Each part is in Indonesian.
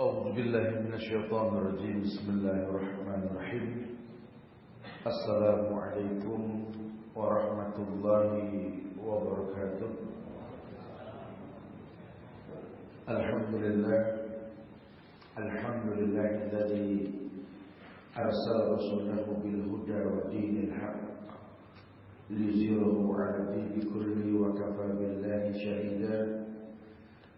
أعوذ بالله من الشيطان الرجيم. بسم الله الرحمن الرحيم. السلام عليكم ورحمة الله وبركاته. الحمد لله الحمد لله الذي أرسل رسوله بالهدى ودين الحق ليظهره على الدين كله وكفى بالله شهيدا.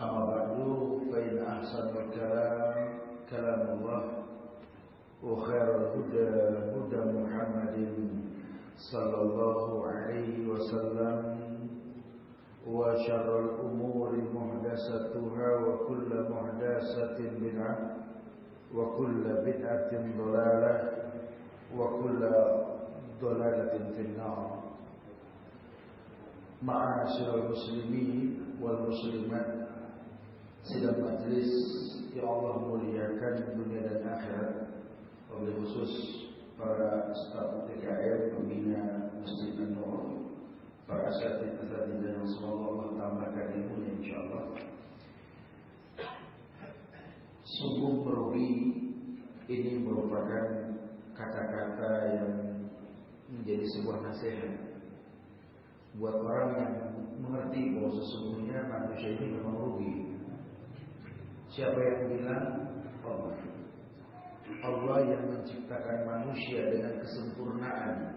أما بعد فإن أحسن الكلام كلام الله وخير الهدى هدى محمد صلى الله عليه وسلم وشر الأمور محدثتها وكل محدثة بدعة وكل بدعة ضلالة وكل ضلالة في النار. معاشر المسلمين والمسلمات sidang majlis yang Allah muliakan dunia dan akhirat. Wabil khusus para staf TKR pembina Masjid An-Nur para asatid asatid dan semoga Allah tambahkan ilmunya insyaallah. Sungguh merugi ini merupakan kata-kata yang menjadi sebuah nasihat. Buat orang yang mengerti bahwa sesungguhnya manusia ini memang rugi Siapa yang bilang? Allah. Allah yang menciptakan manusia dengan kesempurnaan.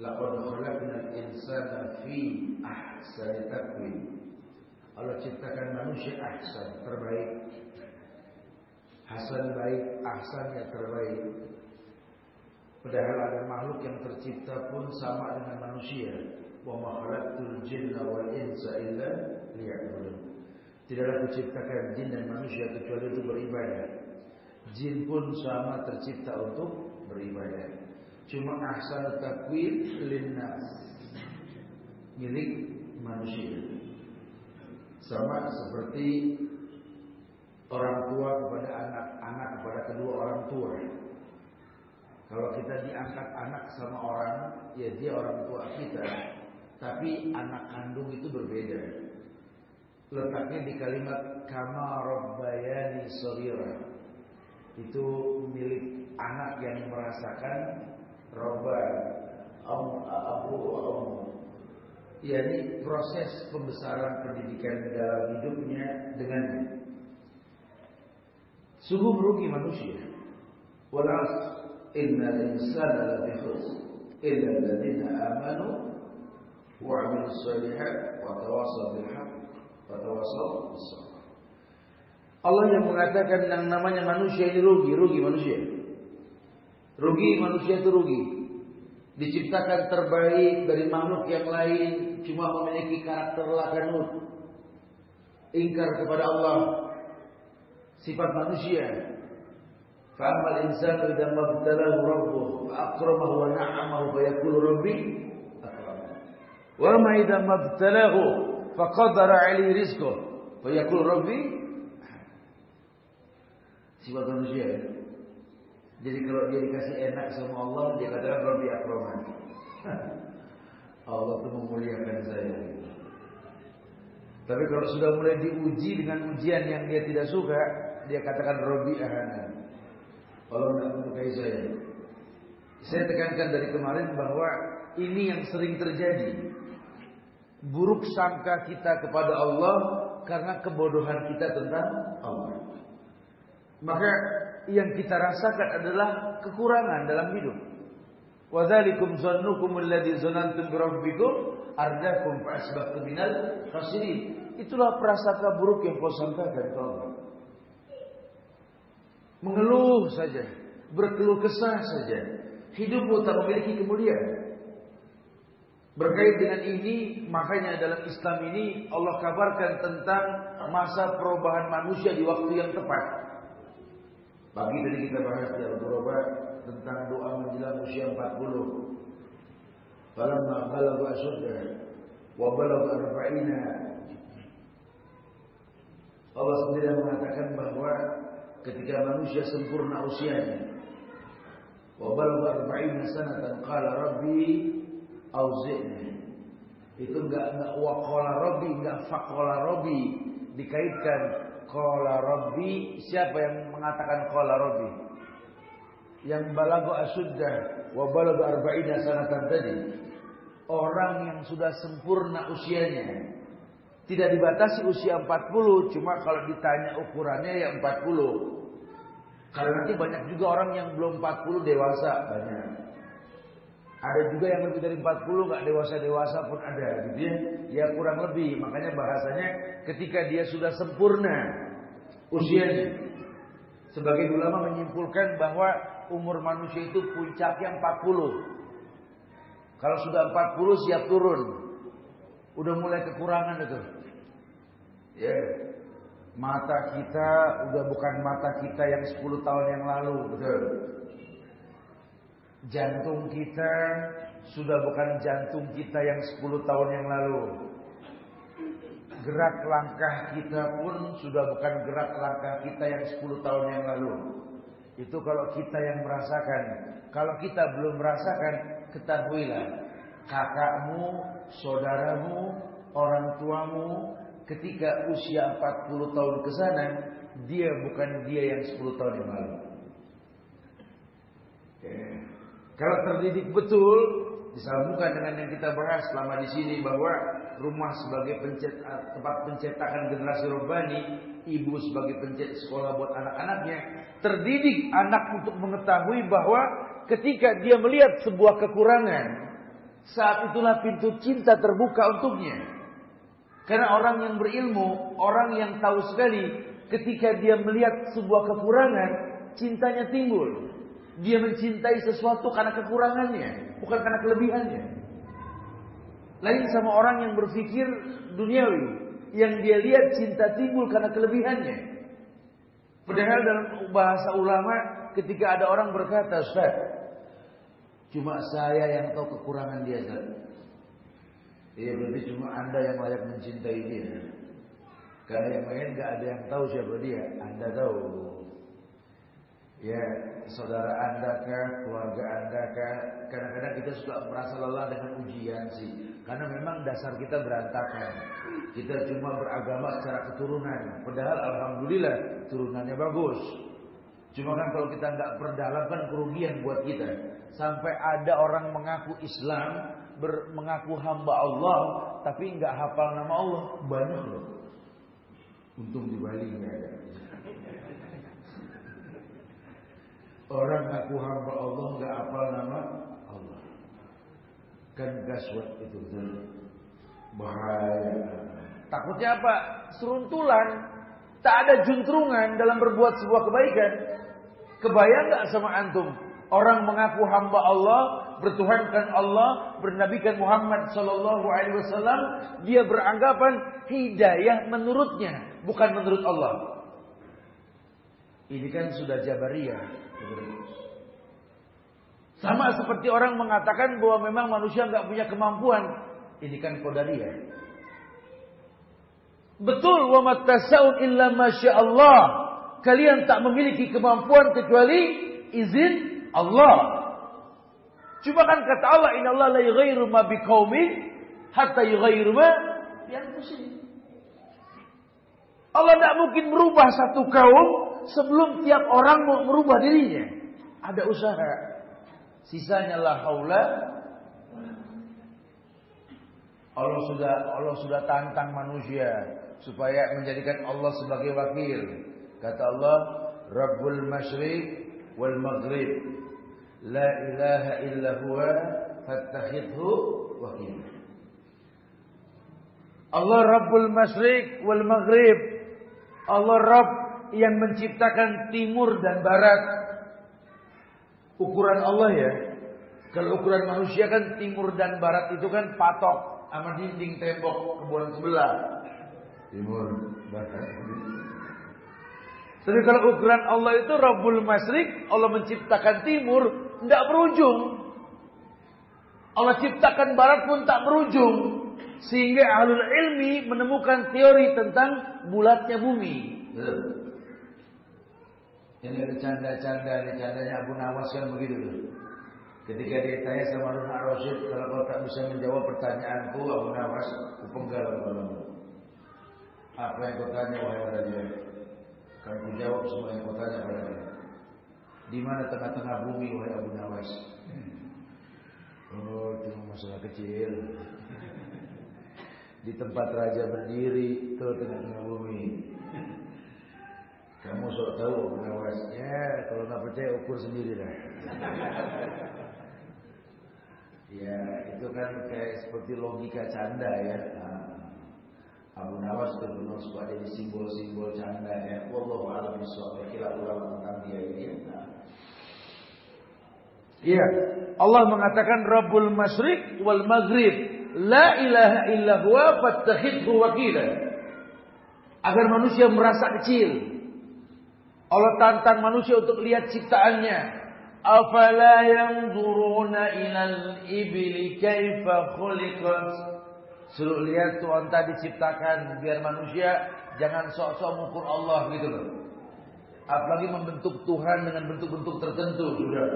Laqad khalaqnal insana fi ahsani taqwim. Allah ciptakan manusia ahsan, terbaik. Hasan baik, ahsan yang terbaik. Padahal ada makhluk yang tercipta pun sama dengan manusia. Wa ma jinna wal insa illa liya'budun. Tidaklah kuciptakan jin dan manusia kecuali untuk beribadah. Jin pun sama tercipta untuk beribadah. Cuma ahsan takwim linnas milik manusia. Sama seperti orang tua kepada anak, anak kepada kedua orang tua. Kalau kita diangkat anak sama orang, ya dia orang tua kita. Tapi anak kandung itu berbeda letaknya di kalimat kama rabbayani shaghira. Itu milik anak yang merasakan robba om abu om. yakni proses pembesaran pendidikan dalam hidupnya dengannya. Sungguh merugi manusia. Walas innal insana khusr illa alladziina amanu wa 'amilus shalihat wa tawassaw bil Allah yang mengatakan yang namanya manusia ini rugi, rugi manusia. Rugi manusia itu rugi. Diciptakan terbaik dari makhluk yang lain, cuma memiliki karakter lakanut. Ingkar kepada Allah. Sifat manusia. Fa'amal insan idza mabtalahu rabbuh fa akramahu wa na'amahu yaqulu rabbi. Wa ma idza mabtalahu faqadara alaihi rizqo fa yaqul rabbi sifat manusia ya. Jadi kalau dia dikasih enak sama Allah dia katakan rabbi akraman. Allah tuh memuliakan saya. Tapi kalau sudah mulai diuji dengan ujian yang dia tidak suka, dia katakan rabbi ahana. Allah tidak menyukai saya. Saya tekankan dari kemarin bahwa ini yang sering terjadi buruk sangka kita kepada Allah karena kebodohan kita tentang Allah. Maka yang kita rasakan adalah kekurangan dalam hidup. Wa dzalikum zannukum alladzi zanantum bi rabbikum ardakum fa asbahtum minal khasirin. Itulah prasangka buruk yang kau sangkakan ke Allah. Mengeluh saja, berkeluh kesah saja. Hidupmu tak memiliki kemuliaan. Berkait dengan ini, makanya dalam Islam ini Allah kabarkan tentang masa perubahan manusia di waktu yang tepat. Pagi tadi kita bahas di Al-Qur'an tentang doa menjelang usia 40. Falamma balagha ashudda wa balagha arba'ina. Allah sendiri mengatakan bahwa ketika manusia sempurna usianya wa balagha arba'ina sanatan qala rabbi auzi'ni. Itu enggak enggak waqala rabbi, enggak faqala rabbi dikaitkan qala rabbi. Siapa yang mengatakan qala rabbi? Yang balagu asudda wa balagu arba'ina sanatan tadi. Orang yang sudah sempurna usianya. Tidak dibatasi usia 40, cuma kalau ditanya ukurannya ya 40. Kalau nanti banyak juga orang yang belum 40 dewasa banyak. Ada juga yang lebih dari 40 nggak dewasa-dewasa pun ada gitu ya. Ya kurang lebih. Makanya bahasanya ketika dia sudah sempurna usianya. Sebagai ulama menyimpulkan bahwa umur manusia itu puncaknya 40. Kalau sudah 40 siap turun. Udah mulai kekurangan itu. Ya. Mata kita udah bukan mata kita yang 10 tahun yang lalu, betul. Jantung kita sudah bukan jantung kita yang 10 tahun yang lalu. Gerak langkah kita pun sudah bukan gerak langkah kita yang 10 tahun yang lalu. Itu kalau kita yang merasakan. Kalau kita belum merasakan, ketahuilah. Kakakmu, saudaramu, orang tuamu, ketika usia 40 tahun ke sana, dia bukan dia yang 10 tahun yang lalu. Okay. Kalau terdidik betul, disambungkan dengan yang kita bahas selama di sini bahwa rumah sebagai pencet, tempat pencetakan generasi robbani, ibu sebagai pencet sekolah buat anak-anaknya, terdidik anak untuk mengetahui bahwa ketika dia melihat sebuah kekurangan, saat itulah pintu cinta terbuka untuknya. Karena orang yang berilmu, orang yang tahu sekali, ketika dia melihat sebuah kekurangan, cintanya timbul. Dia mencintai sesuatu karena kekurangannya, bukan karena kelebihannya. Lain sama orang yang berpikir duniawi, yang dia lihat cinta timbul karena kelebihannya. Padahal dalam bahasa ulama, ketika ada orang berkata, Ustaz, cuma saya yang tahu kekurangan dia, Ustaz. Iya berarti cuma anda yang layak mencintai dia. Karena yang lain gak ada yang tahu siapa dia, anda tahu. Ya, saudara anda kah, keluarga anda kah, kadang-kadang kita suka merasa lelah dengan ujian sih. Karena memang dasar kita berantakan. Kita cuma beragama secara keturunan. Padahal alhamdulillah turunannya bagus. Cuma kan kalau kita nggak perdalam kan kerugian buat kita. Sampai ada orang mengaku Islam, ber, mengaku hamba Allah, tapi nggak hafal nama Allah, banyak loh. Untung di Bali nggak ada. Orang ngaku hamba Allah nggak hafal nama Allah. Kan gaswat itu betul. Bahaya. Takutnya apa? Seruntulan. Tak ada juntrungan dalam berbuat sebuah kebaikan. Kebayang nggak sama antum? Orang mengaku hamba Allah, bertuhankan Allah, bernabikan Muhammad Sallallahu Alaihi Wasallam, dia beranggapan hidayah menurutnya, bukan menurut Allah. Ini kan sudah jabariyah. Sama seperti orang mengatakan bahwa memang manusia nggak punya kemampuan. Ini kan kodariyah. Betul wa matasaun illa masya Allah. Kalian tak memiliki kemampuan kecuali izin Allah. Cuma kan kata Allah Inna Allah la yughayyiru ma hatta yughayyiru ma Allah tidak mungkin merubah satu kaum sebelum tiap orang mau merubah dirinya. Ada usaha. Sisanya la haula Allah sudah Allah sudah tantang manusia supaya menjadikan Allah sebagai wakil. Kata Allah, Rabbul Masyriq wal Maghrib. La ilaha illa huwa fattakhidhu wakil. Allah Rabbul Masyriq wal Maghrib. Allah Rabb yang menciptakan timur dan barat. Ukuran Allah ya. Kalau ukuran manusia kan timur dan barat itu kan patok sama dinding tembok kebun sebelah. Timur barat. Tapi kalau ukuran Allah itu Rabbul Masyriq, Allah menciptakan timur, tidak berujung. Allah ciptakan barat pun tak berujung. Sehingga ahlul ilmi menemukan teori tentang bulatnya bumi. Ini ada canda-canda, ini candanya Abu Nawas kan begitu. Ketika dia tanya sama Harun Ar-Rasyid, kalau kau tak bisa menjawab pertanyaanku, Abu Nawas, kupenggal kepalamu. Apa yang kau tanya, wahai Raja? Kan ku jawab semua yang kau tanya pada dia. Di mana tengah-tengah bumi, wahai Abu Nawas? Oh, itu masalah kecil. Di tempat raja berdiri, itu tengah-tengah bumi. Kamu sok tahu Abu Nawas? Ya, kalau nggak percaya ukur sendiri lah. Ya, itu kan kayak seperti logika canda ya. Nah, Abu Nawas itu memang suka jadi simbol-simbol canda ya. Wallahu a'lam bishawab. Kira ulama tentang dia ini. Ya. Iya, Allah mengatakan Rabbul Masyriq wal Maghrib, la ilaha illa huwa fattakhidhu wakila. Agar manusia merasa kecil. Allah tantang manusia untuk lihat ciptaannya. Afala yanzuruna ilal ibli kaifa khuliqat. Suruh lihat tuh onta diciptakan biar manusia jangan sok-sok mengukur Allah gitu loh. Apalagi membentuk Tuhan dengan bentuk-bentuk tertentu sudah.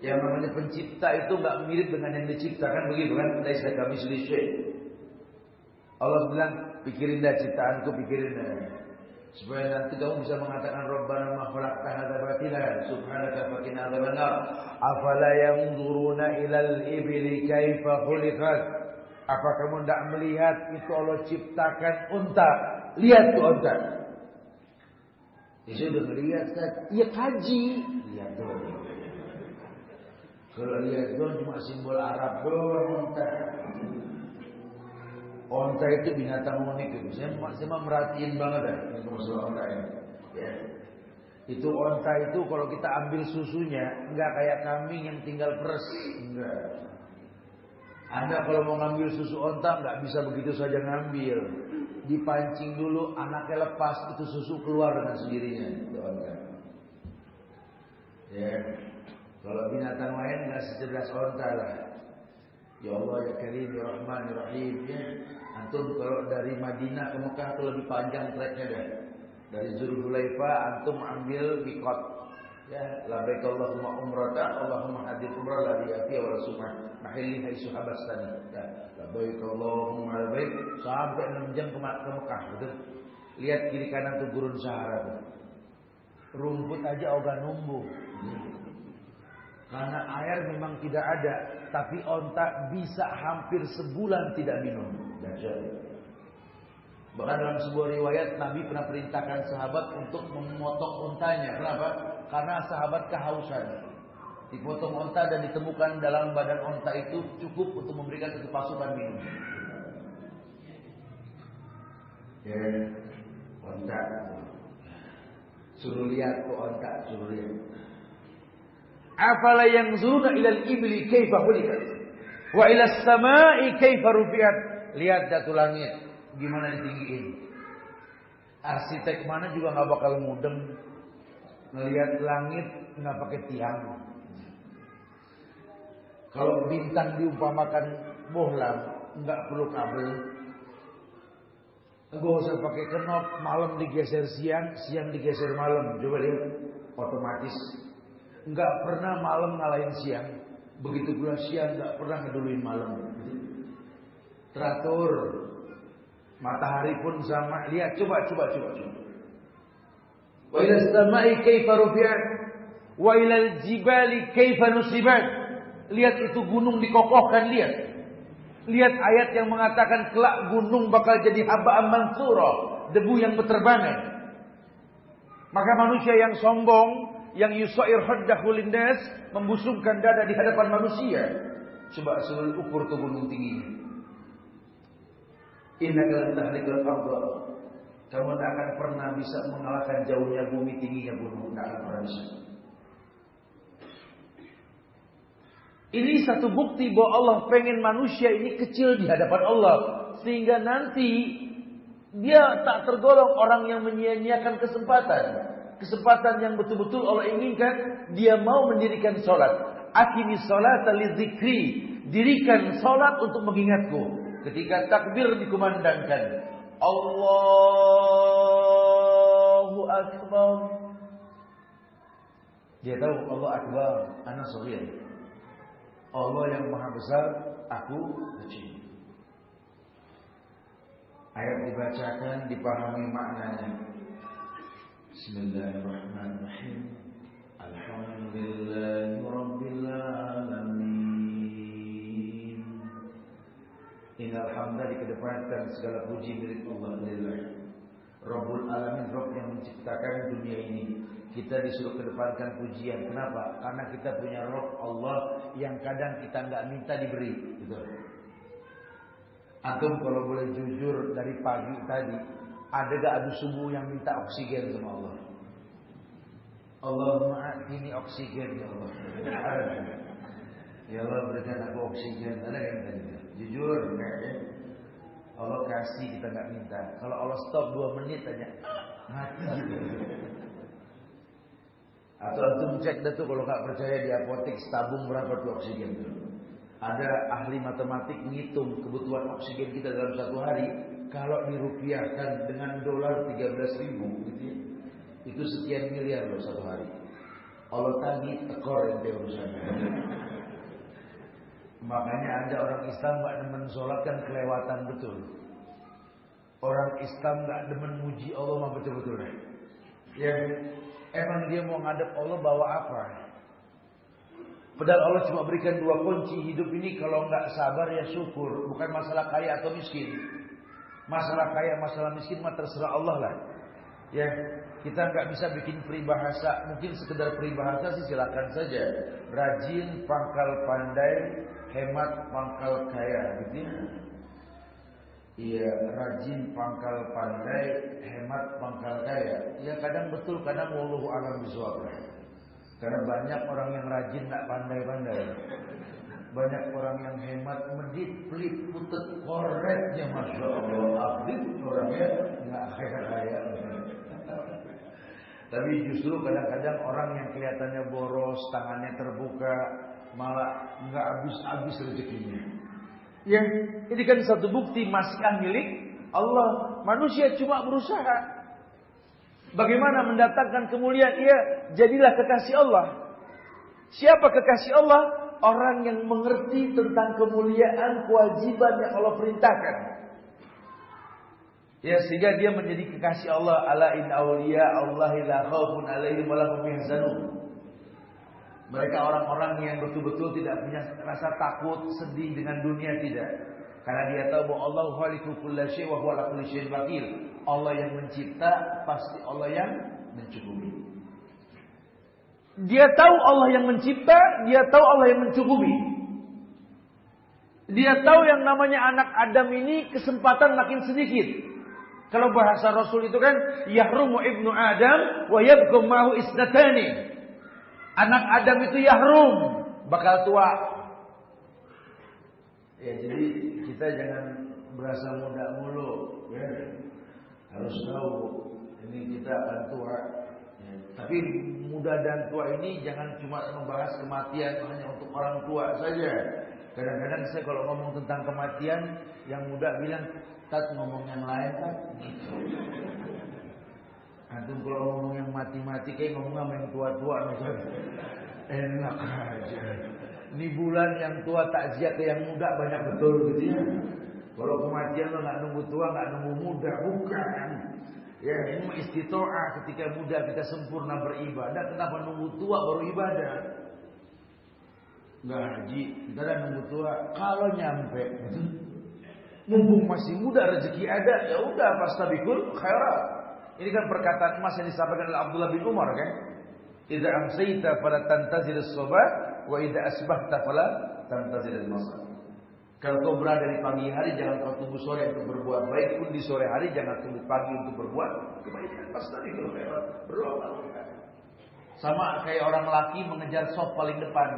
Yang namanya pencipta itu nggak mirip dengan yang diciptakan begitu kan? Laisa kami selisih. Allah bilang pikirin dah ciptaanku pikirin dah. Supaya nanti kamu bisa mengatakan Rabbana ma hadza batila subhanaka faqina adzabannar. Afala yanzuruna ilal ibli kaifa khuliqat? Apa kamu tidak melihat itu Allah ciptakan unta? Lihat tuh unta. Ya sudah melihat kan? Ya kaji. Lihat tuh. Kalau lihat tuh cuma simbol Arab doang unta. Onta itu binatang unik itu. Saya, saya merhatiin banget ya ini masalah onta. Ya. Itu onta itu kalau kita ambil susunya enggak kayak kambing yang tinggal peres, enggak. Anda kalau mau ngambil susu onta nggak bisa begitu saja ngambil. Dipancing dulu, anaknya lepas, itu susu keluar dengan sendirinya. Itu onta. Ya. Kalau binatang lain nggak secerdas onta lah. Ya Allah ya Karim ya Rahman ya Rahim ya. Antum kalau dari Madinah ke Mekah itu lebih panjang treknya deh. Dari Zulhulaifa antum ambil mikot. Ya, labbaik Allahumma umrata, Allahumma hadir umrah la riyati wa rasumah. Mahilli haitsu habastani. Ya, labbaik Allahumma labbaik sampai 6 jam ke, ke Mekah, betul. Lihat kiri kanan tuh gurun Sahara tuh. Rumput aja ogah numbuh. Karena air memang tidak ada, tapi onta bisa hampir sebulan tidak minum. Bahkan dalam sebuah riwayat Nabi pernah perintahkan sahabat untuk memotong ontanya. Kenapa? Karena sahabat kehausan. Dipotong onta dan ditemukan dalam badan onta itu cukup untuk memberikan satu pasukan minum. Ya, onta. Suruh lihat ke onta, suruh lihat. Afala yang zuruna ilal ibli kaifa khuliqat wa ila samai kaifa rufiat. Lihat datu langit gimana ditinggiin. Arsitek mana juga nggak bakal mudeng ngelihat langit nggak pakai tiang. Kalau bintang diumpamakan bohlam nggak perlu kabel. Gak usah pakai kenop, malam digeser siang, siang digeser malam. Coba lihat, otomatis nggak pernah malam ngalahin siang. Begitu pula siang nggak pernah ngeduluin malam. Teratur. Matahari pun sama. Lihat coba coba coba coba. Wa ila samai kaifa rufi'at wa ila jibali kaifa nusibat. Lihat itu gunung dikokohkan lihat. Lihat ayat yang mengatakan kelak gunung bakal jadi haba'an mansura, debu yang berterbangan. Maka manusia yang sombong, yang yusair haddahu linnas, membusungkan dada di hadapan manusia. Coba suruh ukur tuh gunung tinggi. Innaka lan tahlikal ardh. Kamu tidak akan pernah bisa mengalahkan jauhnya bumi, tingginya gunung. Tidak akan pernah bisa. Ini satu bukti bahwa Allah pengen manusia ini kecil di hadapan Allah. Sehingga nanti dia tak tergolong orang yang menyia-nyiakan kesempatan. Kesempatan yang betul-betul Allah inginkan. Dia mau mendirikan sholat. Akimi sholat zikri. Dirikan sholat untuk mengingatku. Ketika takbir dikumandangkan. Allahu Akbar. Dia tahu Allah Akbar. Anak sahir. Allah yang maha besar. Aku kecil. Ayat dibacakan, dipahami maknanya. Bismillahirrahmanirrahim. Alhamdulillahi Rabbil Alamin. Innal hamda dikedepankan segala puji milik Allah Lillah. Rabbul Alamin, Rabb yang menciptakan dunia ini. Kita disuruh kedepankan pujian. Kenapa? Karena kita punya Rabb Allah yang kadang kita nggak minta diberi. Gitu. Antum kalau boleh jujur dari pagi tadi, ada gak adu subuh yang minta oksigen sama Allah? Allahumma ini oksigen ya Allah. Ya Allah berikan aku oksigen. Ada yang tadi? Jujur, enggak ya? Allah kasih kita nggak minta. Kalau Allah stop dua menit aja, mati. Atau antum cek deh tuh kalau nggak percaya di apotek tabung berapa tuh oksigen tuh. Ada ahli matematik ngitung kebutuhan oksigen kita dalam satu hari. Kalau dirupiahkan dengan dolar 13 ribu gitu ya, itu sekian miliar loh satu hari. Allah tagih tekor yang dia urusan. Makanya ada orang Islam nggak demen sholat kan kelewatan betul. Orang Islam nggak demen muji Allah mah betul-betul. Ya, emang dia mau ngadep Allah bawa apa? Padahal Allah cuma berikan dua kunci hidup ini kalau nggak sabar ya syukur. Bukan masalah kaya atau miskin. Masalah kaya, masalah miskin mah terserah Allah lah. Ya, kita nggak bisa bikin peribahasa. Mungkin sekedar peribahasa sih silakan saja. Rajin, pangkal pandai, hemat, pangkal kaya, gitu ya. Iya, rajin, pangkal pandai, hemat, pangkal kaya. Ya kadang betul, kadang wallahu alam bisawab. Karena banyak orang yang rajin nggak pandai-pandai. Banyak orang yang hemat, medit, pelit, putet, koreknya masya Allah. Abid orangnya nggak kaya-kaya. Tapi justru kadang-kadang orang yang kelihatannya boros, tangannya terbuka, malah nggak habis-habis rezekinya. Ya, ini kan satu bukti masih milik Allah. Manusia cuma berusaha. Bagaimana mendatangkan kemuliaan? Ia jadilah kekasih Allah. Siapa kekasih Allah? Orang yang mengerti tentang kemuliaan kewajiban yang Allah perintahkan. Ya sehingga dia menjadi kekasih Allah. Ala in awliya Allah la khaufun alaihim wa lahum yahzanun. Mereka orang-orang yang betul-betul tidak punya rasa takut, sedih dengan dunia tidak. Karena dia tahu bahwa Allah khaliqu kulla syai' wa huwa ala kulli syai'in. Allah yang mencipta, pasti Allah yang mencukupi. Dia tahu Allah yang mencipta, dia tahu Allah yang mencukupi. Dia tahu yang namanya anak Adam ini kesempatan makin sedikit. Kalau bahasa Rasul itu kan yahrumu ibnu Adam wa yabqu mahu isnatani. Anak Adam itu yahrum, bakal tua. Ya jadi kita jangan berasa muda mulu, ya. Harus tahu ini kita akan tua. Tapi muda dan tua ini jangan cuma membahas kematian hanya untuk orang tua saja. Kadang-kadang saya kalau ngomong tentang kematian, yang muda bilang, "Tat ngomong yang lain, Tat." Antum kalau ngomong yang mati-mati kayak ngomong sama yang tua-tua misalnya. Enak aja. Ini bulan yang tua takziah ke yang muda banyak betul gitu ya. Kalau kematian lo nggak nunggu tua, nggak nunggu muda, bukan. Ya mah istitoah ketika muda kita sempurna beribadah. Kenapa nunggu tua baru ibadah? Nggak haji, kita udah nunggu tua. Kalau nyampe, mumpung masih muda rezeki ada, ya udah pas tabikul khairat. Ini kan perkataan emas yang disampaikan oleh Abdullah bin Umar kan? Idza amsayta fala tantazir as-sabah wa idza asbahta fala tantazir al-masa. Kalau kau berada di pagi hari jangan kau tunggu sore untuk berbuat baik pun di sore hari jangan tunggu pagi untuk berbuat kebaikan. Pas tadi kalau kayak berdoa sama kayak orang laki mengejar soft paling depan.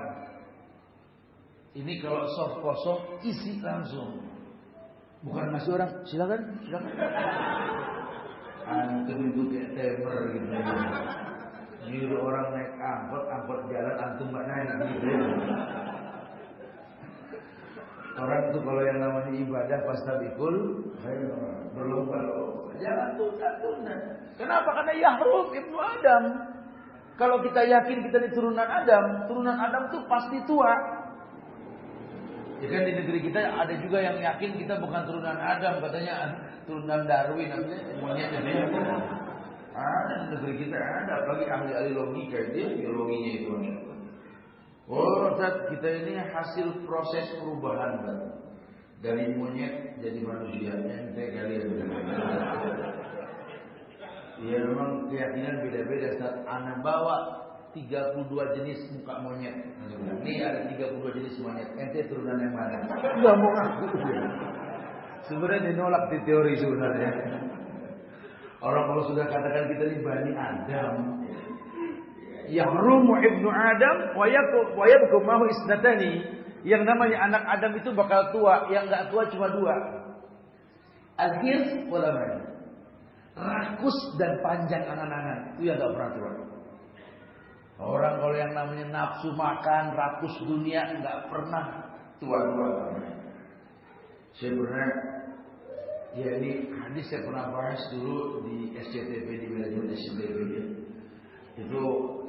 Ini kalau soft kosong isi langsung. Bukan masih orang, silakan, silakan. Antum itu kayak temer gitu. Nyuruh orang naik angkot, angkot jalan, antum nggak naik gitu. Orang itu kalau yang namanya ibadah pas tabikul, berlomba-lomba. Jangan tunda-tunda. Kenapa? Karena Yahrum ibnu Adam. Kalau kita yakin kita di turunan Adam, turunan Adam itu pasti tua. Ya di negeri kita ada juga yang yakin kita bukan turunan Adam, katanya turunan Darwin namanya monyet ini. Ada di negeri kita ada, apalagi ahli-ahli logika dia biologinya itu. Oh, Ustaz, kita ini hasil proses perubahan kan? dari monyet jadi manusia. Ente kali ya Ya memang keyakinan beda-beda saat anak bawa 32 jenis muka monyet. Ini ada 32 jenis monyet. Ente turunan yang mana? Enggak mau ngaku. Sebenarnya dinolak di teori sebenarnya. Orang kalau sudah katakan kita ini Bani Adam. Yahrumu ibnu Adam wa yabku mahu isnatani. Yang namanya anak Adam itu bakal tua. Yang enggak tua cuma dua. Al-hirs Rakus dan panjang angan-angan. Itu yang enggak pernah tua. Orang kalau yang namanya nafsu makan, rakus dunia nggak pernah tua-tua. Pernah, ya ini hadis saya pernah bahas dulu di SCTV di SCTV ya. Itu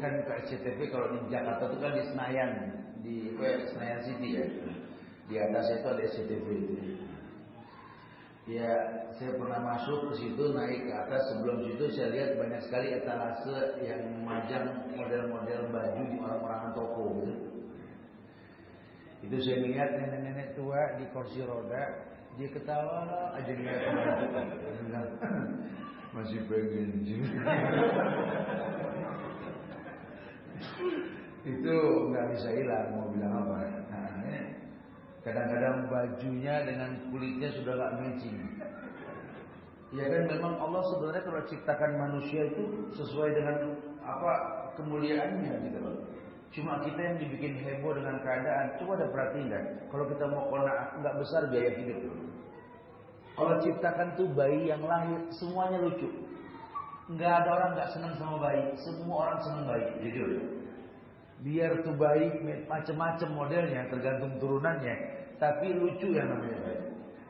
kan ke SCTV kalau di Jakarta itu kan di Senayan, di apa, Senayan City ya. Di atas itu ada SCTV itu. Ya, saya pernah masuk ke situ, naik ke atas. Sebelum situ saya lihat banyak sekali etalase yang memajang model-model baju di orang-orang toko. Gitu. Itu saya lihat nenek-nenek tua di kursi roda, dia ketawa aja lihat masih pengen itu nggak bisa hilang mau bilang apa Kadang-kadang bajunya dengan kulitnya sudah gak matching. Ya kan memang Allah sebenarnya kalau ciptakan manusia itu sesuai dengan apa kemuliaannya gitu loh. Cuma kita yang dibikin heboh dengan keadaan. Coba ada perhatiin kan, kalau kita mau kona nggak besar biaya hidup. Kalau ciptakan tuh bayi yang lahir semuanya lucu. Nggak ada orang nggak senang sama bayi, semua orang senang bayi, jujur. Biar tuh bayi macam-macam modelnya tergantung turunannya. Tapi lucu yang namanya bayi.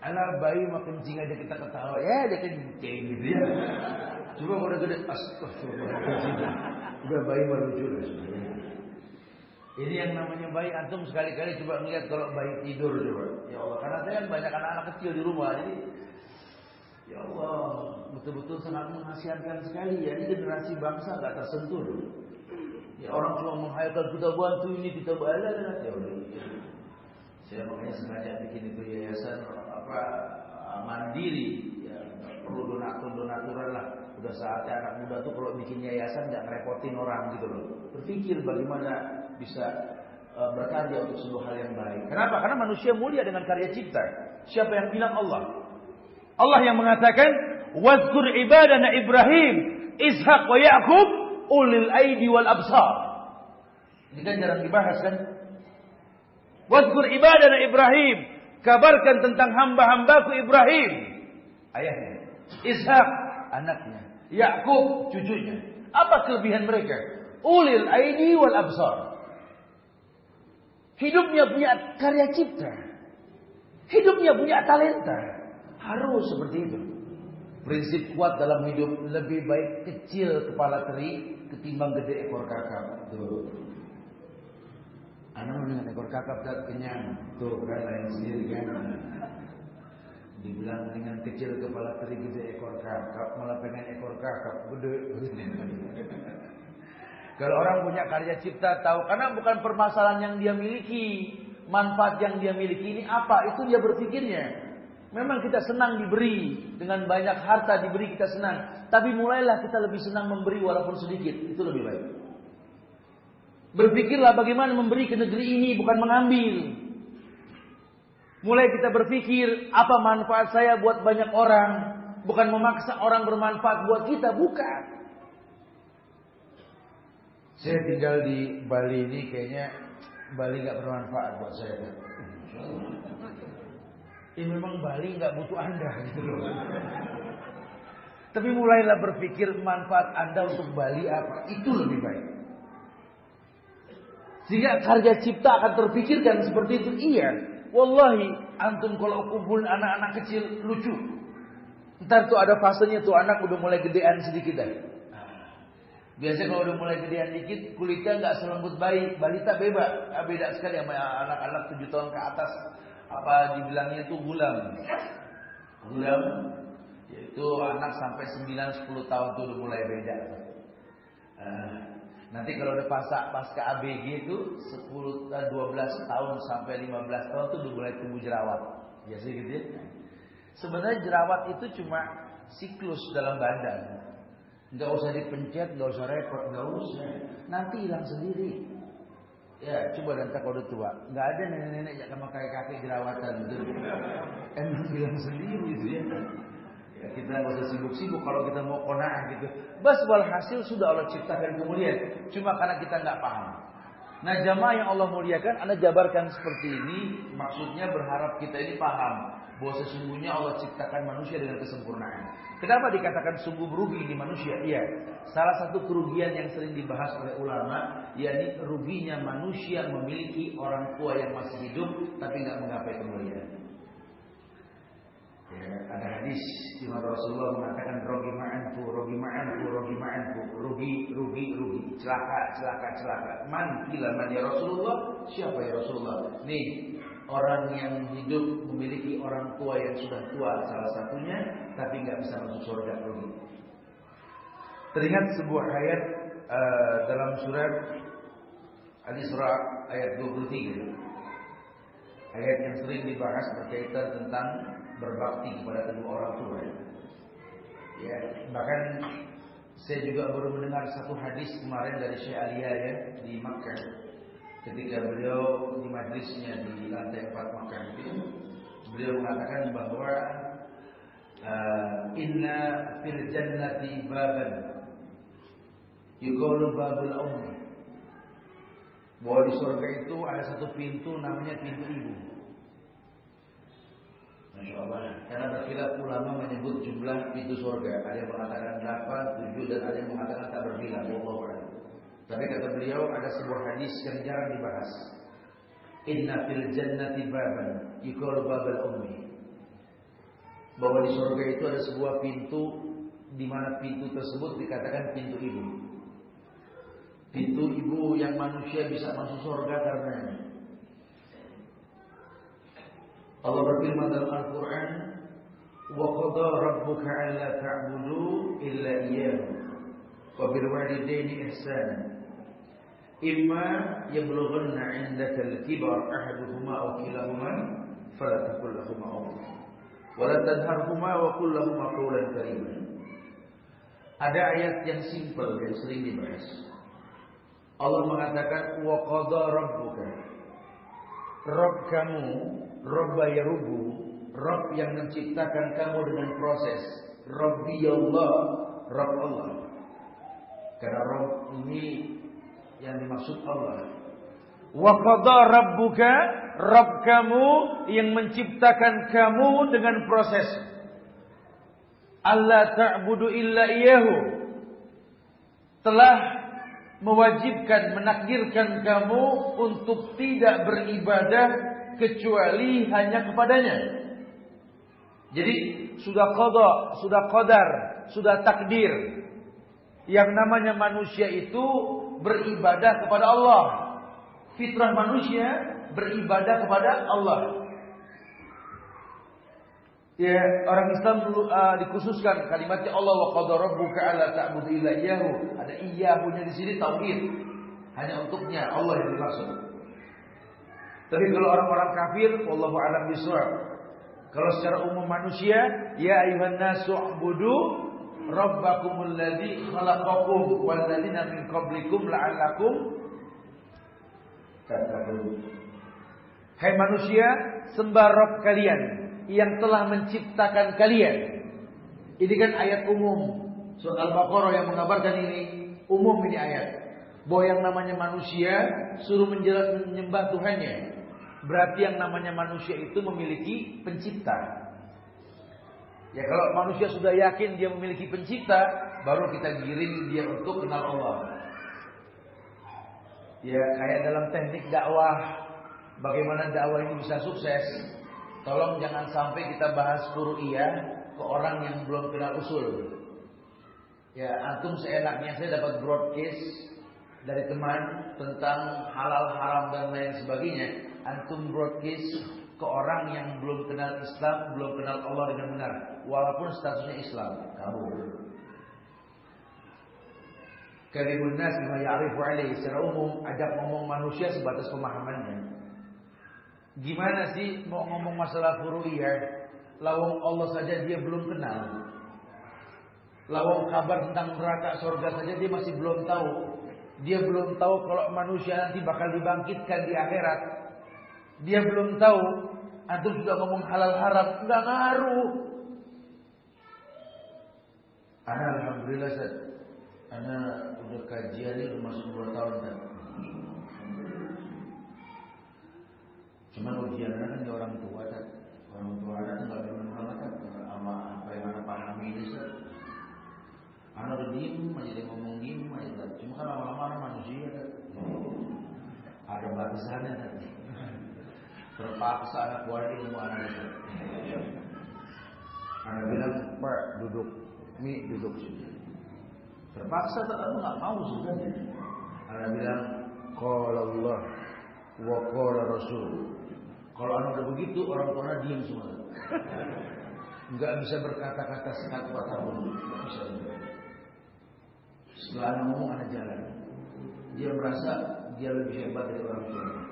Anak bayi makin kencing aja kita ketawa. Ya dia kencing gitu ya. Kalau udah gede. Astagfirullahaladzim. Udah bayi mah lucu lah sebenarnya. Ini yang namanya bayi antum sekali-kali coba melihat kalau bayi tidur coba. Ya Allah, karena saya kan banyak anak-anak kecil di rumah. Jadi ya Allah, betul-betul sangat menghasiatkan sekali ya. Ini generasi bangsa gak tersentuh. Ya orang cuma menghayalkan kita bantu ini kita balas ya udah. Saya makanya sengaja bikin itu yayasan apa mandiri, ya, perlu donatur donaturan lah. Udah saatnya anak muda tuh kalau bikin yayasan nggak ngerepotin orang gitu loh. Berpikir bagaimana bisa uh, berkarya untuk sebuah hal yang baik. Kenapa? Karena manusia mulia dengan karya cipta. Siapa yang bilang Allah? Allah yang mengatakan, "Wazkur ibadana Ibrahim, Ishak wa Ya'qub ulil aidi wal absar." Ini kan jarang dibahas kan? Wadkur ibadana Ibrahim. Kabarkan tentang hamba-hambaku Ibrahim. Ayahnya. Ishak. Anaknya. Yakub cucunya. Apa kelebihan mereka? Ulil aidi wal absar. Hidupnya punya karya cipta. Hidupnya punya talenta. Harus seperti itu. Prinsip kuat dalam hidup lebih baik kecil kepala teri ketimbang gede ekor kakak. Tuh. Anak dengan ekor kakap tak kenyang. Tuh kan lain sendiri kan. Dibilang dengan kecil kepala teri gede ekor kakap, malah pengen ekor kakap gede. Kalau orang punya karya cipta tahu karena bukan permasalahan yang dia miliki, manfaat yang dia miliki ini apa? Itu dia berpikirnya. Memang kita senang diberi, dengan banyak harta diberi kita senang. Tapi mulailah kita lebih senang memberi walaupun sedikit, itu lebih baik. Berpikirlah bagaimana memberi ke negeri ini bukan mengambil. Mulai kita berpikir apa manfaat saya buat banyak orang, bukan memaksa orang bermanfaat buat kita, bukan. Saya tinggal di Bali ini kayaknya Bali nggak bermanfaat buat saya. Ya memang Bali nggak butuh Anda gitu loh. Tapi mulailah berpikir manfaat Anda untuk Bali apa. Itu lebih baik. Sehingga karya cipta akan terpikirkan seperti itu. Iya. Wallahi, antum kalau kumpulin anak-anak kecil lucu. Ntar tuh ada fasenya tuh anak udah mulai gedean sedikit dah. Biasanya kalau udah mulai gedean dikit, kulitnya nggak selembut bayi. Balita bebas. Beda sekali sama anak-anak tujuh tahun ke atas apa dibilangnya itu gulam. Gulam yaitu anak sampai 9 10 tahun itu udah mulai beda. Uh, nanti kalau udah pasak pasca ABG itu 10 12 tahun sampai 15 tahun itu udah mulai tumbuh jerawat. Biasa gitu ya. Sebenarnya jerawat itu cuma siklus dalam badan. Enggak usah dipencet, enggak usah repot, enggak usah. Nanti hilang sendiri. Ya, coba dan tak udah tua. Nggak ada nenek-nenek yang sama kakek-kakek jerawatan gitu. Emang bilang sendiri gitu ya. ya kita nggak usah sibuk-sibuk kalau kita mau kona'ah gitu. Bas hasil sudah Allah ciptakan kemuliaan. Cuma karena kita nggak paham. Nah jamaah yang Allah muliakan, Anda jabarkan seperti ini. Maksudnya berharap kita ini paham bahwa sesungguhnya Allah ciptakan manusia dengan kesempurnaan. Kenapa dikatakan sungguh merugi di manusia? Iya, salah satu kerugian yang sering dibahas oleh ulama, yakni ruginya manusia memiliki orang tua yang masih hidup tapi nggak menggapai kemuliaan. Ya, ada hadis di mana Rasulullah mengatakan rogi ma'anku, rogi ma'anku, rogi ma'anku, rugi, rugi, rugi, celaka, celaka, celaka. Man kila man ya Rasulullah? Siapa ya Rasulullah? Nih, orang yang hidup memiliki orang tua yang sudah tua salah satunya tapi nggak bisa masuk surga rugi. Teringat sebuah ayat uh, dalam surat Ali surah ayat 23. Ayat yang sering dibahas berkaitan tentang berbakti kepada kedua orang tua. Ya, bahkan saya juga baru mendengar satu hadis kemarin dari Syekh Alia ya di Makkah. Ketika beliau di majlisnya di lantai 4 Makkah itu beliau mengatakan bahwa uh, inna fil jannati baban yuqalu babul ummi. Bahwa di surga itu ada satu pintu namanya pintu ibu Masya Allah Karena berkilat ulama menyebut jumlah pintu surga Ada yang mengatakan 8, 7 dan ada yang mengatakan tak berbilang Allah tapi kata beliau ada sebuah hadis yang jarang dibahas. Inna fil jannati baban yukal babal ummi. Bahwa di surga itu ada sebuah pintu di mana pintu tersebut dikatakan pintu ibu. Pintu ibu yang manusia bisa masuk surga karenanya. Allah berfirman dalam Al-Qur'an, "Wa qada rabbuka alla ta'budu illa iyyahu wa bil walidaini ihsana." imma yablughanna 'indaka al-kibar ahaduhuma aw kilahuma fala taqul lahumā uff wa la tanharhumā wa qul lahumā qawlan karīman ada ayat yang simpel yang sering dibahas Allah mengatakan wa qada rabbuka. Rabb kamu Rabb yarubu Rabb yang menciptakan kamu dengan proses. Rabbi Allah Rabb Allah. Karena Rabb ini yang dimaksud Allah. Wa qada rabbuka Rabb kamu yang menciptakan kamu dengan proses. Allah ta'budu illa iyahu telah mewajibkan menakdirkan kamu untuk tidak beribadah kecuali hanya kepadanya. Jadi sudah qada, sudah qadar, sudah takdir. Yang namanya manusia itu beribadah kepada Allah. Fitrah manusia beribadah kepada Allah. Ya, orang Islam dulu uh, dikhususkan kalimatnya Allah wa qadara alla ta'budu illa iyyahu. Ada iyyahunya di sini tauhid. Hanya untuknya Allah yang dimaksud. Tapi kalau orang-orang kafir, wallahu a'lam bishawab. Kalau secara umum manusia, ya ayuhan nasu budu rabbakumul ladzi khalaqakum wal ladzina min qablikum la'allakum tattaqun. Hai manusia, sembah Rabb kalian yang telah menciptakan kalian. Ini kan ayat umum. Surat Al-Baqarah yang mengabarkan ini umum ini ayat. Bahwa yang namanya manusia suruh menyembah Tuhannya. Berarti yang namanya manusia itu memiliki pencipta. Ya kalau manusia sudah yakin dia memiliki pencipta, baru kita giring dia untuk kenal Allah. Ya kayak dalam teknik dakwah, bagaimana dakwah ini bisa sukses. Tolong jangan sampai kita bahas iya ke orang yang belum kenal usul. Ya antum seenaknya saya dapat broadcast dari teman tentang halal haram dan lain sebagainya. Antum broadcast ke orang yang belum kenal Islam, belum kenal Allah dengan benar, walaupun statusnya Islam, kabur. Kalimun nas bima ya'rifu alaihi secara umum ajak ngomong manusia sebatas pemahamannya. Gimana sih mau ngomong masalah furu'iyah lawang Allah saja dia belum kenal. Lawang kabar tentang neraka surga saja dia masih belum tahu. Dia belum tahu kalau manusia nanti bakal dibangkitkan di akhirat. Dia belum tahu Antum sudah ngomong halal haram, enggak ngaruh. Ana alhamdulillah Ustaz. Ana udah kajian ini masuk 2 tahun kan. Cuman ujian kan di orang tua kan. Orang tua ada enggak benar banget kan sama apa yang ana pahami ini Ustaz. Ana udah diem aja dia ngomong diem aja. Cuma kan lama-lama manusia kan. Ada batasannya kan terpaksa anak keluar ilmu anak itu. Anak bilang, Pak, duduk. Mi, duduk sini. Terpaksa tak aku nggak mau sebenarnya. Anak bilang, Qala Allah wa qala Rasul. Kalau anak udah begitu, orang tua diam semua. Enggak bisa berkata-kata sekatu kata pun. Setelah anak ngomong, anak jalan. Dia merasa dia lebih hebat dari orang tua.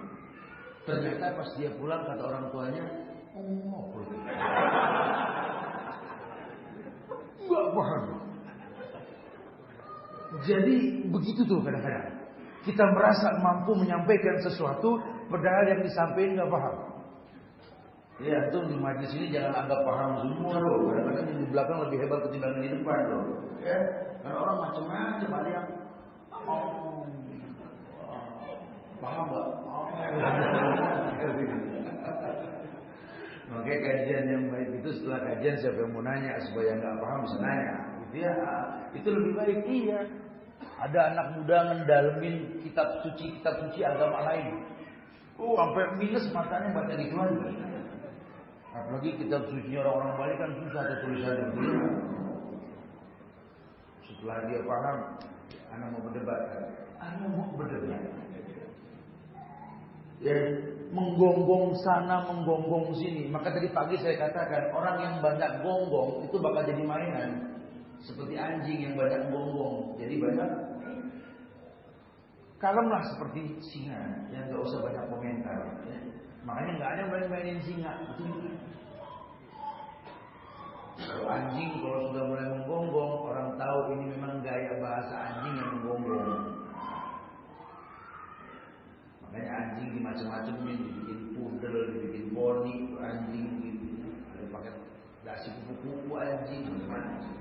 Ternyata pas dia pulang kata orang tuanya, oh, Gak paham. Jadi begitu tuh kadang-kadang. Kita merasa mampu menyampaikan sesuatu, padahal yang disampaikan nggak paham. Ya, tuh di majlis ini jangan anggap paham semua loh. Kadang-kadang di belakang lebih hebat ketimbang di depan loh. Ya, karena orang macam-macam ada yang paham nggak? Makanya kajian yang baik itu setelah kajian siapa yang mau nanya supaya nggak paham bisa nanya. Itu ya, itu lebih baik iya. Ada anak muda mendalemin kitab suci kitab suci agama lain. Oh, sampai minus matanya baca di keluar. Apalagi kitab suci orang-orang Bali kan susah ada tulisannya begini. Setelah dia paham, anak mau berdebat. Anak mau berdebat ya, menggonggong sana, menggonggong sini. Maka tadi pagi saya katakan orang yang banyak gonggong itu bakal jadi mainan. Seperti anjing yang banyak gonggong, jadi banyak kalemlah seperti singa yang gak usah banyak komentar. Ya. Makanya nggak ada main-mainin singa. Itu kalau anjing kalau sudah mulai menggonggong, orang tahu ini memang gaya bahasa anjing yang menggonggong. Makanya anjing di macam-macamnya dibikin pudel, dibikin poni, anjing gitu. Ada pakai dasi kupu-kupu anjing macam-macam.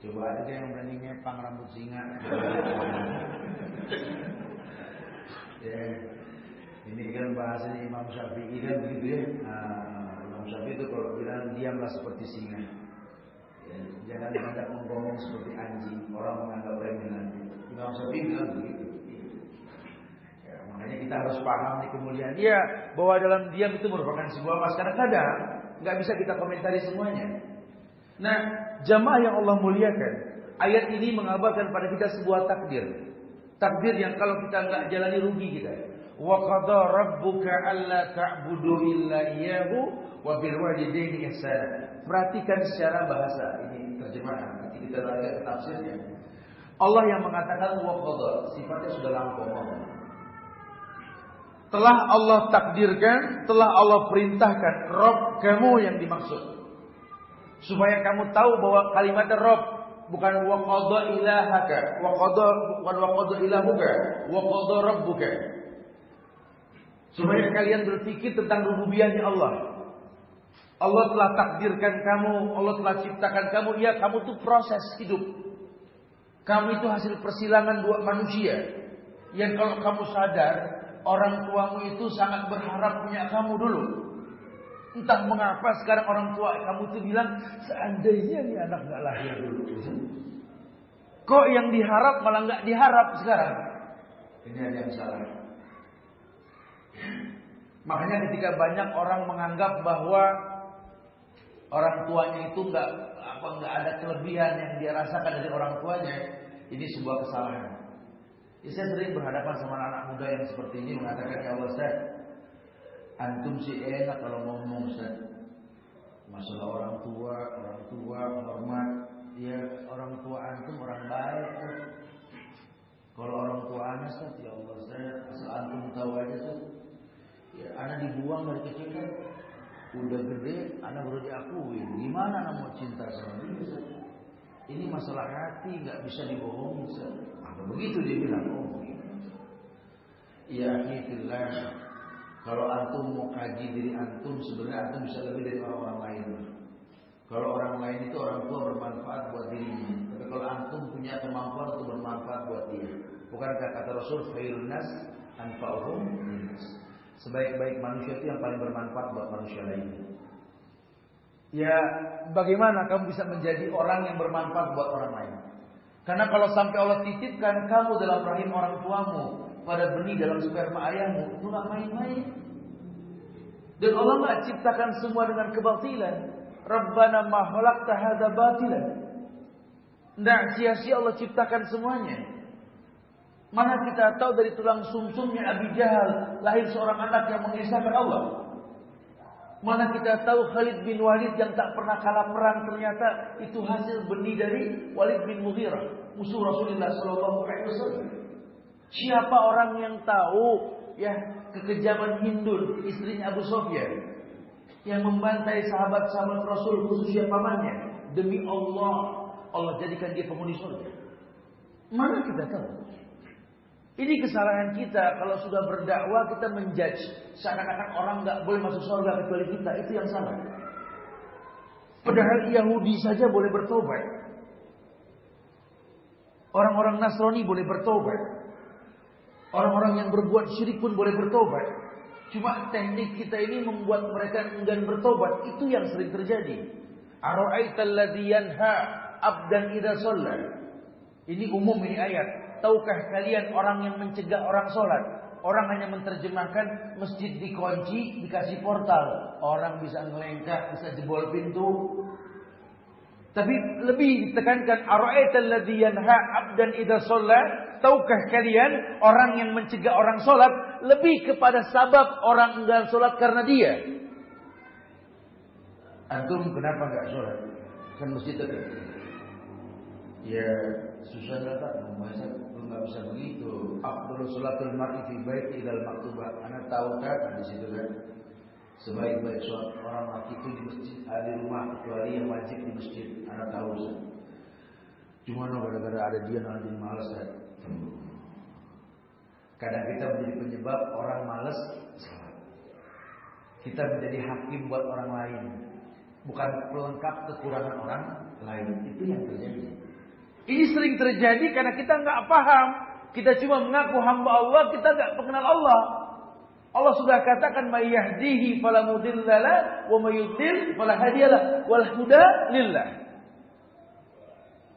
Coba aja yang berani ngepang rambut singa. ya. Ini kan bahasanya Imam Syafi'i kan begitu ya. Nah, Imam Syafi'i itu kalau bilang diamlah seperti singa. Ya, jangan banyak mengomong seperti anjing. Orang menganggap remeh nanti. Imam Syafi'i bilang begitu. Makanya kita harus paham nih kemuliaan dia bahwa dalam diam itu merupakan sebuah emas. Kadang-kadang nggak bisa kita komentari semuanya. Nah, jamaah yang Allah muliakan, ayat ini mengabarkan pada kita sebuah takdir. Takdir yang kalau kita nggak jalani rugi kita. Wa qada rabbuka alla ta'budu illa iyyahu wa bil walidaini ihsana. Perhatikan secara bahasa ini terjemahan. Nanti kita lihat tafsirnya. Allah yang mengatakan wa qada, sifatnya sudah lampau telah Allah takdirkan, telah Allah perintahkan Rob kamu yang dimaksud. Supaya kamu tahu bahwa kalimat Rob bukan wa qada ilahaka, wa qada bukan wa qada ilahuka, wa qada rabbuka. Supaya kalian berpikir tentang rububiyahnya Allah. Allah telah takdirkan kamu, Allah telah ciptakan kamu, ya kamu tuh proses hidup. Kamu itu hasil persilangan dua manusia. Yang kalau kamu sadar, orang tuamu itu sangat berharap punya kamu dulu. Entah mengapa sekarang orang tua kamu itu bilang, seandainya ini anak gak lahir dulu. Kok yang diharap malah nggak diharap sekarang? Ini ada yang salah. Makanya ketika banyak orang menganggap bahwa orang tuanya itu nggak apa nggak ada kelebihan yang dia rasakan dari orang tuanya, ini sebuah kesalahan. Ya, saya sering berhadapan sama anak, muda yang seperti ini mengatakan ya Allah Ustaz, antum sih enak kalau ngomong Ustaz. Masalah orang tua, orang tua hormat, ya orang tua antum orang baik Ustaz. Kalau orang tua anak Ustaz, ya Allah saya asal antum tahu aja Ustaz. Ya anak dibuang dari kecil kan udah gede, anak baru diakui. Gimana anak mau cinta sama dia? Ini masalah hati, nggak bisa dibohongi Ustaz. Apa begitu dia bilang? Oh begitu. Ya akhirnya kalau antum mau kaji diri antum, sebenarnya antum bisa lebih dari orang-orang lain. Kalau orang lain itu orang tua bermanfaat buat dirinya. Tapi kalau antum punya kemampuan untuk bermanfaat buat dia. Bukankah kata Rasul, khairun nas anfa'uhum. Sebaik-baik manusia itu yang paling bermanfaat buat manusia lainnya. Ya, bagaimana kamu bisa menjadi orang yang bermanfaat buat orang lain? Karena kalau sampai Allah titipkan kamu dalam rahim orang tuamu, pada benih dalam sperma ayahmu, itu nggak main-main. Dan Allah nggak ciptakan semua dengan kebatilan. Rabbana ma khalaqta hadza batilan. Nggak sia-sia Allah ciptakan semuanya. Mana kita tahu dari tulang sumsumnya Abi Jahal lahir seorang anak yang mengisahkan Allah. Mana kita tahu Khalid bin Walid yang tak pernah kalah perang ternyata itu hasil benih dari Walid bin Mughirah, musuh Rasulullah Shallallahu Alaihi Wasallam. Siapa orang yang tahu ya kekejaman Hindun istrinya Abu Sofyan yang membantai sahabat-sahabat Rasul khususnya pamannya demi Allah Allah jadikan dia penghuni surga. Mana kita tahu? Ini kesalahan kita kalau sudah berdakwah kita menjudge seakan-akan orang nggak boleh masuk surga kecuali kita itu yang salah. Padahal Yahudi saja boleh bertobat. Orang-orang Nasrani boleh bertobat. Orang-orang yang berbuat syirik pun boleh bertobat. Cuma teknik kita ini membuat mereka enggan bertobat. Itu yang sering terjadi. Ara'aital ladzi yanha abdan idza Ini umum ini ayat. Tahukah kalian orang yang mencegah orang sholat? Orang hanya menerjemahkan masjid dikunci, dikasih portal. Orang bisa ngelengkak, bisa jebol pintu. Tapi lebih ditekankan ara'aital ladzi yanha 'abdan idza shalla? Tahukah kalian orang yang mencegah orang sholat lebih kepada sabab orang enggan sholat karena dia? Antum kenapa enggak sholat? Kan masjid dekat. Ya susah datang, masa nggak bisa begitu. Afdhul salatul mar'i fi baiti ilal maktubah. Anda tahu kan di situ kan? Sebaik-baik sholat orang laki itu di masjid, ada di rumah kecuali yang wajib di masjid. Anda tahu kan? Cuma no gara-gara ada dia nanti malas kan? Kadang kita menjadi penyebab orang malas. Kita menjadi hakim buat orang lain. Bukan pelengkap kekurangan orang lain. Itu yang terjadi. Ini sering terjadi karena kita nggak paham. Kita cuma mengaku hamba Allah, kita nggak mengenal Allah. Allah sudah katakan mayyahdihi fala mudhillalah wa mayyudhil fala hadiyalah wal huda lillah.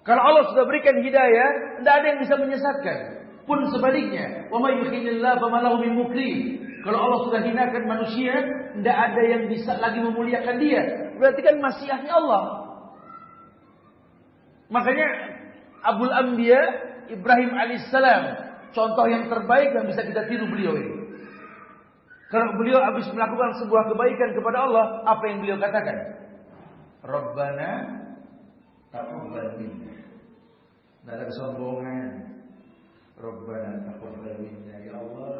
Kalau Allah sudah berikan hidayah, tidak ada yang bisa menyesatkan. Pun sebaliknya, wa may yuhinillah fama lahu min. Kalau Allah sudah hinakan manusia, tidak ada yang bisa lagi memuliakan dia. Berarti kan masyiahnya Allah. Makanya Abul Ambiya Ibrahim alaihissalam. Contoh yang terbaik yang bisa kita tiru beliau ini. Kalau beliau habis melakukan sebuah kebaikan kepada Allah, apa yang beliau katakan? Rabbana taqabbal minna. Tidak ada kesombongan. Rabbana taqabbal minna ya Allah.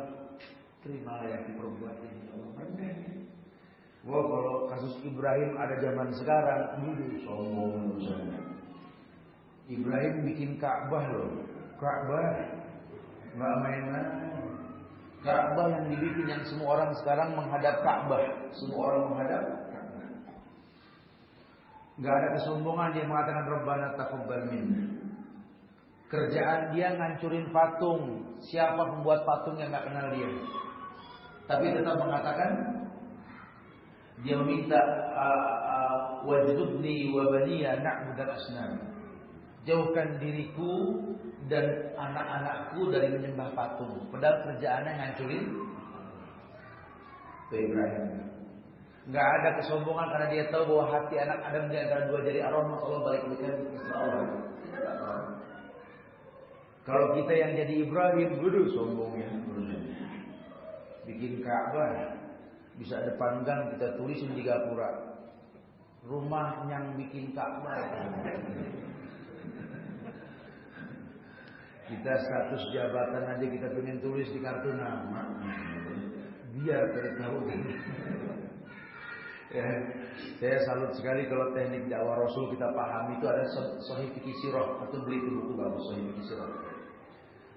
terima yang diperbuat ini ya Allah rendah. Wah kalau kasus Ibrahim ada zaman sekarang, dulu sombong. sombong. Ibrahim bikin Ka'bah loh. Ka'bah nggak main-main. Ka'bah yang dibikin yang semua orang sekarang menghadap Ka'bah. Semua orang menghadap. Gak ada kesombongan dia mengatakan Rabbana taqabbal minna. Kerjaan dia ngancurin patung. Siapa pembuat patung yang gak kenal dia? Tapi tetap mengatakan dia meminta wajudni wa baniya na'budal asnam. Jauhkan diriku dan anak-anakku dari menyembah patung. Padahal kerjaannya ngancurin ke Ibrahim. Enggak ada kesombongan karena dia tahu bahwa hati anak Adam di antara dua jari Ar-Rahman Allah balik Allah. Kalau kita yang jadi Ibrahim, dulu sombongnya. Bikin Ka'bah, bisa depan gang kita tulis di Gapura. Rumah yang bikin Ka'bah. Kita status jabatan aja kita pengen tulis di kartu nama. Biar kita tahu. ya, saya salut sekali kalau teknik dakwah Rasul kita pahami itu ada Sahih Fikih Sirah atau beli itu buku bagus Sahih Fikih.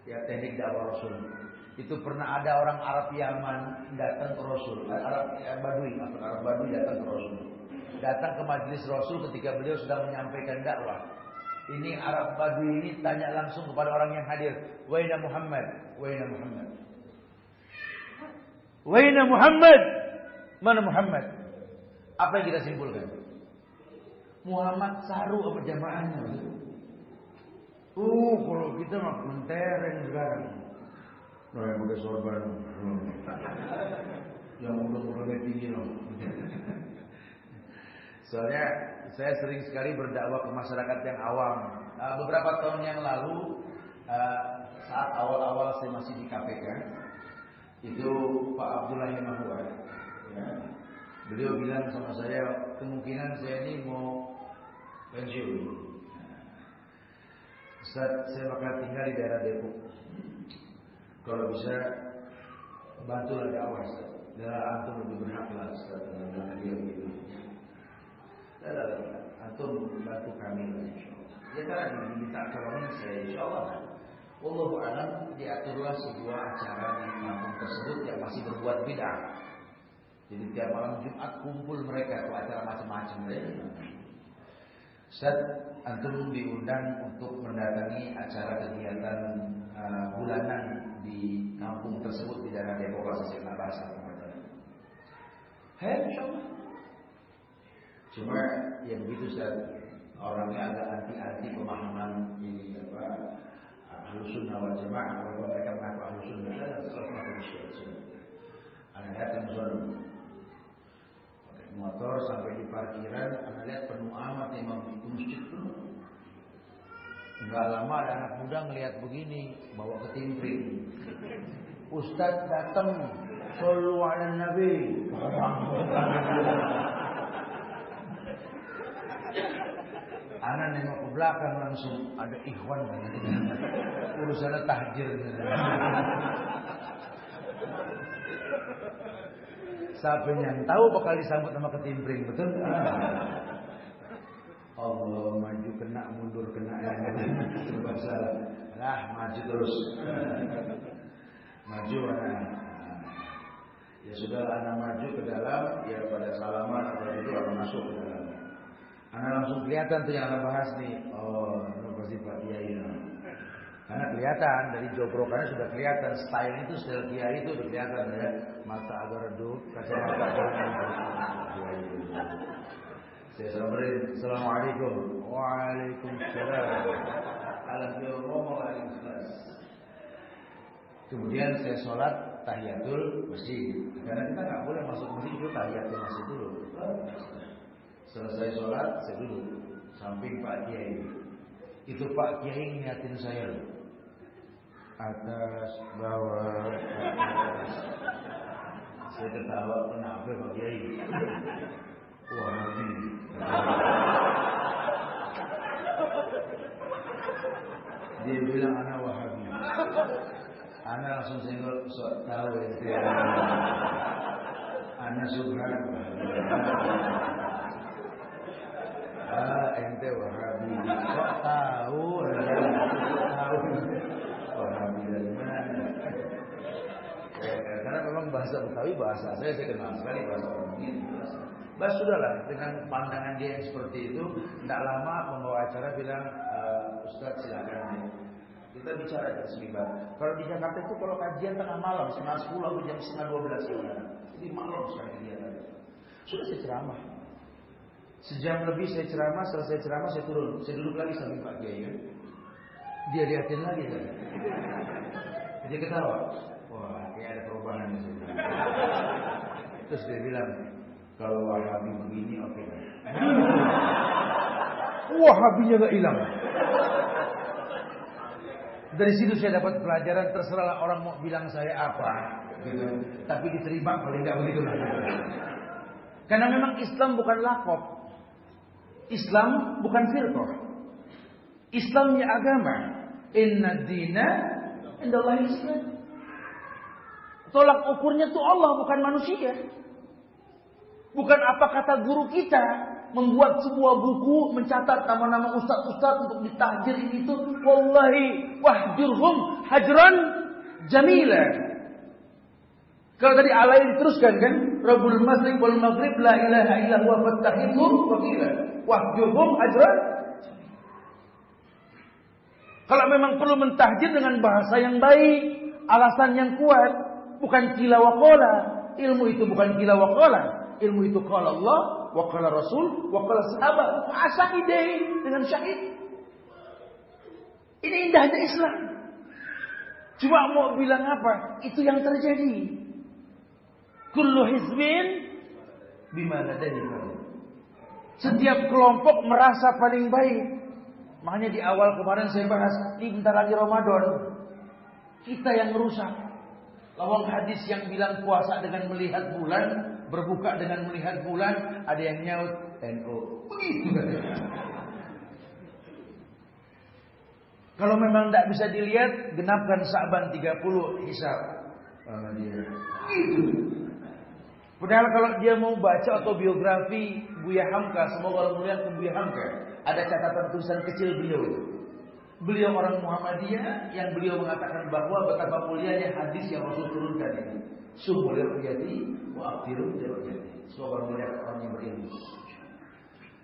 Ya teknik dakwah Rasul. Itu pernah ada orang Arab Yaman datang ke Rasul, Arab ya, Badui, atau Arab Badui datang ke Rasul. Datang ke majelis Rasul ketika beliau sedang menyampaikan dakwah. Ini Arab Badui ini tanya langsung kepada orang yang hadir, "Waina Muhammad? Waina Muhammad?" "Waina Muhammad?" Mana Muhammad? Apa yang kita simpulkan? Muhammad saru apa jamaahnya? Uh, kalau kita mah mentereng sekarang. Nah, yang pakai sorban. Hmm. Yang udah-udah tinggi loh. Soalnya saya sering sekali berdakwah ke masyarakat yang awam. Uh, beberapa tahun yang lalu uh, saat awal-awal saya masih di KPK, itu Pak Abdullah Mahua, ya, beliau bilang sama saya kemungkinan saya ini mau pensiun. Ustaz, saya bakal tinggal di daerah Depok. Kalau bisa bantulah dakwah Ustaz. Dalam antum lebih berhak lah Ustaz dengan dia gitu. Dalam antum bantu kami lah insyaallah. Ya karena diminta tolongnya saya insyaallah. Allah alam diaturlah sebuah acara di kampung tersebut yang masih berbuat bid'ah. Jadi tiap malam Jumat kumpul mereka tuh acara macam-macam ya. Ustaz, antum diundang untuk mendatangi acara kegiatan uh, bulanan di kampung tersebut di daerah Depok Saya nggak bahas apa Hei, insyaallah. Cuma yang begitu Ustaz, orangnya agak anti-anti pemahaman ini apa ahlusunnah wal jamaah walaupun mereka mengaku ahlusunnah dan sesuatu manusia. Anda lihat yang motor sampai di parkiran, anda lihat penuh amat imam itu masjid penuh. Enggak lama ada anak muda ngelihat begini, bawa ketimpring. Ustadz datang, Sallu Nabi. Anak nengok ke belakang langsung ada ikhwan urusannya tahjir. Siapa yang tahu bakal disambut sama ketimpring, betul? Allah maju kena mundur kena serba salah. Lah maju terus. maju anak. Ya sudah anak maju ke dalam, ya pada salaman atau itu akan masuk Anak langsung kelihatan tuh yang anak bahas nih. Oh, itu pasti Pak Kiai. Karena kelihatan dari jobrokannya sudah kelihatan style itu style kiai itu sudah kelihatan ya. Mata agak redup kacamata saya samperin assalamualaikum. Waalaikumsalam. Alhamdulillah kemudian saya sholat tahiyatul masjid. Karena kita nggak boleh masuk masjid itu tahiyatul masjid dulu selesai sholat saya duduk samping Pak Kiai. Itu Pak Kiai ngeliatin saya loh. Atas bawah atas. Saya ketawa kenapa Pak Kiai? Wah nabi dia bilang anak wahabi. Anak langsung senggol so, tahu ya Ana subhan. Ente Wahabi. Kok tahu? Tahu. Wahabi dari mana? Karena memang bahasa Betawi bahasa saya saya kenal sekali bahasa ini. Bah sudahlah dengan pandangan dia yang seperti itu, tidak lama pembawa acara bilang Ustaz silakan kita bicara di selibat. Kalau di Jakarta itu kalau kajian tengah malam setengah sepuluh atau jam setengah dua belas. Jadi malam sekali kegiatan. Sudah saya ceramah. Sejam lebih saya ceramah, selesai ceramah saya turun. Saya duduk lagi sambil Pak Kiai. Ya. Dia liatin lagi saya. Dia ketawa. Wah, kayak ada perubahan di sini. Terus dia bilang, kalau Wahabi begini oke. Okay. Wahabinya gak hilang. Dari situ saya dapat pelajaran terserahlah orang mau bilang saya apa, gitu. Tapi diterima paling nggak begitu. Karena memang Islam bukan lakop. Islam bukan firqah. Islamnya agama. Inna dina indallahi Islam. Tolak ukurnya tuh Allah bukan manusia. Bukan apa kata guru kita membuat sebuah buku mencatat nama-nama ustaz-ustaz untuk ditahjir ini itu wallahi wahjurhum hajran jamila kalau tadi alai diteruskan kan Rabbul Masrik wal Maghrib la ilaha illa huwa fattakhidhum wakila wahjurhum hajran kalau memang perlu mentahjir dengan bahasa yang baik alasan yang kuat bukan kila waqala ilmu itu bukan kila waqala ilmu itu kalau Allah wakala Rasul, wakala sahabat. ide dengan syahid. Ini indahnya Islam. Cuma mau bilang apa? Itu yang terjadi. Kullu hizbin bima Setiap kelompok merasa paling baik. Makanya di awal kemarin saya bahas, ini bentar lagi Ramadan. Kita yang rusak. Lawang hadis yang bilang puasa dengan melihat bulan berbuka dengan melihat bulan, ada yang nyaut NU. Begitu Kalau memang tidak bisa dilihat, genapkan Sa'ban 30 hisab. Padahal kalau dia mau baca autobiografi Buya Hamka, semoga Allah muliakan Buya Hamka, ada catatan tulisan kecil beliau. Beliau orang Muhammadiyah yang beliau mengatakan bahwa betapa mulianya hadis yang Rasul turunkan ini. Sumber ru'yati wa aktiru ru'yati. Semoga melihat orang yang berilmu.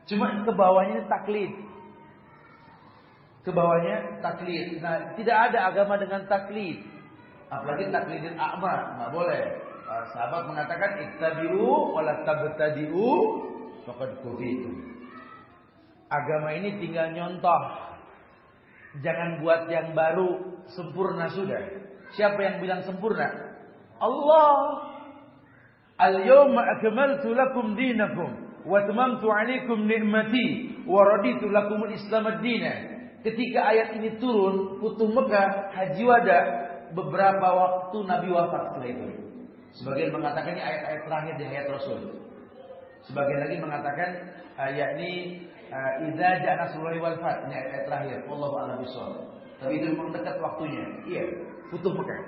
Cuma ke bawahnya taklid. Ke bawahnya taklid. Nah, tidak ada agama dengan taklid. Apalagi taklidin a'ma, enggak boleh. Uh, sahabat mengatakan ittabi'u wa la tabtadi'u faqad kufitu. Agama ini tinggal nyontoh. Jangan buat yang baru, sempurna sudah. Siapa yang bilang sempurna? Allah. Al-yawma akmaltu lakum dinakum wa atmamtu 'alaikum ni'mati wa raditu lakum al-islam ad-dina. Ketika ayat ini turun, Futuh Mekah, Haji Wada, beberapa waktu Nabi wafat setelah itu. Sebagian mengatakan ayat-ayat terakhir di hayat Rasul. Sebagian lagi mengatakan ayat ini idza ja'a wal fath, ini ayat, terakhir. Wallahu a'lam. Tapi itu memang dekat waktunya. Iya, Futuh Mekah.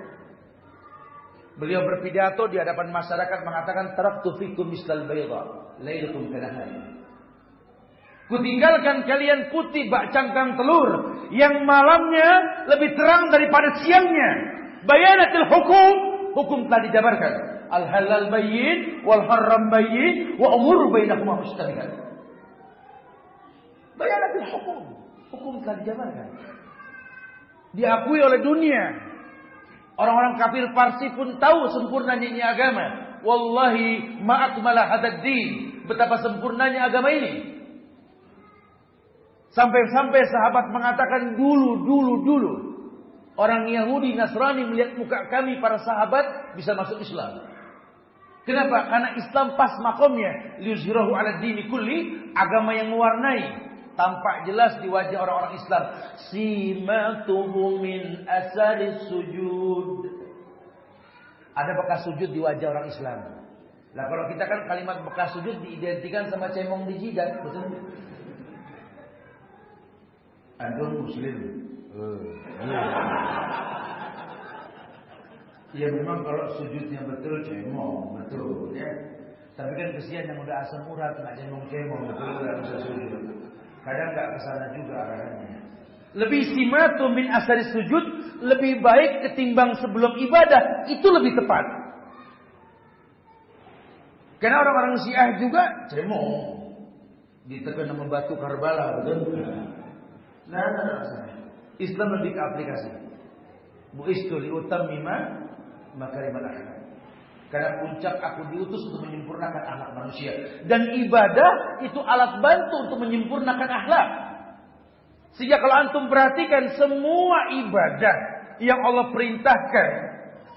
Beliau berpidato di hadapan masyarakat mengatakan taraktu fikum mislal bayda lailatum kanahari. Kutinggalkan kalian putih bak cangkang telur yang malamnya lebih terang daripada siangnya. Bayanatil hukum, hukum telah dijabarkan. Al halal bayyin wal haram bayyin wa umur bainahuma mustabihat. Bayanatil hukum, hukum telah dijabarkan. Diakui oleh dunia Orang-orang kafir Parsi pun tahu sempurnanya ini agama. Wallahi ma'akmala hadad din. Betapa sempurnanya agama ini. Sampai-sampai sahabat mengatakan dulu, dulu, dulu. Orang Yahudi, Nasrani melihat muka kami para sahabat bisa masuk Islam. Kenapa? Karena Islam pas makomnya. Liuzhirahu ala dini kulli. Agama yang mewarnai tampak jelas di wajah orang-orang Islam simatuhu min asari sujud ada bekas sujud di wajah orang Islam lah kalau kita kan kalimat bekas sujud diidentikan sama cemong di jidat betul antum muslim uh, Ya memang kalau sujudnya betul cemong, betul ya. Tapi kan kesian yang udah asam urat nggak cemong-cemong betul nggak bisa sujud. Kadang nggak ke sana juga arahannya. Lebih simatu min asari sujud lebih baik ketimbang sebelum ibadah itu lebih tepat. Karena orang-orang Syiah juga cemong. Ditekan sama batu Karbala, betul? Nah, nah, nah, Islam lebih ke aplikasi. Bu istuli utammima makarimal akhlak. Karena puncak aku diutus untuk menyempurnakan akhlak manusia. Dan ibadah itu alat bantu untuk menyempurnakan akhlak. Sehingga kalau antum perhatikan semua ibadah yang Allah perintahkan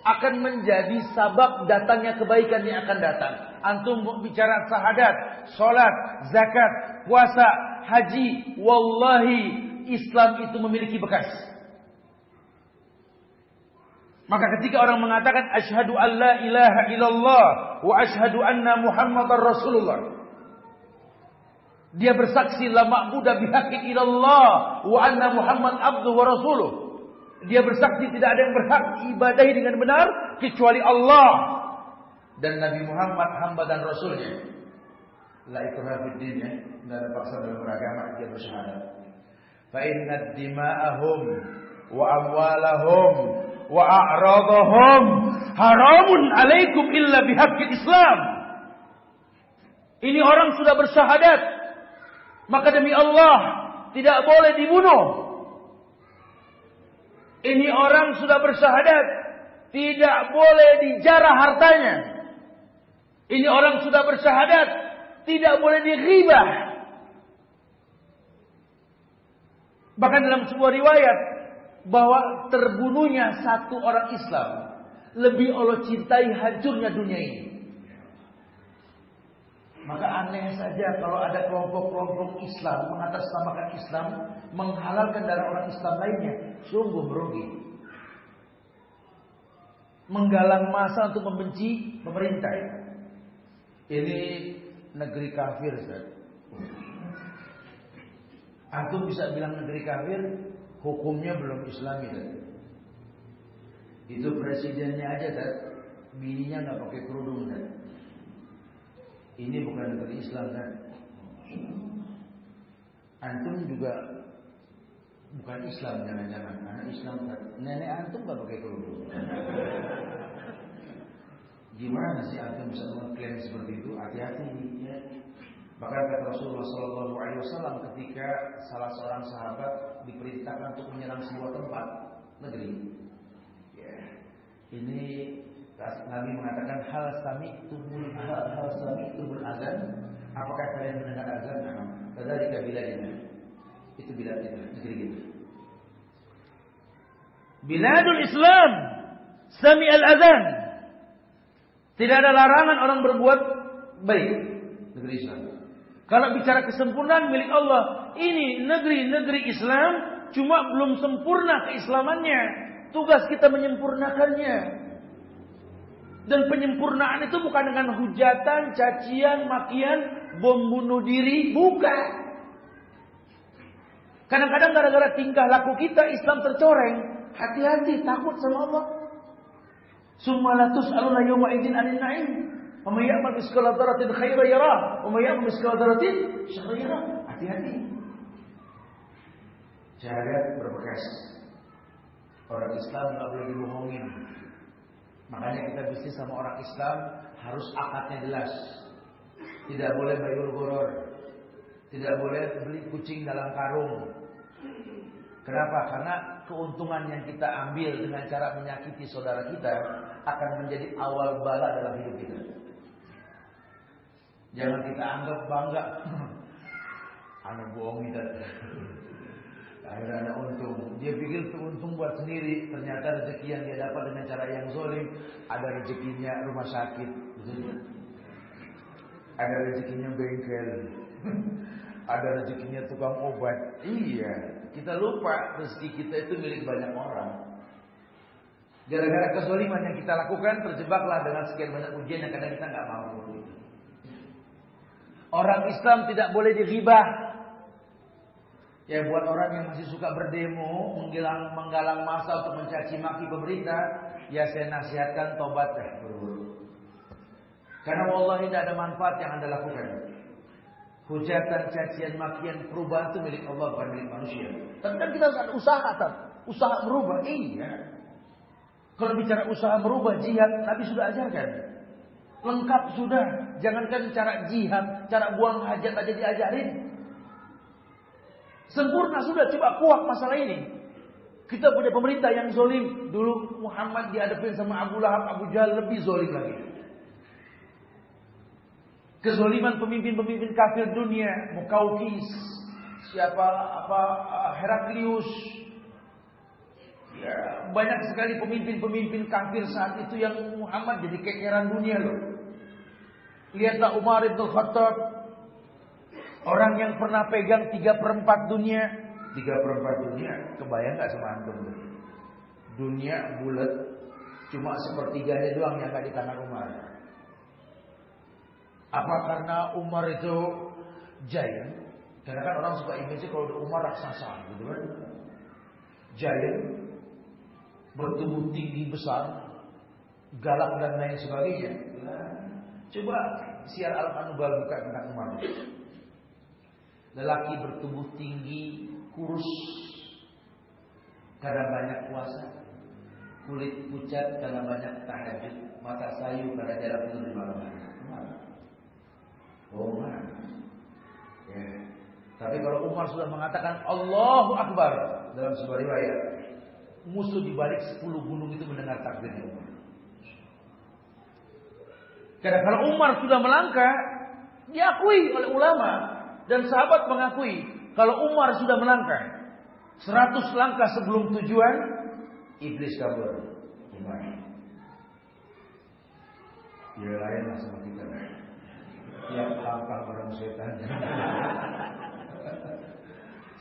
akan menjadi sabab datangnya kebaikan yang akan datang. Antum bicara sahadat, sholat, zakat, puasa, haji. Wallahi Islam itu memiliki bekas. Maka ketika orang mengatakan asyhadu alla ilaha illallah wa asyhadu anna muhammadar rasulullah dia bersaksi la ma'budu bihaqqin illallah wa anna muhammad abdu wa rasuluh. Dia bersaksi tidak ada yang berhak ibadahi dengan benar kecuali Allah dan Nabi Muhammad hamba dan rasulnya. La ikraha fid din ya. Dan paksa dalam beragama dia bersyahadat wa amwalahum wa a'radahum haramun alaikum illa bihaqqil Islam. Ini orang sudah bersyahadat. Maka demi Allah tidak boleh dibunuh. Ini orang sudah bersyahadat. Tidak boleh dijarah hartanya. Ini orang sudah bersyahadat. Tidak boleh diribah. Bahkan dalam sebuah riwayat bahwa terbunuhnya satu orang Islam lebih Allah cintai hancurnya dunia ini. Maka aneh saja kalau ada kelompok-kelompok Islam mengatasnamakan Islam, menghalalkan darah orang Islam lainnya, sungguh merugi. Menggalang masa untuk membenci pemerintah. Ini negeri kafir, Ustaz. Antum bisa bilang negeri kafir hukumnya belum islami tadi. Itu presidennya aja kan, bininya nggak pakai kerudung kan. Ini bukan negeri Islam kan. Antum juga bukan Islam jangan-jangan anak Islam kan. Nenek antum nggak pakai kerudung. Gimana sih antum bisa mengklaim seperti itu? Hati-hati ya. Bahkan kata Rasulullah Shallallahu ketika salah seorang sahabat diperintahkan untuk menyerang sebuah tempat negeri, ya, ini Nabi mengatakan hal sami tubul hal, hal sami tubul azan. Apakah kalian mendengar azan? Nah, dari kabilah ini. Itu bila kita negeri kita. Biladul Islam sami al azan. Tidak ada larangan orang berbuat baik negeri Islam. Kalau bicara kesempurnaan milik Allah, ini negeri-negeri Islam cuma belum sempurna keislamannya. Tugas kita menyempurnakannya. Dan penyempurnaan itu bukan dengan hujatan, cacian, makian, bom bunuh diri, bukan. Kadang-kadang gara-gara tingkah laku kita Islam tercoreng. Hati-hati, takut sama Allah. Summa latus aluna yawma idin. Wa may ya'mal mithqala dzarratin khairan yarah, wa may ya'mal. Hati-hati. jarak berbekas. Orang Islam nggak boleh dibohongin. Makanya kita bisnis sama orang Islam harus akadnya jelas. Tidak boleh bayul goror. Tidak boleh beli kucing dalam karung. Kenapa? Karena keuntungan yang kita ambil dengan cara menyakiti saudara kita akan menjadi awal bala dalam hidup kita. Jangan kita anggap bangga. Anak bohong kita. Akhirnya ada untung. Dia pikir itu untung buat sendiri. Ternyata rezeki yang dia dapat dengan cara yang zolim. Ada rezekinya rumah sakit. Ada rezekinya bengkel. Ada rezekinya tukang obat. Iya. Kita lupa rezeki kita itu milik banyak orang. Gara-gara kezoliman yang kita lakukan terjebaklah dengan sekian banyak ujian yang kadang kita nggak mampu. Orang Islam tidak boleh diribah. Ya buat orang yang masih suka berdemo, menggalang menggalang masa untuk mencaci maki pemerintah, ya saya nasihatkan tobat deh buru-buru. Karena wallahi tidak ada manfaat yang Anda lakukan. Hujatan, cacian, makian, perubahan itu milik Allah bukan milik manusia. Tapi kan kita harus ada usaha, tak? usaha merubah. Iya. Kalau bicara usaha merubah jihad, Nabi sudah ajarkan. Lengkap sudah. Jangankan cara jihad, cara buang hajat aja diajarin. Sempurna sudah, coba kuat masalah ini. Kita punya pemerintah yang zolim. Dulu Muhammad dihadapin sama Abu Lahab, Abu Jahal lebih zolim lagi. Kezoliman pemimpin-pemimpin kafir dunia, Mukaukis, siapa apa Heraklius. Ya, banyak sekali pemimpin-pemimpin kafir saat itu yang Muhammad jadi kekeran dunia loh. Lihatlah Umar bin Khattab, Orang yang pernah pegang tiga perempat dunia, tiga perempat dunia, kebayang nggak sama antum Dunia bulat, cuma sepertiganya doang yang nggak di tangan Umar. Apa karena Umar itu giant? Karena kan orang suka image kalau Umar raksasa, gitu kan? Giant, bertubuh tinggi besar, galak dan lain sebagainya. Nah, coba siar Al-Anubal buka tentang Umar. Lelaki bertubuh tinggi, kurus, karena banyak puasa. Kulit pucat karena banyak tahajud. Mata sayu karena jarang tidur di malam hari. Oh, Umar. Ya. Tapi kalau Umar sudah mengatakan Allahu Akbar dalam sebuah riwayat, musuh di balik 10 gunung itu mendengar takbirnya Umar. Karena kalau Umar sudah melangkah, diakui oleh ulama dan sahabat mengakui kalau Umar sudah melangkah 100 langkah sebelum tujuan, iblis kabur. Umar. Ya lain lah sama kita. Tiap langkah orang setan.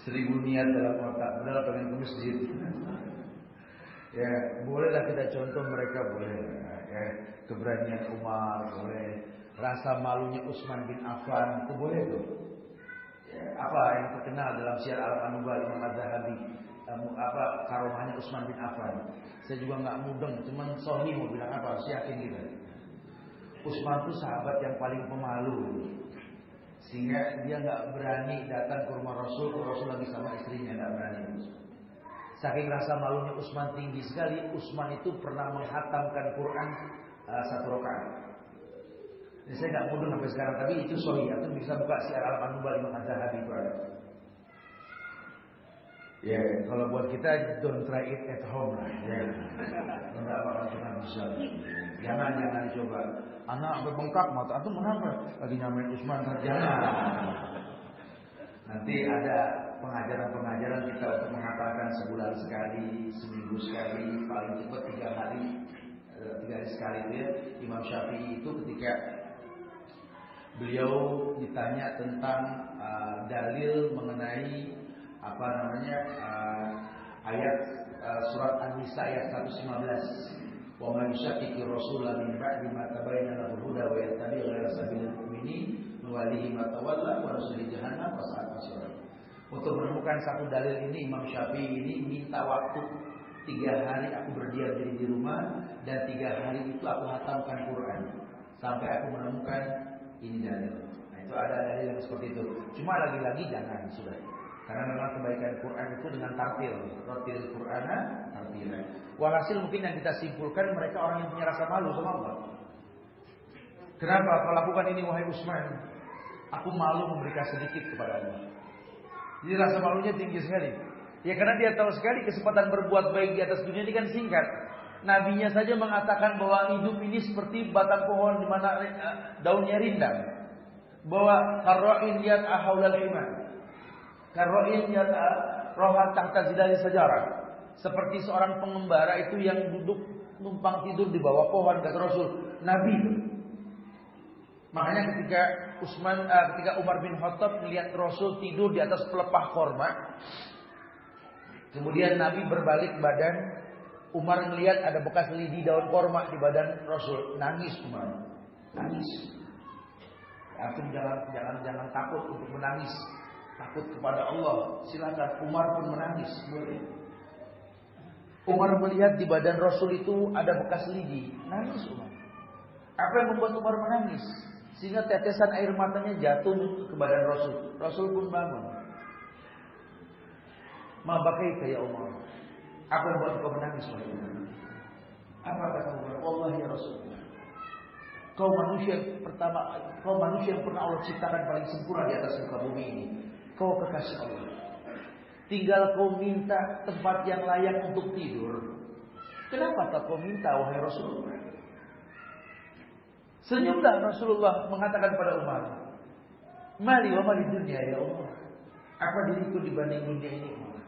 Seribu niat dalam otak, padahal pengen ke masjid. Ya, bolehlah kita contoh mereka boleh. Ya, keberanian Umar boleh. Rasa malunya Utsman bin Affan itu boleh tuh apa yang terkenal dalam syiar Al-Anubal Imam Az-Zahabi apa karomahnya Utsman bin Affan. Saya juga nggak mudeng, cuman Sohi mau bilang apa, harus yakin gitu. Utsman itu sahabat yang paling pemalu. Sehingga dia nggak berani datang ke rumah Rasul, Rasul lagi sama istrinya nggak berani. Saking rasa malunya Utsman tinggi sekali, Utsman itu pernah menghatamkan Quran uh, satu rakaat. Ini saya nggak mudah sampai sekarang, tapi itu sohi. Atau bisa buka si al anubal Imam Az-Zahabi itu ada. Ya, kalau buat kita don't try it at home lah. Ya, enggak bakal pernah bisa. Jangan jangan dicoba. Anak berbengkak mata atau kenapa? Lagi nyamain Usman jangan. Nanti ada pengajaran-pengajaran kita untuk mengatakan sebulan sekali, seminggu sekali, paling cepat tiga hari, eh, tiga hari sekali itu ya. Imam Syafi'i itu ketika beliau ditanya tentang uh, dalil mengenai apa namanya uh, ayat uh, surat An-Nisa ayat 115 wa man yushaqiqir rasula min ba'di ma tabayyana lahu huda wa yattabi' ghayra sabilil mu'minin nuwallihi ma tawalla wa nuslihi jahannam wa sa'at. Untuk menemukan satu dalil ini Imam Syafi'i ini minta waktu tiga hari aku berdiam diri di rumah dan tiga hari itu aku hatamkan Quran sampai aku menemukan ini dalil. Nah, itu ada dalil yang seperti itu. Cuma lagi-lagi jangan sudah. Karena memang kebaikan Quran itu dengan tartil. Rotil Quran tartil. Walhasil mungkin yang kita simpulkan mereka orang yang punya rasa malu sama Allah. Kenapa kau lakukan ini wahai Usman? Aku malu memberikan sedikit kepada Allah. Jadi rasa malunya tinggi sekali. Ya karena dia tahu sekali kesempatan berbuat baik di atas dunia ini kan singkat. Nabinya saja mengatakan bahwa hidup ini seperti batang pohon di mana eh, daunnya rindang. Bahwa karroin yat ahaulal iman. Karroin yat rohan tahta zilali sejarah. Seperti seorang pengembara itu yang duduk numpang tidur di bawah pohon kata Rasul. Nabi. Makanya ketika Utsman uh, ketika Umar bin Khattab melihat Rasul tidur di atas pelepah korma, kemudian Nabi berbalik badan Umar melihat ada bekas lidi daun korma di badan Rasul, nangis Umar, nangis. Antum jangan jangan jangan takut untuk menangis, takut kepada Allah. Silakan Umar pun menangis, boleh. Umar melihat di badan Rasul itu ada bekas lidi. Nangis Umar. Apa yang membuat Umar menangis? Sehingga tetesan air matanya jatuh ke badan Rasul. Rasul pun bangun. Ma bakaita ya Umar. Apa yang membuat kau menangis wahai? Apa kata Umar? Allah ya Rasulullah. Kau manusia pertama, kau manusia yang pernah Allah ciptakan paling sempurna di atas muka bumi ini. Kau kekasih Allah. Tinggal kau minta tempat yang layak untuk tidur. Kenapa tak kau minta wahai Rasulullah? Senyumlah Rasulullah mengatakan pada Umar, Mali wa mali dunia ya Allah. Apa diriku dibanding dunia ini Umar?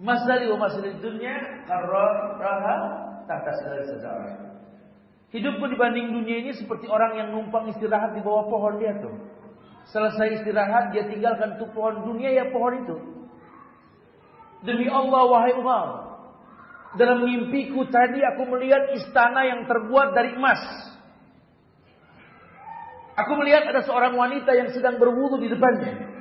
Masali wa masali dunia karena raha tak segala sejarah. Hidupku dibanding dunia ini seperti orang yang numpang istirahat di bawah pohon dia tuh. Selesai istirahat dia tinggalkan tuh pohon dunia ya pohon itu. Demi Allah wahai Umar. Dalam mimpiku tadi aku melihat istana yang terbuat dari emas. Aku melihat ada seorang wanita yang sedang berwudu di depannya.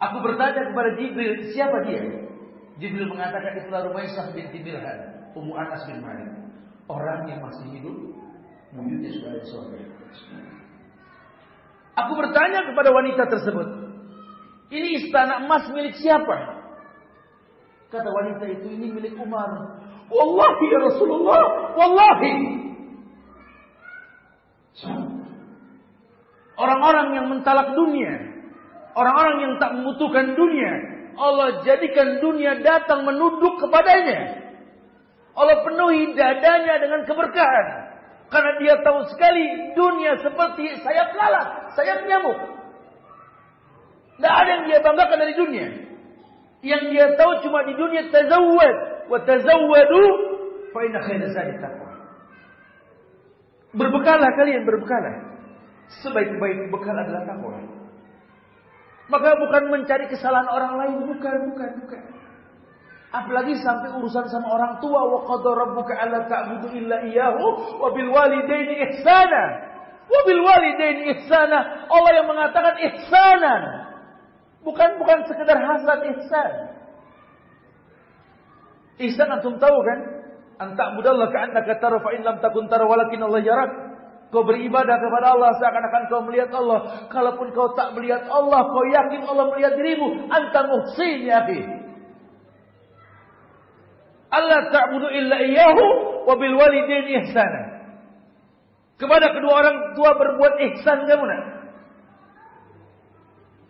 Aku bertanya kepada Jibril, siapa dia? Jibril mengatakan itulah Rumaisah binti Milhan, Ummu Anas bin Malik. Orang yang masih hidup, wujudnya sudah ada. Aku bertanya kepada wanita tersebut, ini istana emas milik siapa? Kata wanita itu, ini milik Umar. Wallahi ya Rasulullah, wallahi. Orang-orang yang mentalak dunia, orang-orang yang tak membutuhkan dunia, Allah jadikan dunia datang menunduk kepadanya. Allah penuhi dadanya dengan keberkahan. Karena dia tahu sekali dunia seperti sayap lalat, sayap nyamuk. Tidak ada yang dia banggakan dari dunia. Yang dia tahu cuma di dunia tazawwad. Wa tazawwadu fa inna. Berbekalah kalian, berbekalah. Sebaik-baik bekal adalah takwa. Maka bukan mencari kesalahan orang lain, bukan, bukan, bukan. Apalagi sampai urusan sama orang tua wa qadara rabbuka alla ta'budu illa iyyahu wa bil walidaini ihsana. Wa bil walidaini ihsana. Allah yang mengatakan ihsanan. Bukan bukan sekedar hasad ihsan. Ihsan antum tahu kan? Anta budallah ka'annaka tara fa in lam takun tara walakin Allah yarak. Kau beribadah kepada Allah seakan-akan kau melihat Allah. Kalaupun kau tak melihat Allah, kau yakin Allah melihat dirimu. Anta muhsin ya akhi. Allah ta'budu illa iyyahu wa bil walidaini ihsana. Kepada kedua orang tua berbuat ihsan kamu nak.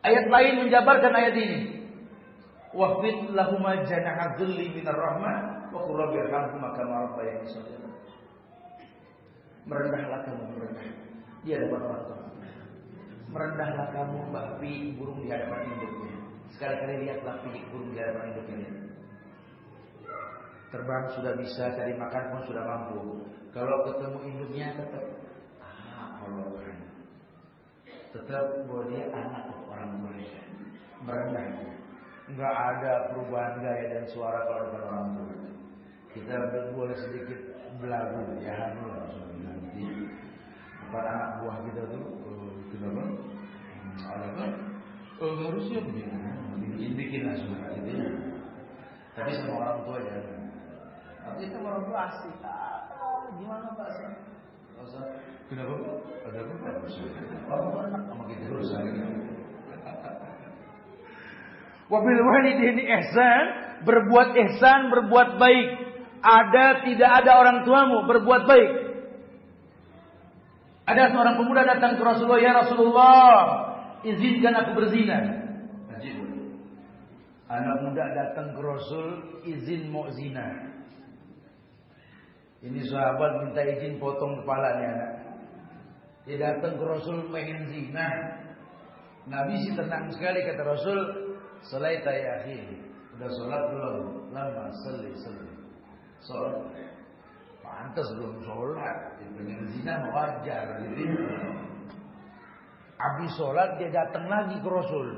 Ayat lain menjabarkan ayat ini. Wahfid lahuma janaha dhulli minar rahmah wa qur rabbi kama rabbayani shaghira. Merendahlah kamu merendah di hadapan orang tua. Merendahlah kamu babi burung di hadapan induknya. Sekali-kali lihatlah pilik burung di hadapan induknya. Terbang sudah bisa, cari makan pun sudah mampu. Kalau ketemu induknya tetap ah, Allah Tetap dia anak orang tuanya. Merendah. Enggak ada perubahan gaya dan suara kalau orang tua. Kita boleh sedikit belagu ya nanti depan anak buah kita tuh kenapa? Ada kan? Oh, harusnya begini. Bikin lah suara gitu ya. Tapi sama orang tua jangan. Tapi itu orang tua asik. Ah, gimana Pak sih? Kenapa? Ada apa? Orang enak sama kita terus Wabil walidaini ihsan, berbuat ihsan, berbuat baik. Ada tidak ada orang tuamu berbuat baik. Ada seorang pemuda datang ke Rasulullah, "Ya Rasulullah, izinkan aku berzina." Anak muda datang ke Rasul, izin mau zina. Ini sahabat minta izin potong kepalanya anak. Dia datang ke Rasul pengen zina. Nabi sih tenang sekali kata Rasul, Selai tayahi. Udah sholat belum? Lama seli. Sholat. Pantas belum sholat. Pengen zina wajar. Jadi Habis sholat dia datang lagi ke Rasul.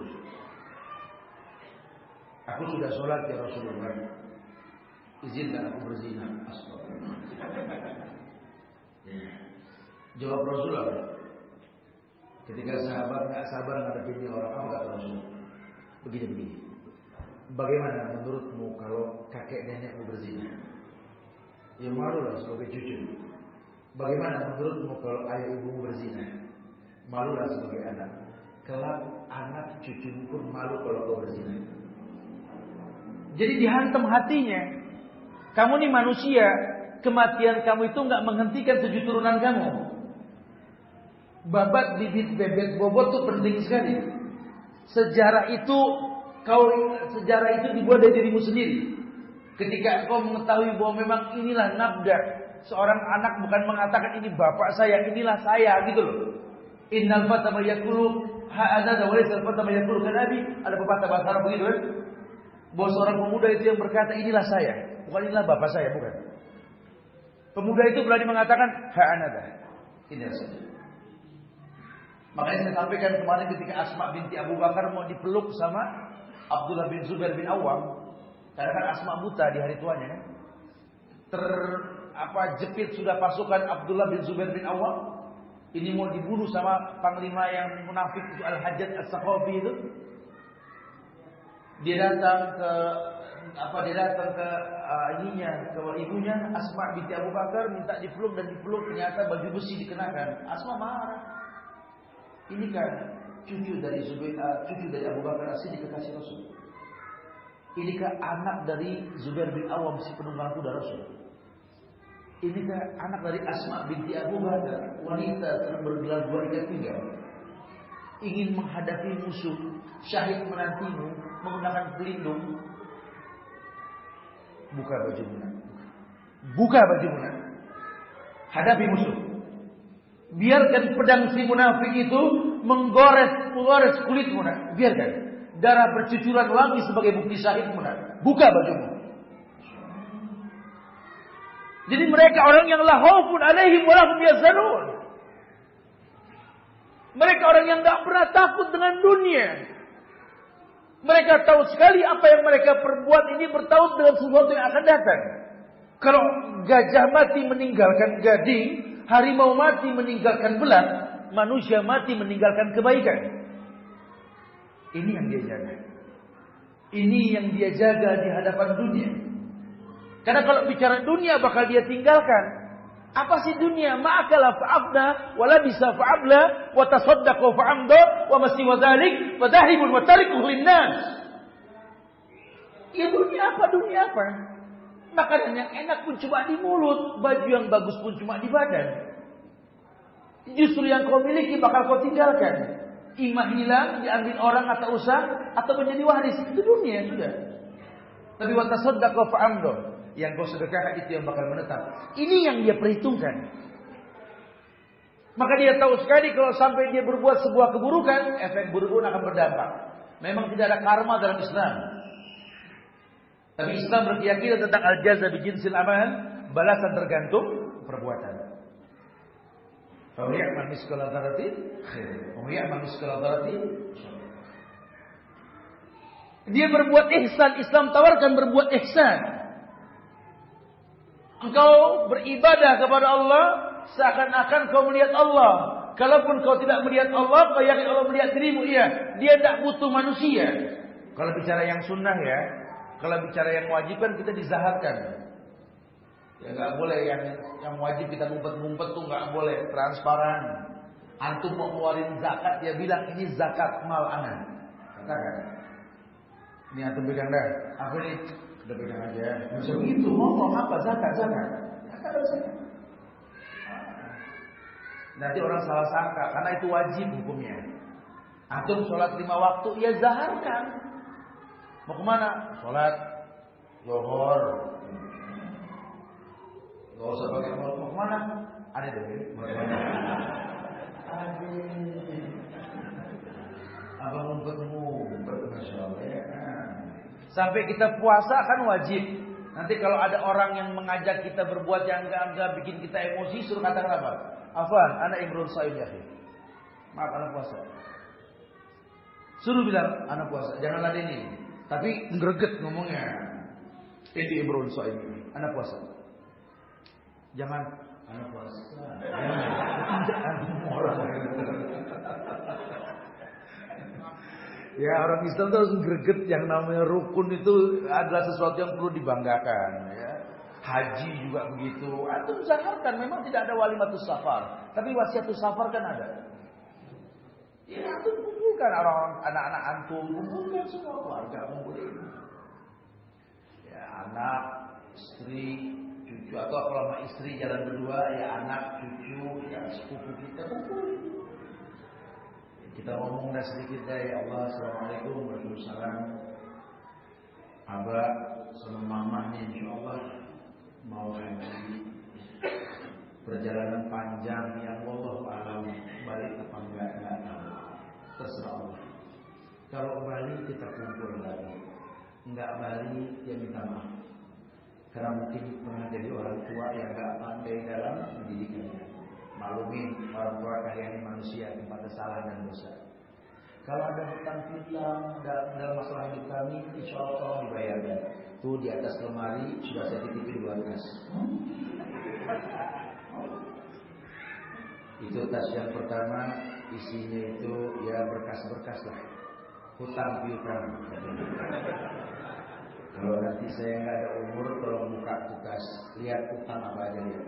Aku sudah sholat ya Rasulullah. Izinkan aku berzina. Ya. Jawab Rasulullah. Ketika sahabat nggak sabar ngadepin orang, apa kata? Begini begini. Bagaimana menurutmu kalau kakek nenekmu berzina? Ya malulah sebagai cucu. Bagaimana menurutmu kalau ayah ibumu berzina? Malulah sebagai anak. Kelak anak cucumu pun malu kalau kau berzina. Jadi dihantam hatinya. Kamu ini manusia, kematian kamu itu nggak menghentikan tujuh turunan kamu. Babat bibit bebek bobot itu penting sekali. Sejarah itu kau sejarah itu dibuat dari dirimu sendiri. Ketika engkau mengetahui bahwa memang inilah nabda seorang anak bukan mengatakan ini bapak saya, inilah saya gitu loh. Innal fata mayakulu ha'adada wa laysa fata mayakulu kan abi. Ada pepatah bahasa Arab begitu kan? Bahwa seorang pemuda itu yang berkata inilah saya, bukan inilah bapak saya, bukan. Pemuda itu berani mengatakan ha'anada. Ini saja. Makanya saya sampaikan kemarin ketika Asma binti Abu Bakar mau dipeluk sama Abdullah bin Zubair bin Awam. Karena kan Asma buta di hari tuanya kan. Ter apa jepit sudah pasukan Abdullah bin Zubair bin Awam. Ini mau dibunuh sama panglima yang munafik itu Al-Hajjaj As-Saqafi itu. Dia datang ke apa dia datang ke uh, ininya ke ibunya Asma binti Abu Bakar minta dipeluk dan dipeluk ternyata baju besi dikenakan. Asma marah. Ini kan cucu dari Zubair, uh, cucu dari Abu Bakar asli dikasih Rasul. Inikah anak dari Zubair bin Awam si penunggang kuda Rasul? Inikah anak dari Asma binti Abu Bakar, wanita yang bergelar dua ikat pinggang, ingin menghadapi musuh, syahid menantimu, menggunakan pelindung, buka baju. Buka baju munafik. Hadapi musuh. Biarkan pedang si munafik itu menggores menggores kulit munafik. Biarkan. Darah bercucuran lagi sebagai bukti syahid munafik. Buka bajumu. Jadi mereka orang yang la khaufun alaihim wa lahum yahzanun. Mereka orang yang tidak pernah takut dengan dunia. Mereka tahu sekali apa yang mereka perbuat ini bertaut dengan sesuatu yang akan datang. Kalau gajah mati meninggalkan gading, harimau mati meninggalkan belang, manusia mati meninggalkan kebaikan. Ini yang dia jaga. Ini yang dia jaga di hadapan dunia. Karena kalau bicara dunia bakal dia tinggalkan. Apa sih dunia? Ma'akala fa'abna, wa labisa fa'abla, wa tasaddaqa fa'amda, wa masih wa dhalik, wa dahibun wa tarikuh linnas. Ya dunia apa? Dunia apa? Makanan yang enak pun cuma di mulut, baju yang bagus pun cuma di badan. Justru yang kau miliki bakal kau tinggalkan. Imah hilang, diambil orang atau usah, atau menjadi waris. Itu dunia sudah. Tapi wa tasaddaqa fa'amda yang kau sedekahkan itu yang bakal menetap. Ini yang dia perhitungkan. Maka dia tahu sekali kalau sampai dia berbuat sebuah keburukan, efek buruk pun akan berdampak. Memang tidak ada karma dalam Islam. Tapi Islam berkeyakinan tentang al-jaza bijinsil amal, balasan tergantung perbuatan. Kalau ya'mal miskala dzarratin khair, ya'mal miskala dzarratin Dia berbuat ihsan, Islam tawarkan berbuat ihsan. Engkau beribadah kepada Allah seakan-akan kau melihat Allah. Kalaupun kau tidak melihat Allah, kau yakin Allah melihat dirimu. Iya, dia tidak butuh manusia. Kalau bicara yang sunnah ya, kalau bicara yang wajib kan kita dizahatkan. Ya nggak boleh yang yang wajib kita ngumpet-ngumpet tuh nggak boleh transparan. Antum mau ngeluarin zakat, dia bilang ini zakat mal anak. Katakan. Ini antum pegang dah. Apa ini? Udah pegang aja. Bisa begitu ngomong apa zakat zakat. Zakat zakat. Nanti orang salah sangka karena itu wajib hukumnya. Antum sholat lima waktu ya zaharkan. Mau ke mana? Sholat Zohor. Gak usah pakai mau mau ke mana? Ada deh. Mau ke mana? Ada. Abang masya Allah ya. Sampai kita puasa kan wajib. Nanti kalau ada orang yang mengajak kita berbuat yang enggak-enggak bikin kita emosi, suruh katakan apa? Afwan, anak Imrul Sa'id ya. Maaf, anak puasa. Suruh bilang, anak puasa. Jangan ini. Tapi greget ngomongnya. Ini Imrul Sa'id anak puasa. Jangan anak puasa. Jangan orang. Ya orang Islam itu harus greget yang namanya rukun itu adalah sesuatu yang perlu dibanggakan. Ya. Haji juga begitu. Antum zakarkan memang tidak ada walimatus safar, tapi wasiatus safar kan ada. Ya antum kumpulkan orang-orang anak-anak antum, kumpulkan semua keluarga kumpulin. Ya anak, istri, cucu atau kalau sama istri jalan berdua ya anak, cucu, ya sepupu kita kumpulin. Kita ngomong dah sedikit dah ya Allah Assalamualaikum Waalaikumsalam. Abah sama mama nih insya Allah Mau haji. Perjalanan panjang yang Allah alam Balik apa enggak enggak tahu. Terserah Allah. Kalau balik kita kumpul lagi. Enggak balik ya minta maaf Karena mungkin pernah jadi orang tua yang enggak pandai dalam pendidikannya Maklumin orang tua kalian manusia tempat kesalahan dan dosa. Kalau ada hutang piutang dalam, dalam masalah hidup kami, insya Allah dibayarkan. Tuh di atas lemari sudah saya titipin dua tas. Itu tas yang pertama isinya itu ya berkas-berkas lah. Hutang piutang. Kalau nanti saya nggak ada umur, tolong buka tugas, lihat hutang apa aja ya.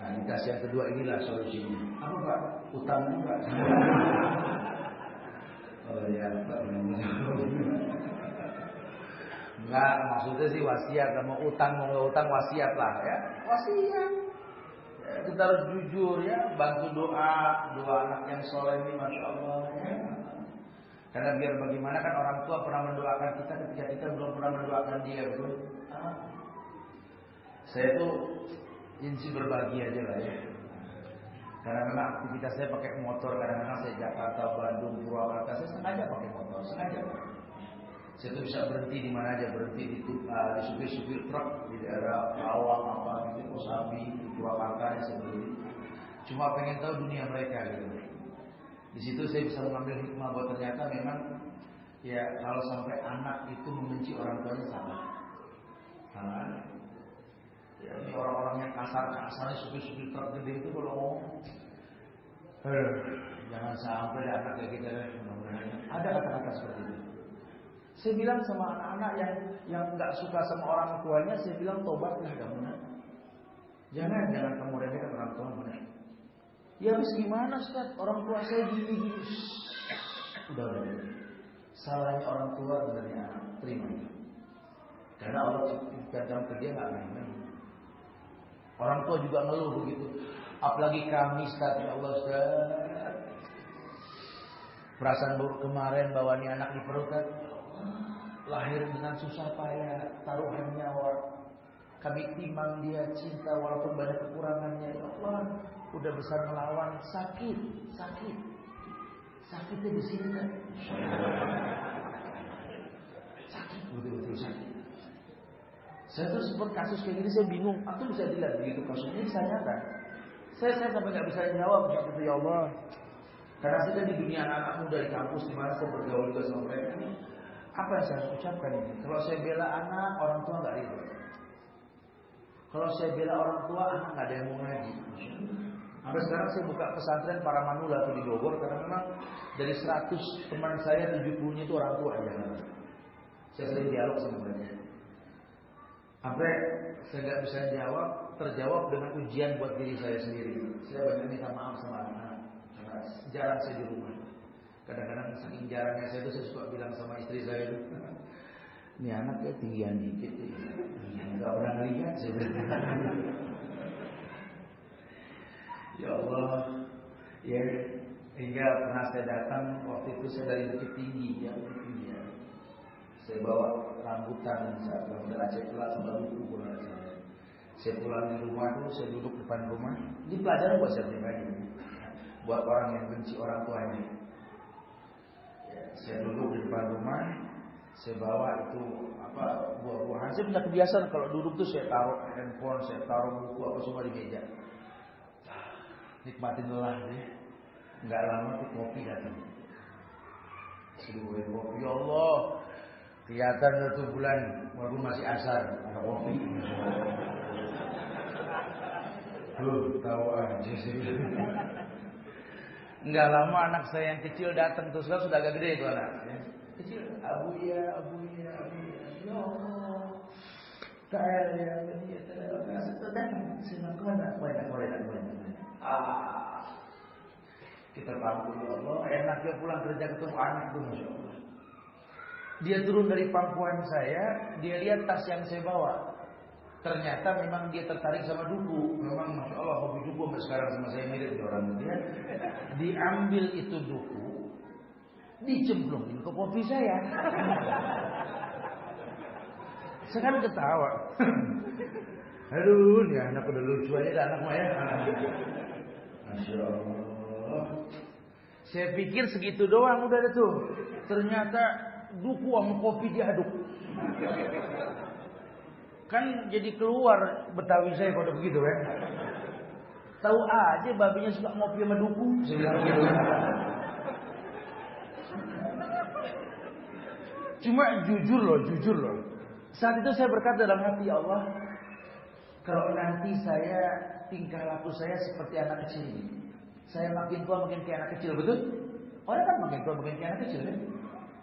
Nah, tas yang kedua inilah solusinya. Apa Pak? Utang juga. oh ya, Pak. Enggak, maksudnya sih wasiat. Mau utang, mau utang wasiat lah ya. Wasiat. Ya, kita harus jujur ya, bantu doa, doa anak yang soleh ini, masya Allah. Ya. Karena biar bagaimana kan orang tua pernah mendoakan kita ketika kita belum pernah mendoakan dia? Ah. Saya tuh Insi berbagi aja lah ya. Karena memang aktivitas saya pakai motor, kadang-kadang saya Jakarta, Bandung, Purwakarta, saya sengaja pakai motor, sengaja. Saya tuh bisa berhenti di mana aja, berhenti di, uh, di supir-supir truk di daerah Rawang apa gitu, Kosambi, Purwakarta ya saya berhenti. Cuma pengen tahu dunia mereka gitu. Di situ saya bisa mengambil hikmah bahwa ternyata memang ya kalau sampai anak itu membenci orang tuanya salah. Salah. Ya, ini orang-orang yang kasar-kasarnya supir-supir truk gede itu kalau ngomong. Eh, jangan sampai ada anak kayak kita deh ada kata-kata seperti itu. Saya bilang sama anak-anak yang yang nggak suka sama orang tuanya saya bilang tobatlah kamu nak. Jangan jangan kamu remehkan orang tua mana ya habis gimana Ustaz orang tua saya gini gini udah udah salahnya orang tua sebenarnya anak terima karena Allah ciptakan dalam kerja nggak main-main Orang tua juga ngeluh begitu. Apalagi kami Ustaz ya Allah Ustaz. Perasaan buruk kemarin bawa ini anak di perut kan. Lahir dengan susah payah, taruhan nyawa. Kami timang dia cinta walaupun banyak kekurangannya. Ya Allah, udah besar melawan, sakit, sakit. Sakitnya di sini kan. Sakit, betul-betul sakit. Saya tuh seperti kasus kayak gini saya bingung. Aku bisa dilihat begitu kasusnya bisa nyata. Saya saya sampai nggak bisa jawab seperti itu ya Allah. Karena saya di dunia anak-anak muda di kampus di mana saya bergaul juga sama mereka ini. Apa yang saya ucapkan ini? Kalau saya bela anak, orang tua nggak ribet. Kalau saya bela orang tua, anak nggak ada yang mau ngaji. Sampai sekarang saya buka pesantren para manula atau di Bogor karena memang dari 100 teman saya 70-nya itu orang tua aja. Saya sering dialog sama mereka. Sampai saya nggak bisa jawab, terjawab dengan ujian buat diri saya sendiri. Saya banyak minta maaf sama anak-anak karena jarang saya di rumah. Kadang-kadang saking jarangnya saya itu saya suka bilang sama istri saya itu, ini anaknya tinggian dikit, nggak pernah lihat saya. Ya Allah, ya hingga pernah saya datang waktu itu saya dari Bukit Tinggi, ya Bukit Tinggi ya. Saya bawa rambutan saat rambutan Aceh telat sama pulang saya. Saya pulang di rumah itu saya duduk depan rumah. Ini pelajaran buat saya pribadi. Buat orang yang benci orang tuanya. Ya, saya duduk di depan rumah. Saya bawa itu apa buah-buahan. Saya punya kebiasaan kalau duduk tuh saya taruh handphone, saya taruh buku apa semua di meja. Nikmatin lelah deh. Enggak lama tuh kopi datang. Seduhin kopi, ya Allah, Kelihatan satu bulan walaupun masih asar ada kopi. Tuh tahu aja sih. Enggak lama anak saya yang kecil datang terus sudah agak gede itu anak. Ya. Kecil, abu ya, abu ya, abu ya. Ya Allah. Kayak ya, dia datang. Saya mana, mana, mana, mana. Ah, kita pangku ya Allah. Enaknya pulang kerja ketemu anak tuh, masya Allah. Dia turun dari pangkuan saya, dia lihat tas yang saya bawa. Ternyata memang dia tertarik sama duku. Memang masya Allah hobi duku sampai sekarang sama saya mirip di orang dia. Diambil itu duku, dicemplungin ke kopi saya. Saya kan ketawa. Aduh, ini anak udah lucu aja anak mah ya. Saya pikir segitu doang udah ada tuh. Ternyata duku sama kopi diaduk. Kan jadi keluar Betawi saya kalau begitu kan. Tahu aja babinya suka ngopi sama duku. Cuma jujur loh, jujur loh. Saat itu saya berkata dalam hati ya Allah, kalau nanti saya tingkah laku saya seperti anak kecil ini. Saya makin tua makin kayak anak kecil, betul? Orang kan makin tua makin kayak anak kecil kan?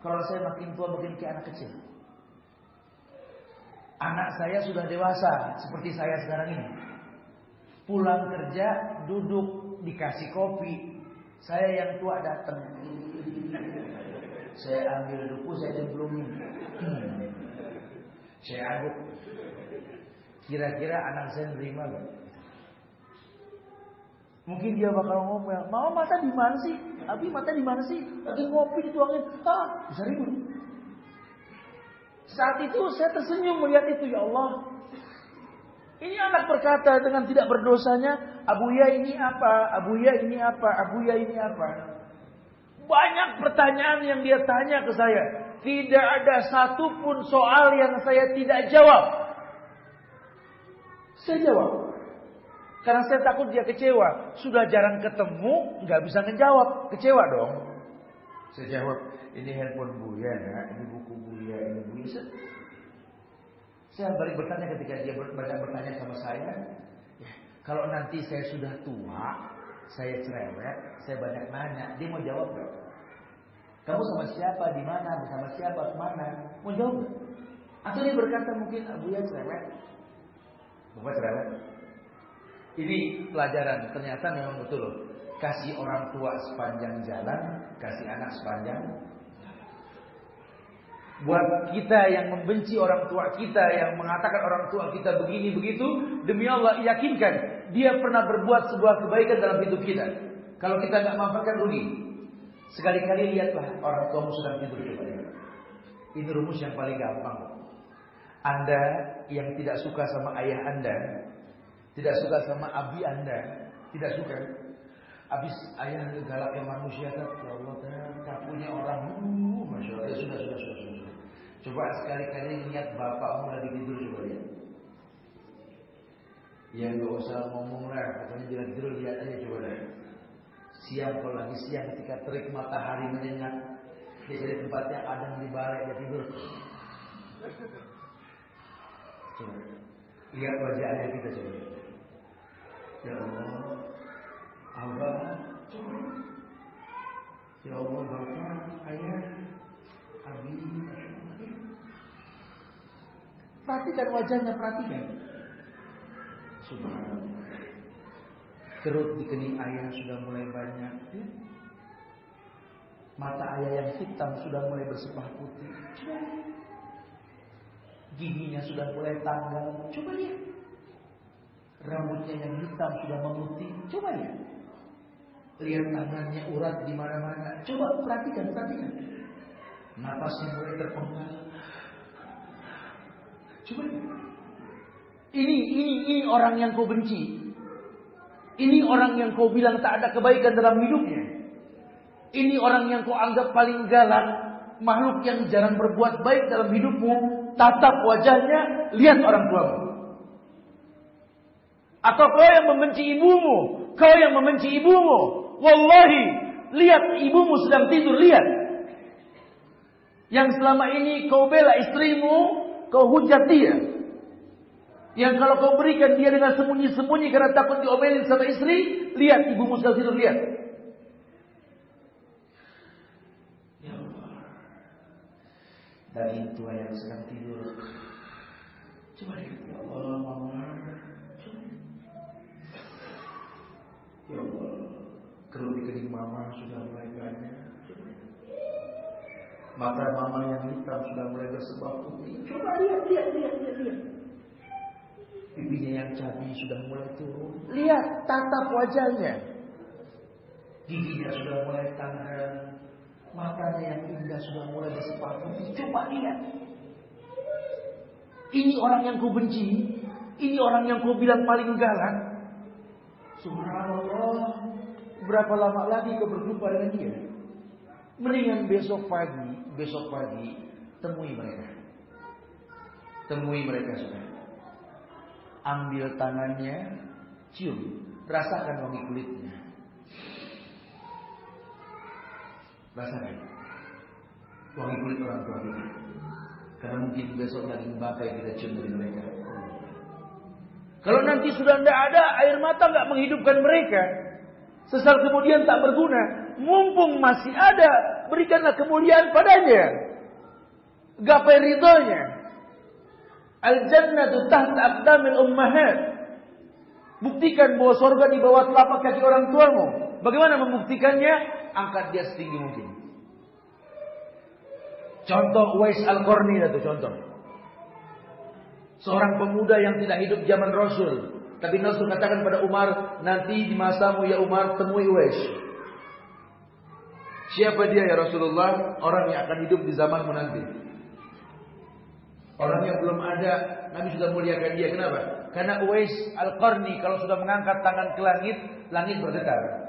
Kalau saya makin tua makin kayak anak kecil. Anak saya sudah dewasa seperti saya sekarang ini. Pulang kerja, duduk, dikasih kopi. Saya yang tua datang. Saya ambil duku, saya cemplungin. Saya aduk. Kira-kira anak saya nerima gak? Mungkin dia bakal ngomel, mau mata di mana sih? Abi mata di mana sih? Lagi ngopi dituangin. Ah, bisa ribut. Saat itu saya tersenyum melihat itu ya Allah. Ini anak berkata dengan tidak berdosanya, Abu Ya ini apa? Abu Ya ini apa? Abu Ya ini apa? Banyak pertanyaan yang dia tanya ke saya. Tidak ada satupun soal yang saya tidak jawab. Saya jawab. Karena saya takut dia kecewa. Sudah jarang ketemu, nggak bisa ngejawab. Kecewa dong. Saya jawab, ini handphone Buya, ya. ini buku Buya, ini Buya. Saya balik bertanya ketika dia banyak bertanya sama saya. Ya, kalau nanti saya sudah tua, saya cerewet, saya banyak nanya, dia mau jawab gak? Kamu sama siapa, di mana, bersama siapa, ke mana? Mau jawab? Atau dia berkata mungkin Abu ya cerewet. Bapak cerewet. Ini pelajaran, ternyata memang betul. Kasih orang tua sepanjang jalan, kasih anak sepanjang Buat kita yang membenci orang tua kita, yang mengatakan orang tua kita begini begitu, demi Allah yakinkan dia pernah berbuat sebuah kebaikan dalam hidup kita. Kalau kita nggak manfaatkan rugi. Sekali-kali lihatlah orang tuamu sedang tidur coba Ini rumus yang paling gampang. Anda yang tidak suka sama ayah Anda, tidak suka sama abi Anda, tidak suka. Habis ayah galaknya manusia kan, ya Allah, kapunya orang, uh, masya Allah, ya sudah, sudah, sudah, sudah. Coba sekali-kali lihat bapakmu lagi tidur coba lihat. Ya nggak usah ngomong lah, pokoknya dia tidur lihat aja coba deh. Siang kalau lagi siang ketika terik matahari menyengat, dia jadi tempatnya ada di balik dia tidur. Coba lihat wajah ayah kita coba. Ya Allah, Abah. Ya Allah, Bapak, Ayah, Abi, Perhatikan wajahnya, perhatikan. Subhanallah. Kerut di kening ayah sudah mulai banyak. Ya? Mata ayah yang hitam sudah mulai bersepah putih. Coba Giginya sudah mulai tanggal. Coba lihat. Rambutnya yang hitam sudah memutih. Coba lihat. Lihat tangannya urat di mana-mana. Coba perhatikan, perhatikan. Napasnya mulai terpenggal. Coba ini ini ini orang yang kau benci. Ini orang yang kau bilang tak ada kebaikan dalam hidupnya. Ini orang yang kau anggap paling galak, makhluk yang jarang berbuat baik dalam hidupmu. Tatap wajahnya, lihat orang tuamu. Atau kau yang membenci ibumu, kau yang membenci ibumu. Wallahi, lihat ibumu sedang tidur, lihat. Yang selama ini kau bela istrimu, kau hujat dia. Yang kalau kau berikan dia dengan sembunyi-sembunyi karena takut diomelin sama istri, lihat ibumu sedang tidur, lihat. Ya Dari tua yang sedang tidur. Coba lihat ya Allah, Allah. Kerudung kening mama sudah mulai banyak. Mata mama yang hitam sudah mulai bersebab putih. Coba lihat, lihat, lihat, lihat, lihat. Pipinya yang cabi sudah mulai turun. Lihat tatap wajahnya. Giginya sudah mulai tanggal. Matanya yang indah sudah mulai bersebab putih. Coba lihat. Ini orang yang ku benci. Ini orang yang ku bilang paling galak. Subhanallah. Berapa lama lagi kau berjumpa dengan dia? Mendingan besok pagi, besok pagi temui mereka. Temui mereka sudah. Ambil tangannya, cium, rasakan wangi kulitnya. Rasakan wangi kulit orang tua kita. Karena mungkin besok lagi bangkai kita cium dari mereka. Kalau nanti sudah tidak ada air mata nggak menghidupkan mereka, sesal kemudian tak berguna. Mumpung masih ada, berikanlah kemuliaan padanya. Gapai ridhonya. Al jannatu tahta aqdamil ummahat. Buktikan bahwa surga di bawah telapak kaki orang tuamu. Bagaimana membuktikannya? Angkat dia setinggi mungkin. Contoh Uwais Al-Qarni itu contoh. Seorang pemuda yang tidak hidup zaman Rasul. Tapi Rasul katakan pada Umar, nanti di masamu ya Umar temui Uwais. Siapa dia ya Rasulullah? Orang yang akan hidup di zamanmu nanti. Orang yang belum ada, Nabi sudah muliakan dia. Kenapa? Karena Uwais Al-Qarni kalau sudah mengangkat tangan ke langit, langit bergetar.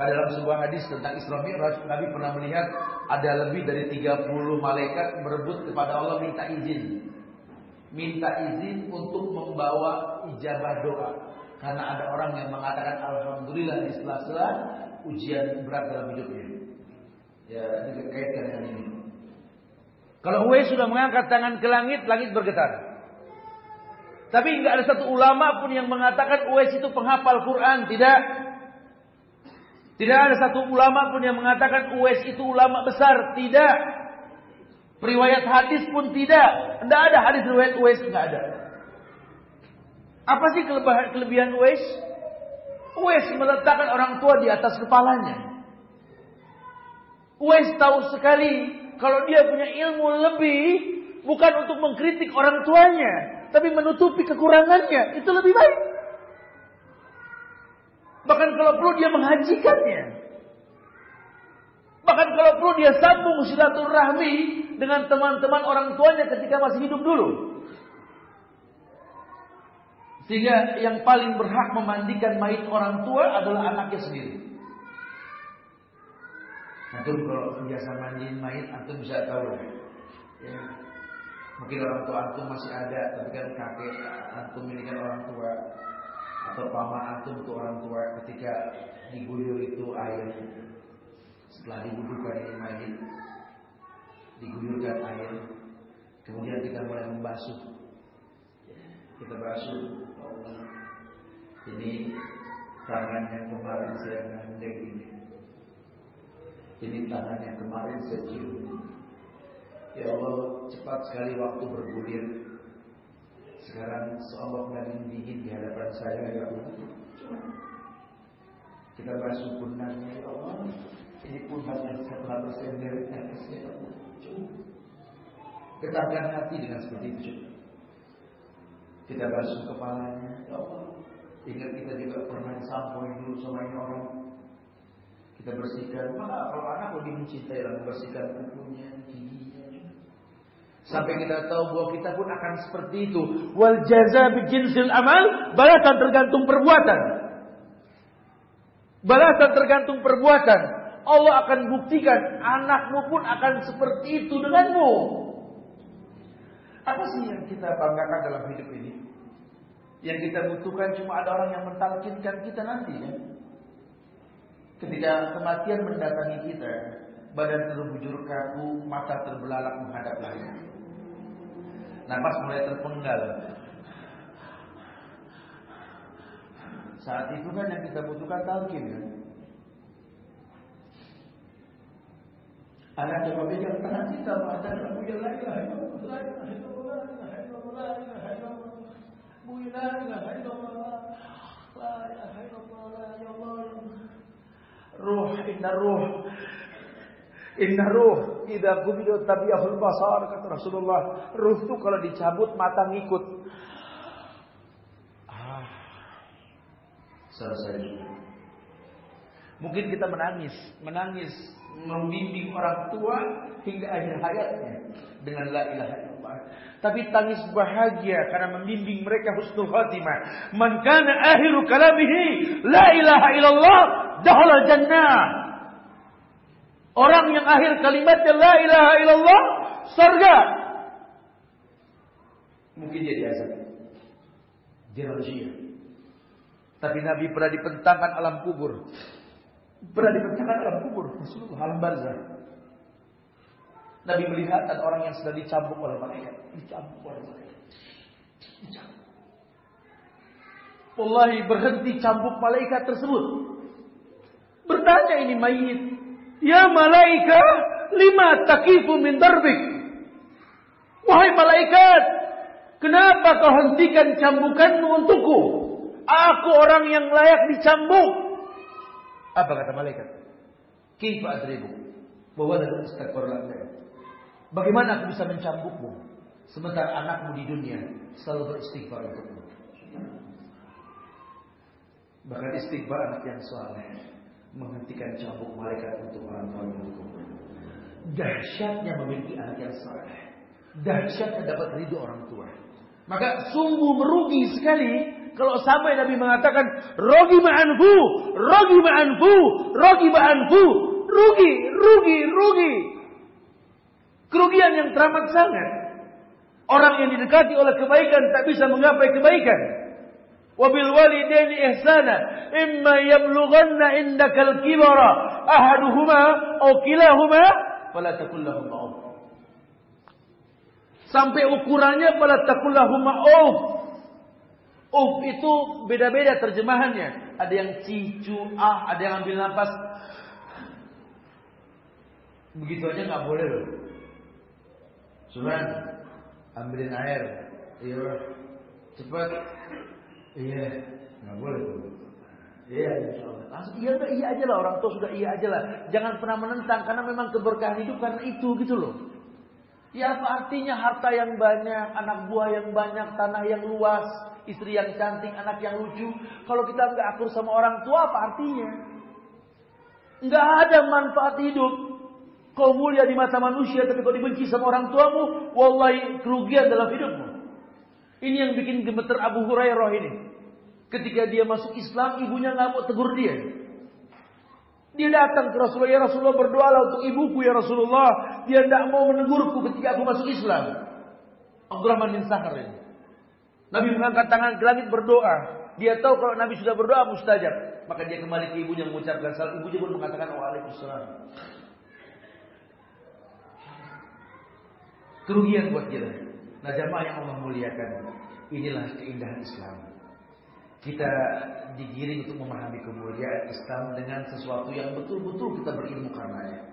Karena dalam sebuah hadis tentang Isra Mi'raj, Nabi pernah melihat ada lebih dari 30 malaikat berebut kepada Allah minta izin. Minta izin untuk membawa ijabah doa. Karena ada orang yang mengatakan Alhamdulillah di sela-sela ujian berat dalam hidupnya. Ya, dikaitkan dengan ini. Kalau Uwais sudah mengangkat tangan ke langit, langit bergetar. Tapi nggak ada satu ulama pun yang mengatakan Uwais itu penghafal Quran, tidak. Tidak ada satu ulama pun yang mengatakan Uwais itu ulama besar, tidak. Periwayat hadis pun tidak. Tidak ada hadis riwayat Uwais, tidak ada. Apa sih kelebihan Uwais? Uwais meletakkan orang tua di atas kepalanya. Uwais tahu sekali kalau dia punya ilmu lebih bukan untuk mengkritik orang tuanya, tapi menutupi kekurangannya, itu lebih baik. Bahkan kalau perlu dia menghajikannya. Bahkan kalau perlu dia sambung silaturahmi dengan teman-teman orang tuanya ketika masih hidup dulu. Sehingga yang paling berhak memandikan mayit orang tua adalah anaknya sendiri. Antum kalau biasa mandiin mayit, antum bisa tahu. Ya. Mungkin orang tua antum masih ada, tapi kan kakek antum ini kan orang tua atau paman antum itu orang tua ketika diguyur itu air setelah dibubuhkan ini mayit diguyurkan air kemudian kita mulai membasuh. Kita basuh Allah. Ini tangan yang kemarin saya ngandeng ini. Ini tangan yang kemarin saya cium. Ya Allah cepat sekali waktu bergulir. Sekarang seolah daging dingin di hadapan saya ya Allah. Kita basuh pundaknya ya Allah. Setelah bersender atasnya ya Allah. Getarkan hati dengan seperti itu. Kita basuh kepalanya ya Allah. Ingat kita juga pernah disampoin dulu sama ini orang. Kita bersihkan. Maka kalau anak lebih mencintai lah membersihkan kukunya, giginya. Sampai kita tahu bahwa kita pun akan seperti itu. Wal jaza bijinsil amal, balasan tergantung perbuatan. Balasan tergantung perbuatan. Allah akan buktikan anakmu pun akan seperti itu denganmu. Apa sih yang kita banggakan dalam hidup ini? Yang kita butuhkan cuma ada orang yang mentalkinkan kita nanti ya. Ketika kematian mendatangi kita, badan terbujur kaku, mata terbelalak menghadap langit. Nafas mulai terpenggal. Saat itu kan yang kita butuhkan talqin kan. Anak coba pegang tangan kita, baca lagu yang la ilaha illallah, la ilaha illallah, la ilaha illallah, la ilaha illallah. Bu la ilaha illallah, la ilaha illallah, la ya Allah. Ruh, inna ruh. Inna ruh idza qubidu tabiyahul basar kata Rasulullah. Ruh itu kalau dicabut mata ngikut. Ah. Mungkin kita menangis, menangis membimbing orang tua hingga akhir hayatnya dengan la ilaha illallah. Tapi tangis bahagia karena membimbing mereka husnul khatimah. Man kana akhiru kalamihi la ilaha illallah dakhala jannah. Orang yang akhir kalimatnya la ilaha illallah surga. Mungkin jadi azab. Dia Tapi Nabi pernah dipentangkan alam kubur berada di tengah dalam kubur Rasulullah alam barzah. Nabi melihat ada orang yang sedang dicambuk oleh malaikat, dicambuk oleh malaikat. Dicambuk. Wallahi berhenti cambuk malaikat tersebut. Bertanya ini mayit, "Ya malaikat, lima takifu min darbik?" Wahai malaikat, kenapa kau hentikan cambukanmu untukku? Aku orang yang layak dicambuk. Apa kata malaikat? Kaifa adribu? Bahwa ada istighfar Bagaimana aku bisa mencambukmu sementara anakmu di dunia selalu beristighfar untukmu? Bahkan istighfar anak yang saleh menghentikan cambuk malaikat untuk orang tua untukmu. Dahsyatnya memiliki anak yang saleh. Dahsyatnya dapat ridho orang tua. Maka sungguh merugi sekali kalau sampai Nabi mengatakan rogi ma'anfu, rogi ma'anfu, rogi ma'anfu, rugi, rugi, rugi. Kerugian yang teramat sangat. Orang yang didekati oleh kebaikan tak bisa menggapai kebaikan. Wabil walidaini ihsana imma yablughanna indakal kibara ahaduhuma aw kilahuma fala takul lahum Sampai ukurannya fala takul lahum Uf itu beda-beda terjemahannya. Ada yang cicu, ah, ada yang ambil nafas. Begitu aja nggak boleh loh. Suran, ambilin air. Iya, cepat. Iya, nggak boleh tuh. Iya, Langsung iya udah iya aja lah orang tua sudah iya aja lah. Jangan pernah menentang karena memang keberkahan hidup karena itu gitu loh. Ya apa artinya harta yang banyak, anak buah yang banyak, tanah yang luas, istri yang cantik, anak yang lucu. Kalau kita nggak akur sama orang tua, apa artinya? Nggak ada manfaat hidup. Kau mulia di mata manusia, tapi kau dibenci sama orang tuamu, wallahi kerugian dalam hidupmu. Ini yang bikin gemeter Abu Hurairah ini. Ketika dia masuk Islam, ibunya nggak mau tegur dia. Dia datang ke Rasulullah, ya Rasulullah berdoalah untuk ibuku ya Rasulullah. Dia tidak mau menegurku ketika aku masuk Islam. Abdurrahman bin Sahar ini. Nabi mengangkat tangan ke langit berdoa. Dia tahu kalau Nabi sudah berdoa mustajab. Maka dia kembali ke ibunya mengucapkan salam. Ibunya pun mengatakan waalaikumsalam. Kerugian buat kita. Nah jamaah yang Allah muliakan. Inilah keindahan Islam kita digiring untuk memahami kemuliaan Islam dengan sesuatu yang betul-betul kita berilmu karenanya.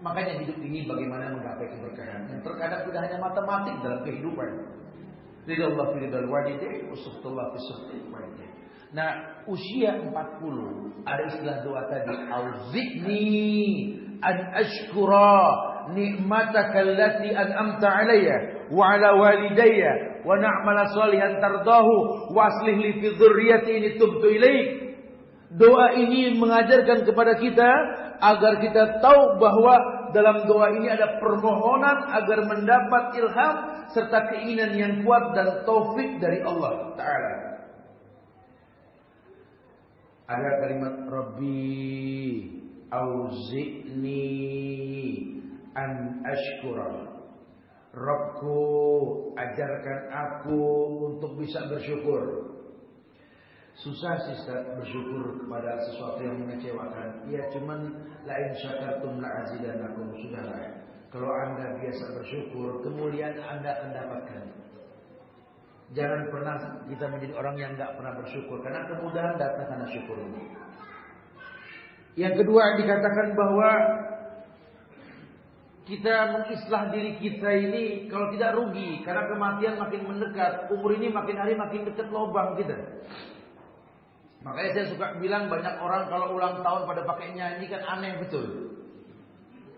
Makanya hidup ini bagaimana menggapai keberkahan. Yang terkadang tidak hanya matematik dalam kehidupan. Ridha Allah fi ridha walidain, usuhtullah fi walidain. Nah, usia 40 ada istilah doa tadi, auzikni an ashkura ni'mataka allati an'amta alayya wa ala walidayya wa na'mala salihan tardahu wa aslih li fi dzurriyyati ini tubtu ilaik. Doa ini mengajarkan kepada kita agar kita tahu bahwa dalam doa ini ada permohonan agar mendapat ilham serta keinginan yang kuat dan taufik dari Allah taala. Ada kalimat Rabbi auzi'ni an ashkura Robku ajarkan aku untuk bisa bersyukur. Susah sih Ustaz bersyukur kepada sesuatu yang mengecewakan. Ya cuman lain syakartum la azidanakum sudahlah. Kalau Anda biasa bersyukur, kemuliaan Anda akan dapatkan. Jangan pernah kita menjadi orang yang nggak pernah bersyukur karena kemudahan datang karena syukur. Yang kedua dikatakan bahwa kita mengislah diri kita ini kalau tidak rugi karena kematian makin mendekat, umur ini makin hari makin dekat lubang kita. Makanya saya suka bilang banyak orang kalau ulang tahun pada pakai nyanyi kan aneh betul.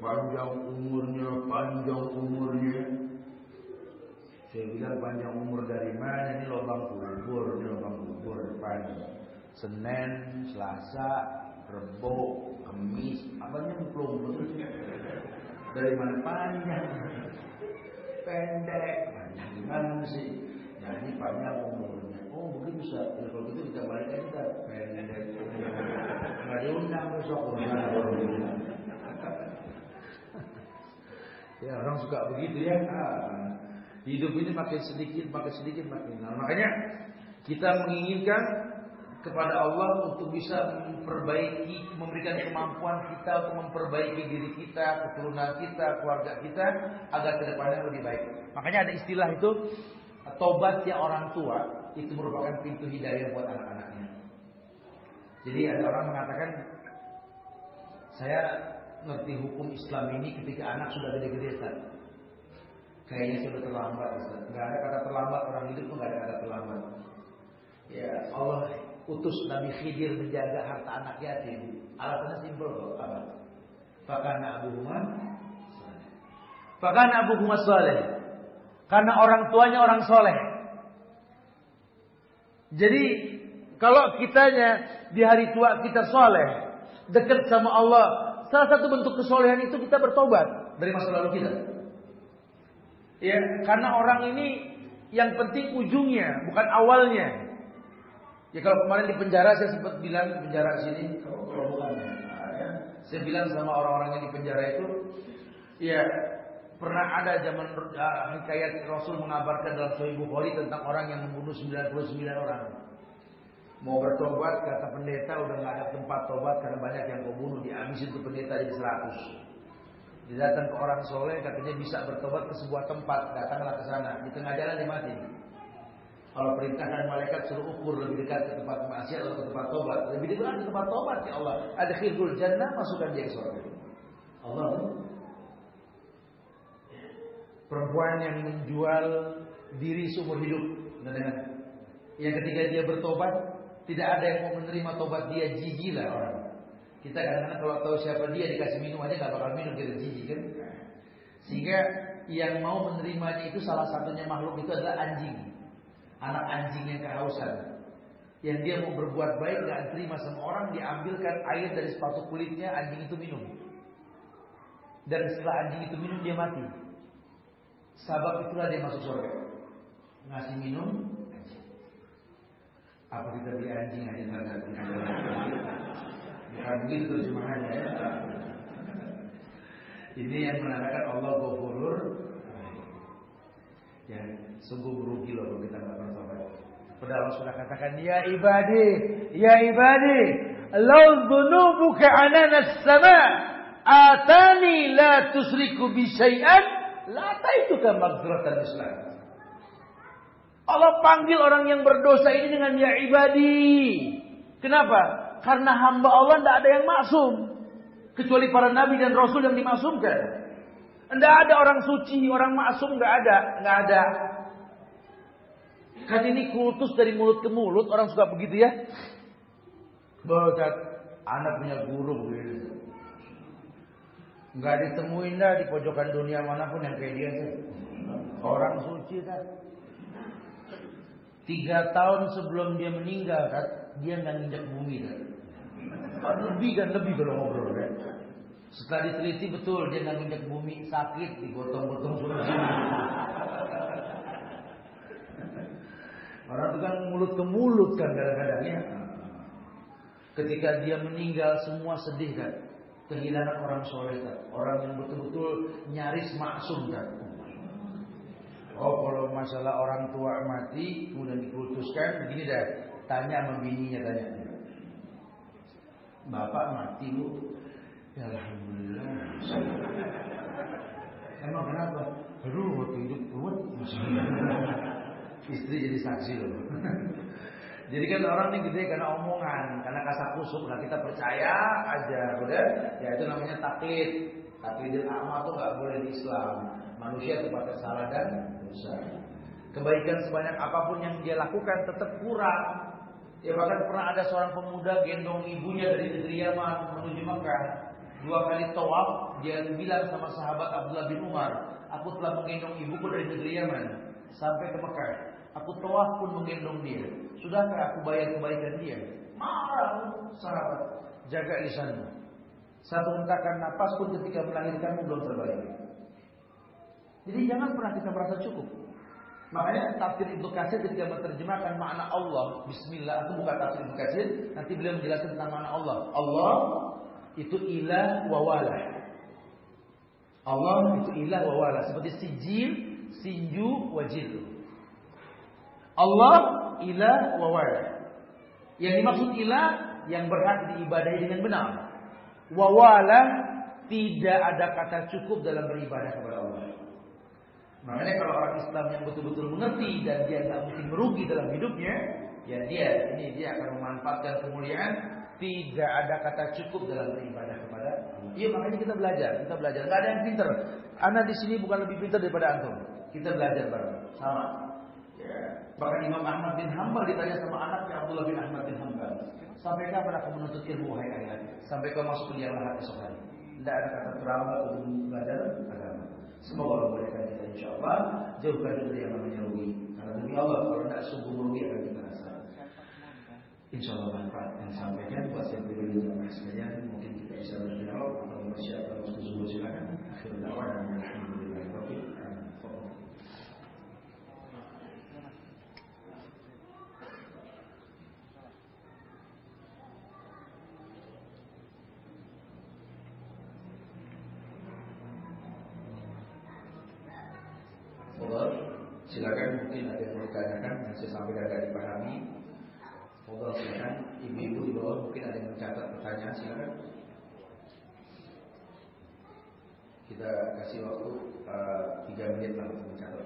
Panjang umurnya, panjang umurnya. Saya bilang panjang umur dari mana? Ini lubang kubur, ini lubang kubur depan. Senin, Selasa, Rebo, Kamis, apa nyemplung Dari mana panjang? Pendek, panjang sih? Jadi panjang umurnya. Mungkin bisa. Ya, kalau gitu kita balik aja kita pendek. Nggak diundang besok. Ya orang suka begitu ya. Ah, hidup ini makin sedikit, makin sedikit, makin. Nah, makanya kita menginginkan kepada Allah untuk bisa memperbaiki, memberikan kemampuan kita untuk memperbaiki diri kita, keturunan kita, keluarga kita agar ke depannya lebih baik. Makanya ada istilah itu tobatnya orang tua itu merupakan pintu hidayah buat anak-anaknya. Jadi ada orang mengatakan saya ngerti hukum Islam ini ketika anak sudah gede-gede Ustaz. Kayaknya sudah terlambat Ustaz. Enggak ada kata terlambat orang hidup enggak ada kata terlambat. Ya Allah utus Nabi Khidir menjaga harta anak yatim. Alasannya simpel kok. Apa? Fakana Abu Umar Fakana Abu Umar soleh. Karena orang tuanya orang soleh. Jadi kalau kitanya di hari tua kita soleh, dekat sama Allah, Salah satu bentuk kesolehan itu kita bertobat dari masa lalu kita. Ya, karena orang ini yang penting ujungnya, bukan awalnya. Ya kalau kemarin di penjara saya sempat bilang di penjara sini, kalau, bukan ya, saya bilang sama orang-orang yang di penjara itu, ya pernah ada zaman uh, hikayat Rasul mengabarkan dalam Sahih Bukhari tentang orang yang membunuh 99 orang. Mau bertobat kata pendeta udah nggak ada tempat tobat karena banyak yang kau bunuh dihabisin tuh pendeta jadi seratus. Dia datang ke orang soleh katanya bisa bertobat ke sebuah tempat datanglah ke sana di tengah jalan dia mati. Kalau perintahkan malaikat suruh ukur lebih dekat ke tempat maksiat atau ke tempat tobat lebih dekat ke tempat tobat ya Allah ada khirul jannah masukkan dia ke surga. Allah perempuan yang menjual diri seumur hidup yang ketika dia bertobat tidak ada yang mau menerima tobat dia jijik lah orang. Kita kadang-kadang kalau tahu siapa dia dikasih minum aja nggak bakal minum kita jijik kan. Sehingga yang mau menerimanya itu salah satunya makhluk itu adalah anjing. Anak anjing yang kehausan. Yang dia mau berbuat baik nggak terima sama orang diambilkan air dari sepatu kulitnya anjing itu minum. Dan setelah anjing itu minum dia mati. Sabab itulah dia masuk surga. Ngasih minum apa kita beli anjing aja nggak Bukan begitu terjemahannya ya. Ini yang menandakan Allah Ghafurur Ya, sungguh merugi loh kalau kita nggak bertobat. Padahal sudah katakan, Ya ibadi, Ya ibadi, Lau dhunubuka anana sama Atani la tusriku bi syai'an La taituka magfiratan islam Allah panggil orang yang berdosa ini dengan ya ibadi. Kenapa? Karena hamba Allah tidak ada yang maksum. Kecuali para nabi dan rasul yang dimaksumkan. Tidak ada orang suci, orang maksum nggak ada, nggak ada. Kan ini kultus dari mulut ke mulut, orang suka begitu ya. Bahwa anak punya guru begitu. Nggak ditemuin dah di pojokan dunia mana pun yang kayak dia. Orang suci kan. Tiga tahun sebelum dia meninggal kan, dia nggak nginjak bumi kan. Lebih kan lebih kalau ngobrol kan. Setelah diteliti betul dia nggak nginjak bumi sakit digotong-gotong suruh. Orang itu kan mulut ke mulut kan kadang-kadang ya. Ketika dia meninggal semua sedih kan. Kehilangan orang soleh kan. Orang yang betul-betul nyaris maksum kan. Oh kalau masalah orang tua mati kemudian dikultuskan begini dah tanya sama tanya. Bapak mati bu. Ya Alhamdulillah. Emang kenapa? Aduh waktu hidup kuat Istri jadi saksi loh. Jadi kan orang ini gede karena omongan, karena kasar kusuk. Nah kita percaya aja, udah. Ya itu namanya taklid. Taklidil amal tuh nggak boleh di Islam. Manusia itu pada salah dan dosa. Kebaikan sebanyak apa pun yang dia lakukan tetap kurang. Ya bahkan pernah ada seorang pemuda gendong ibunya dari negeri Yaman menuju Mekah. Dua kali tawaf, dia bilang sama sahabat Abdullah bin Umar, aku telah menggendong ibuku dari negeri Yaman sampai ke Mekah. Aku tawaf pun menggendong dia. Sudahkah aku bayar kebaikan dia? Marah sahabat. Jaga lisanmu. Satu hentakan napas pun ketika melahirkanmu belum terbayar. Jadi jangan pernah kita merasa cukup. Makanya tafsir Ibnu Katsir ketika menerjemahkan makna Allah, bismillah, aku buka tafsir Ibnu Katsir, nanti beliau menjelaskan tentang makna Allah. Allah itu ilah wa wala. Allah itu ilah wa wala, seperti sijil, sinju, wajil. Allah ilah wa. Yang dimaksud ilah yang berhak diibadahi dengan benar. Wa wala tidak ada kata cukup dalam beribadah kepada Allah. Makanya kalau orang Islam yang betul-betul mengerti dan dia tidak mungkin merugi dalam hidupnya, ya dia ini dia akan memanfaatkan kemuliaan. Tidak ada kata cukup dalam beribadah kepada Allah. Iya makanya kita belajar, kita belajar. Gak ada yang pinter. Anak di sini bukan lebih pintar daripada antum. Kita belajar bareng, sama. Bahkan Imam Ahmad bin Hambal ditanya sama anaknya Abdullah bin Ahmad bin Hambal. Sampai kapan aku menuntut ilmu wahai ayah? Sampai kau masuk kuliah lahat esok hari. Tidak ada kata terlambat untuk belajar agama. Semoga Allah bolehkan kita insya Allah jauhkan dari yang namanya rugi. Karena demi Allah kalau tidak sungguh merugi akan kita rasa. Insya Allah manfaat yang disampaikan buat yang pribadi dan sekalian mungkin kita bisa berdialog atau mempersiapkan waktu zuhur silakan. Akhirul dakwah dan alhamdulillah. silakan mungkin ada yang mau ditanyakan yang saya sampaikan agak dipahami. Moga silakan ibu-ibu di bawah mungkin ada yang mencatat pertanyaan silakan. Kita kasih waktu tiga uh, menit lah untuk mencatat.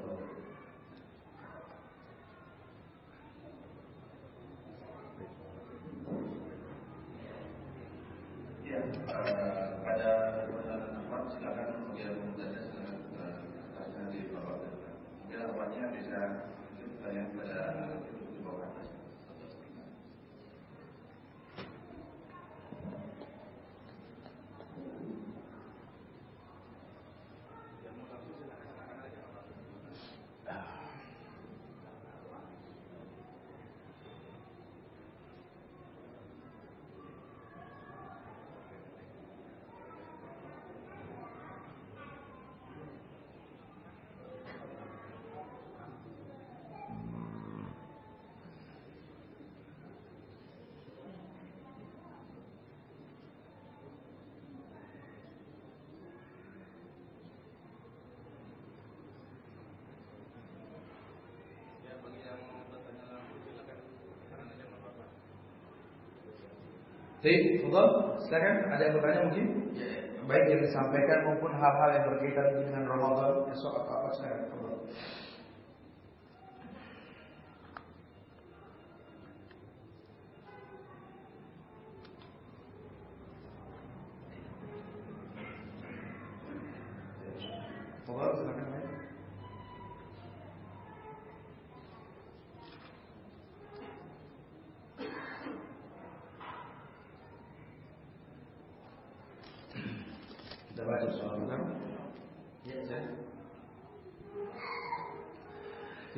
Ya, uh, pada pertanyaan silakan kemudian bertanya silakan uh, di bawah jawabannya bisa and uh, Baik, Fadal, silakan ada yang bertanya mungkin? Ya, baik yang disampaikan maupun hal-hal yang berkaitan dengan Ramadan esok atau apa silakan. Fadal.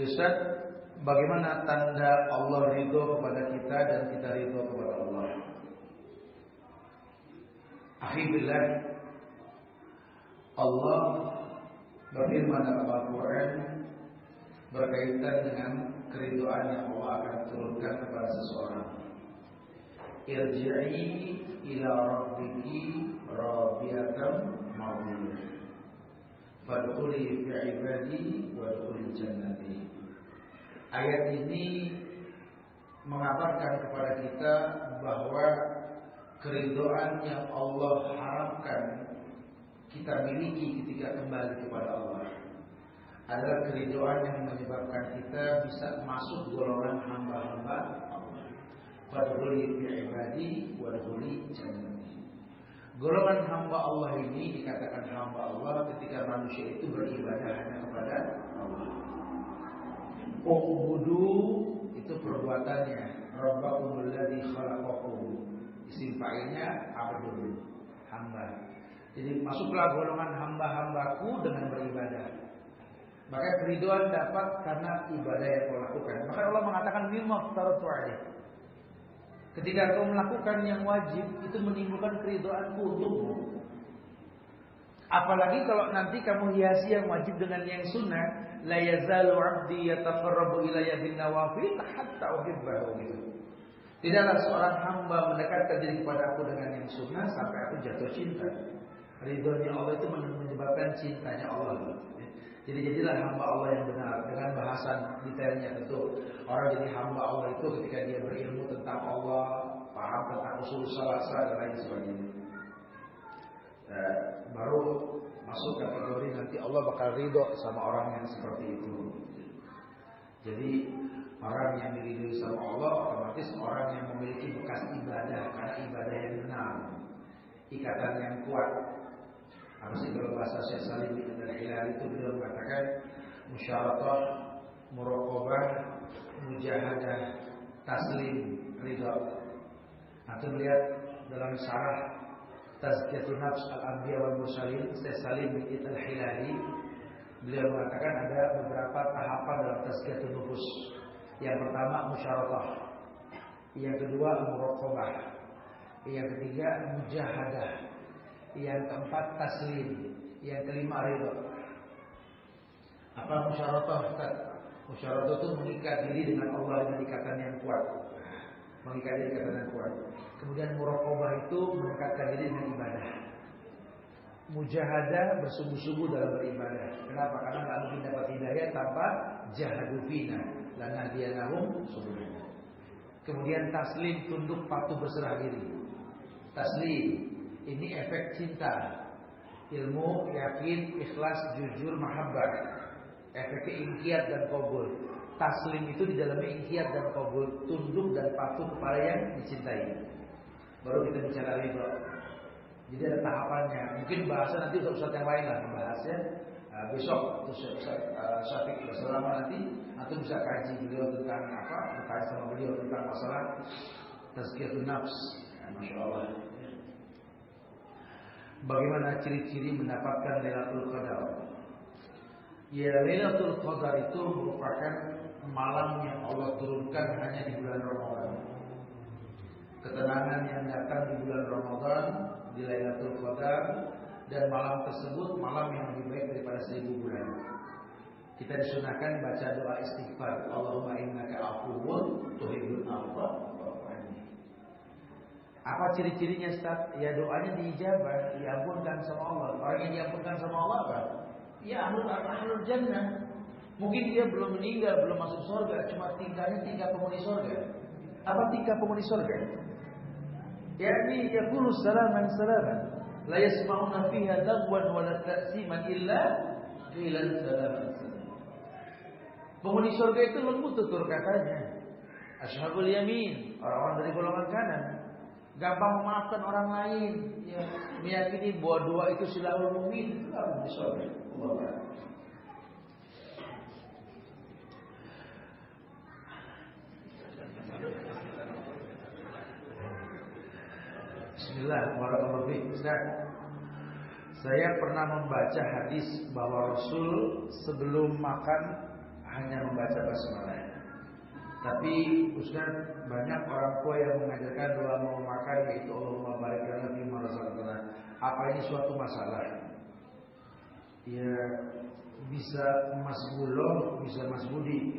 Ustaz, bagaimana tanda Allah ridho kepada kita dan kita ridho kepada Allah? Akhirnya Allah berfirman dalam Al-Quran berkaitan dengan keriduan yang Allah akan turunkan kepada seseorang. Irji'i ila rabbiki radiyatan mardiyah. Fadkhuli fi ibadi wa jannati. Ayat ini mengabarkan kepada kita bahwa keridoan yang Allah harapkan kita miliki ketika kembali kepada Allah adalah keridoan yang menyebabkan kita bisa masuk golongan hamba-hamba Allah. Fadkhuli fi ibadi wadkhuli jannati. Golongan hamba Allah ini dikatakan hamba Allah ketika manusia itu beribadah hanya kepada Allah. Ubudu itu perbuatannya. Rabbakumul ladzi khalaqakum. Isim fa'ilnya abdul, hamba. Jadi masuklah golongan hamba-hambaku dengan beribadah. Maka keriduan dapat karena ibadah yang kau lakukan. Maka Allah mengatakan mimma faratu Ketika kau melakukan yang wajib itu menimbulkan keridoanku untukmu. Apalagi kalau nanti kamu hiasi yang wajib dengan yang sunnah, la yazalu 'abdi yataqarrabu ilayya bin nawafil hatta uhibbahu. Tidaklah seorang hamba mendekatkan diri kepada aku dengan yang sunnah sampai aku jatuh cinta. Ridhonya Allah itu menyebabkan cintanya Allah. Jadi jadilah hamba Allah yang benar dengan bahasan detailnya tentu. Orang jadi hamba Allah itu ketika dia berilmu tentang Allah, paham tentang usul salasa dan lain sebagainya. Eh, baru masuk kategori nanti Allah bakal ridho sama orang yang seperti itu. Jadi orang yang diridhoi sama Allah otomatis orang yang memiliki bekas ibadah karena ibadah yang benar, ikatan yang kuat sih kalau bahasa Syekh Salim bin Hilal itu beliau mengatakan musyaratah, muraqabah, mujahadah, taslim, ridha. Nanti melihat dalam syarah Tazkiyatun Nafs Al-Anbiya wal Mursalin Syekh Salim bin Hilali beliau mengatakan ada beberapa tahapan dalam tazkiyatun nufus. Yang pertama musyaratah, yang kedua muraqabah, yang ketiga mujahadah, yang keempat taslim, yang kelima ridho. Apa musyaratah Ustaz? Musyaratah itu mengikat diri dengan Allah dengan ikatan yang kuat. Mengikat diri yang kuat. Kemudian muraqabah itu mendekatkan diri dengan ibadah. Mujahadah bersungguh-sungguh dalam beribadah. Kenapa? Karena nggak mungkin dapat hidayah tanpa jahadufina. Lana dianahum subhanallah. Kemudian taslim tunduk patuh berserah diri. Taslim ini efek cinta. Ilmu, yakin, ikhlas, jujur, mahabbah. Efek ingkiat dan kabul. Taslim itu di dalamnya ingkiat dan kabul. Tunduk dan patuh kepada yang dicintai. Baru kita bicara ridho. Jadi ada tahapannya. Mungkin bahasa nanti Ustaz yang lain lah membahasnya. Uh, besok Ustaz uh, Syafiq bersama nanti atau bisa kaji beliau tentang apa? Berkaji sama beliau tentang masalah tazkiyatun nafs. Ya, Masya Allah. Bagaimana ciri-ciri mendapatkan Lailatul Qadar? Ya, Lailatul Qadar itu merupakan malam yang Allah turunkan hanya di bulan Ramadan. Ketenangan yang datang di bulan Ramadan di Lailatul Qadar dan malam tersebut malam yang lebih baik daripada seribu bulan. Kita disunahkan baca doa istighfar. Allahumma innaka afuwun tuhibbul afwa apa ciri-cirinya Ustaz? Ya doanya diijabah, diampunkan sama Allah. Orang yang diampunkan sama Allah apa? Ya ahlul jannah. Mungkin dia belum meninggal, belum masuk surga, cuma tingkahnya tingkah penghuni surga. Apa tingkah penghuni surga? Yani yaqulu salaman salaman. La yasma'una fiha lagwan wa la ta'siman illa qilan salaman. Penghuni surga itu lembut tutur katanya. Ashabul yamin, orang-orang dari golongan kanan gampang memaafkan orang lain, ya, meyakini bahwa doa itu silahul itu harus disoleh. Bismillah, warahmatullahi Saya pernah membaca hadis bahwa Rasul sebelum makan hanya membaca basmalah. Tapi Ustaz banyak orang tua yang mengajarkan doa mau makan yaitu Allahumma barik lana fi razaqtana. Apa ini suatu masalah? Ya bisa Mas Bulo, bisa Mas Budi.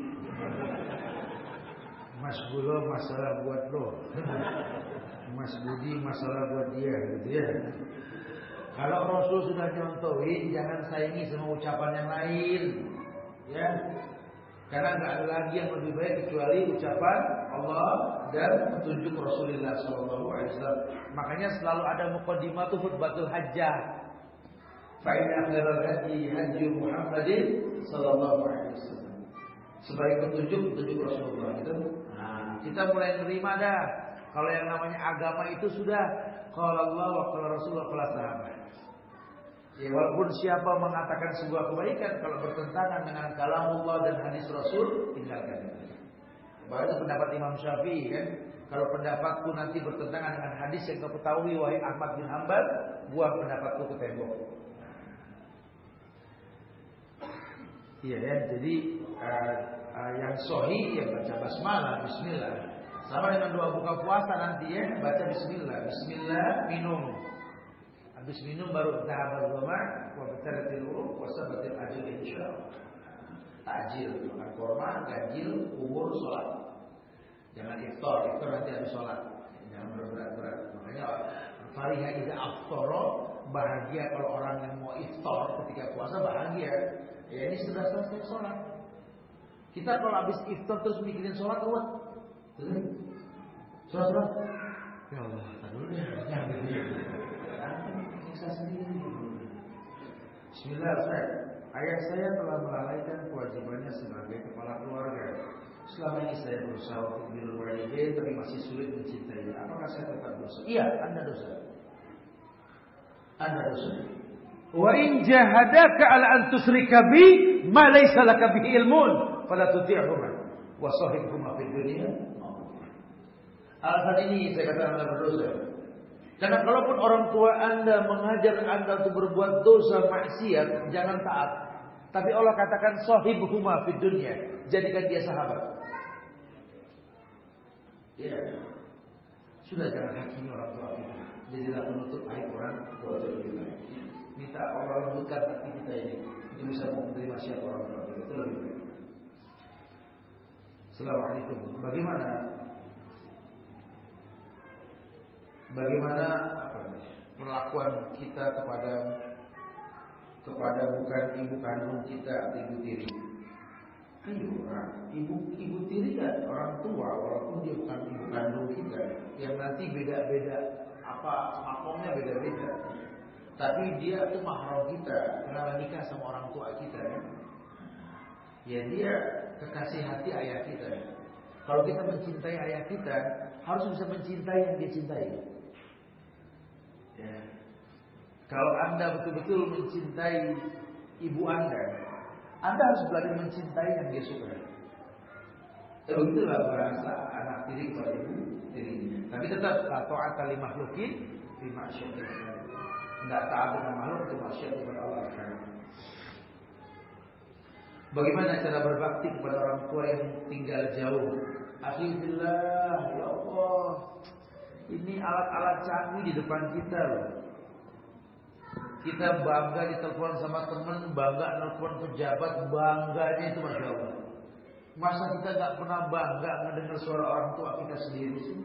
Mas Bulo masalah buat lo. Mas Budi masalah buat dia gitu ya. Kalau Rasul sudah nyontohin jangan saingi sama ucapan yang lain. Ya, karena nggak ada lagi yang lebih baik kecuali ucapan Allah dan petunjuk Rasulullah SAW. Makanya selalu ada mukaddimah tuh khutbatul hajjah. Fa'inna akhiral haji haji Muhammadin sallallahu alaihi wasallam. Sebagai petunjuk petunjuk Rasulullah itu. Nah, kita mulai menerima dah Kalau yang namanya agama itu sudah kalau Allah, kalau Rasulullah, kalau sahabat. Ya, walaupun siapa mengatakan sebuah kebaikan kalau bertentangan dengan kalam Allah dan hadis Rasul, tinggalkan. Baru pendapat Imam Syafi'i kan. Kalau pendapatku nanti bertentangan dengan hadis yang kau ketahui wahai Ahmad bin Hambal, buang pendapatku ke tembok. Iya ya, jadi uh, uh, yang sohi ya baca basmalah, Bismillah. Sama dengan doa buka puasa nanti ya, baca Bismillah, Bismillah minum. Habis minum baru tahap al-zama wa bataratil uruk wa sabatil ajil insyaallah. Tajil, makan korma, gajil, umur, sholat. Jangan iftar, iftar nanti habis sholat. Jangan berat-berat. Makanya Fariha iza aftara bahagia kalau orang yang mau iftar ketika puasa bahagia. Ya ini sudah selesai sholat. Kita kalau habis iftar terus mikirin sholat ruwet. Sholat sholat. Ya Allah, tadi ya. Siksa sendiri. Bismillah Ustaz. Ayah saya telah melalaikan kewajibannya sebagai kepala keluarga. Selama ini saya berusaha untuk biru walidain tapi masih sulit mencintainya. Apakah saya tetap dosa? Iya, Anda dosa. Anda dosa. Wa in jahadaka ala an tusyrika bi ma laysa laka bihi ilmun fala tuti'huma wa sahibhuma fid dunya. Alasan ini saya katakan Anda berdosa. Karena kalaupun orang tua Anda mengajar Anda untuk berbuat dosa maksiat, jangan taat. Tapi Allah katakan huma fid dunya, jadikan dia sahabat. Ya. Sudah jangan hakimi orang tua kita. Jadilah penutup aib orang tua kita. Minta Allah lembutkan hati kita ini untuk bisa menerima siapa orang tua kita. Itu lebih baik. Assalamualaikum. Bagaimana bagaimana perlakuan kita kepada kepada bukan ibu kandung kita atau ibu tiri. Ayo orang, ibu ibu tiri kan orang tua walaupun dia bukan ibu kandung kita yang nanti beda-beda apa makomnya beda-beda. Tapi dia itu mahram kita karena nikah sama orang tua kita ya. Ya dia kekasih hati ayah kita. Kalau kita mencintai ayah kita, harus bisa mencintai yang dia cintai. Ya. Kalau Anda betul-betul mencintai ibu Anda, Anda harus belajar mencintai yang dia suka. Ya, begitulah bahasa anak tiri kepada ibu tirinya. Tapi tetap la ta'ata li makhlukin fi ma'syiatillah. Tidak taat dengan makhluk itu maksiat kepada Allah Bagaimana cara berbakti kepada orang tua yang tinggal jauh? Akhirullah, ya Allah. Ini alat-alat canggih di depan kita loh. Kita bangga ditelepon sama teman, bangga nelfon pejabat, bangganya itu masya Allah. Masa kita nggak pernah bangga mendengar suara orang tua kita sendiri sih?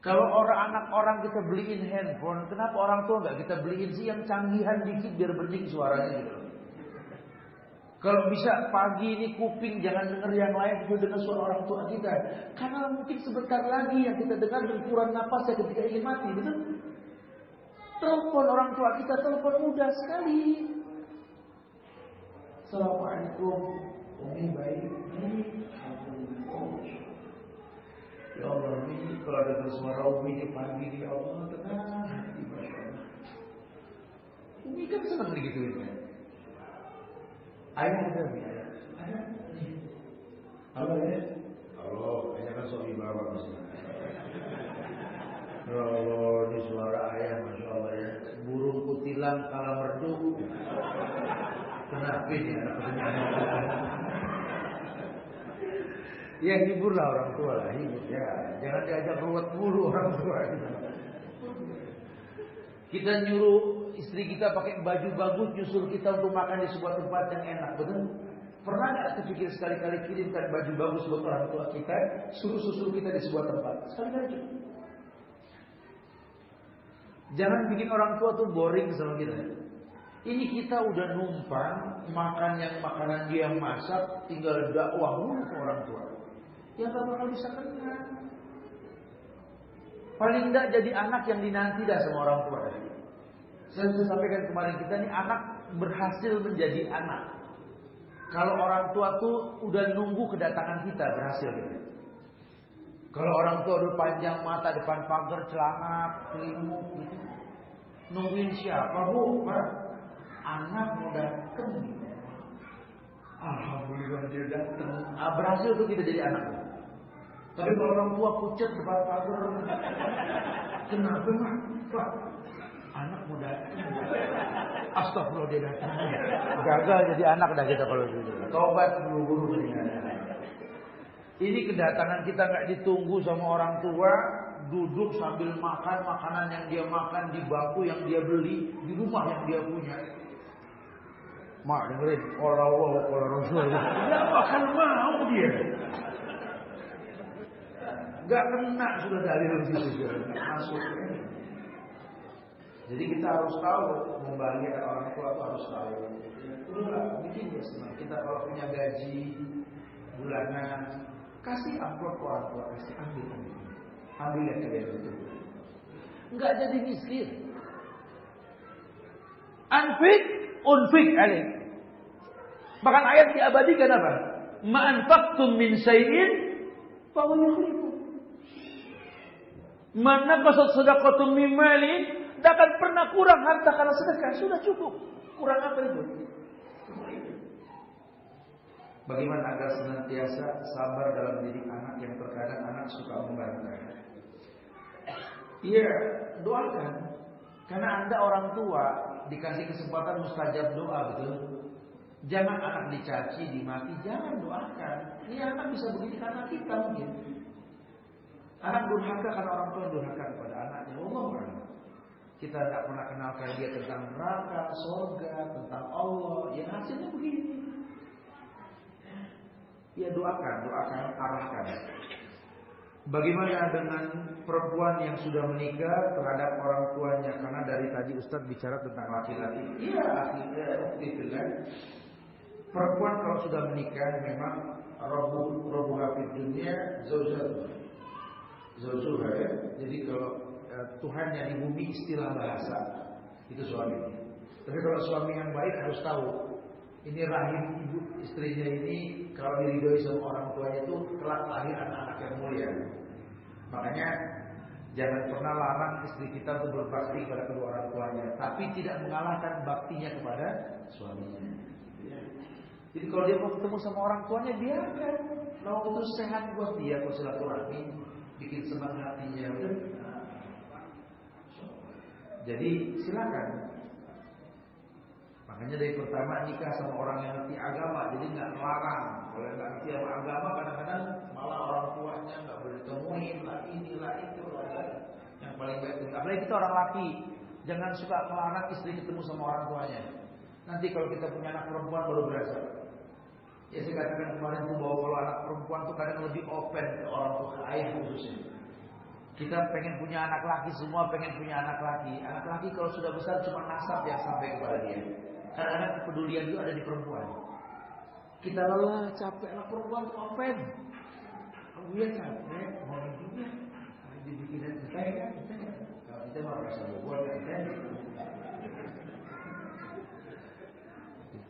Kalau orang anak orang kita beliin handphone, kenapa orang tua nggak kita beliin sih yang canggihan dikit biar bening suaranya gitu? Kalau bisa pagi ini kuping jangan dengar yang lain juga dengar suara orang tua kita. Karena mungkin sebentar lagi yang kita dengar ukuran napasnya ketika ingin mati, betul? Telepon orang tua kita, telepon mudah sekali. Assalamualaikum. Umi baik. Ya Allah, ini kalau ada suara Umi di pagi ya Allah tenang. Umi kan senang digituin kan? Ayah ada ayah. Ada nih. Halo ya. Halo, ayah kan suami bawa misalnya. Ya Allah, ini suara ayah, masya Allah ya. Burung kutilang kala merdu. Kenapa ini anak Ya hiburlah orang tua lah, hibur ya. Jangan diajak ruwet mulu orang tua. Kita nyuruh istri kita pakai baju bagus nyusul kita untuk makan di sebuah tempat yang enak, betul? Pernah nggak terpikir sekali-kali kirimkan baju bagus buat orang tua kita, suruh susul kita di sebuah tempat? Sekali-kali. Jangan bikin orang tua tuh boring sama kita. Ini kita udah numpang makan yang makanan dia masak, tinggal dakwah mulu ke orang tua. Ya gak bakal bisa kenal. Paling tidak jadi anak yang dinanti dah sama orang tua. Saya sudah sampaikan kemarin kita ini anak berhasil menjadi anak. Kalau orang tua tuh udah nunggu kedatangan kita berhasil gitu. Kalau orang tua udah panjang mata depan pagar celana selimut gitu. Nungguin siapa bu? Anak mau dateng. Alhamdulillah dia datang. Ah, berhasil tuh kita jadi anak. Tapi kalau orang tua pucat depan pagar, kenapa mah? Pak, anak datang. Astagfirullah dia datang. Gagal jadi anak dah kita kalau gitu. Tobat buru-buru jadi anak. Ini kedatangan kita nggak ditunggu sama orang tua, duduk sambil makan makanan yang dia makan di bangku yang dia beli di rumah yang dia punya. Mak dengerin, kalau Allah, kalau Rasul. Nggak bakal mau dia. Gak kena sudah dari situ, masuk. Jadi kita harus tahu membahagiakan orang tua itu harus tahu. Udahlah, bikin ya senang. Kita kalau punya gaji bulanan, kasih amplop ke orang tua, kasih ambil ambil, yang kalian itu. Enggak jadi miskin. Anfik, unfik alaih. Bahkan ayat diabadikan apa? Ma'anfaqtum min syai'in fa yukhlifu. Mana kasat sedekatum min malin, tidak akan pernah kurang harta karena sedekah, sudah cukup. Kurang apa itu? Bagaimana agar senantiasa sabar dalam diri anak yang terkadang anak suka membantah? Iya, doakan. Karena Anda orang tua dikasih kesempatan mustajab doa, betul? Jangan anak dicaci, dimaki, jangan doakan. Ini anak bisa begitu karena kita mungkin. Anak durhaka karena orang tua durhaka kepada anaknya. Allah Kita tidak pernah kenalkan dia tentang neraka, surga, tentang Allah. Ya hasilnya begini. Ya doakan, doakan, arahkan. Bagaimana dengan perempuan yang sudah menikah terhadap orang tuanya? Karena dari tadi Ustadz bicara tentang laki-laki. Iya, akhirnya itu kan. Perempuan kalau sudah menikah memang robu robu dunia zaujat zaujuha ya. Jadi kalau eh, Tuhan yang di bumi istilah bahasa itu suami. Tapi kalau suami yang baik harus tahu ini rahim ibu istrinya ini kalau diridhoi sama orang tuanya itu kelak lahir anak-anak yang mulia. Makanya jangan pernah larang istri kita untuk berbakti kepada kedua orang tuanya, tapi tidak mengalahkan baktinya kepada suaminya. Jadi kalau dia mau ketemu sama orang tuanya, biarkan. Kalau itu sehat buat dia, kalau silaturahmi, bikin senang hatinya. Jadi silakan Makanya dari pertama nikah sama orang yang ngerti agama, jadi nggak melarang. Kalau nggak ngerti sama agama, kadang-kadang malah orang tuanya nggak boleh temuin lah ini lah itu lah. Yang paling baik itu. Apalagi kita orang laki, jangan suka melarang istri ketemu sama orang tuanya. Nanti kalau kita punya anak perempuan baru berasa. Ya saya katakan kemarin tuh bahwa kalau anak perempuan tuh kadang lebih open ke orang tua, ayah khususnya. Kita pengen punya anak laki semua pengen punya anak laki. Anak laki kalau sudah besar cuma nasab yang sampai kepada dia. Kadang-kadang kepedulian itu ada di perempuan. Kita lelah, capek, anak perempuan tuh open. Oh iya capek, mau juga. Dibikin kita ya kan, kita kan. Kalau kita mau rasa bobol kan, kita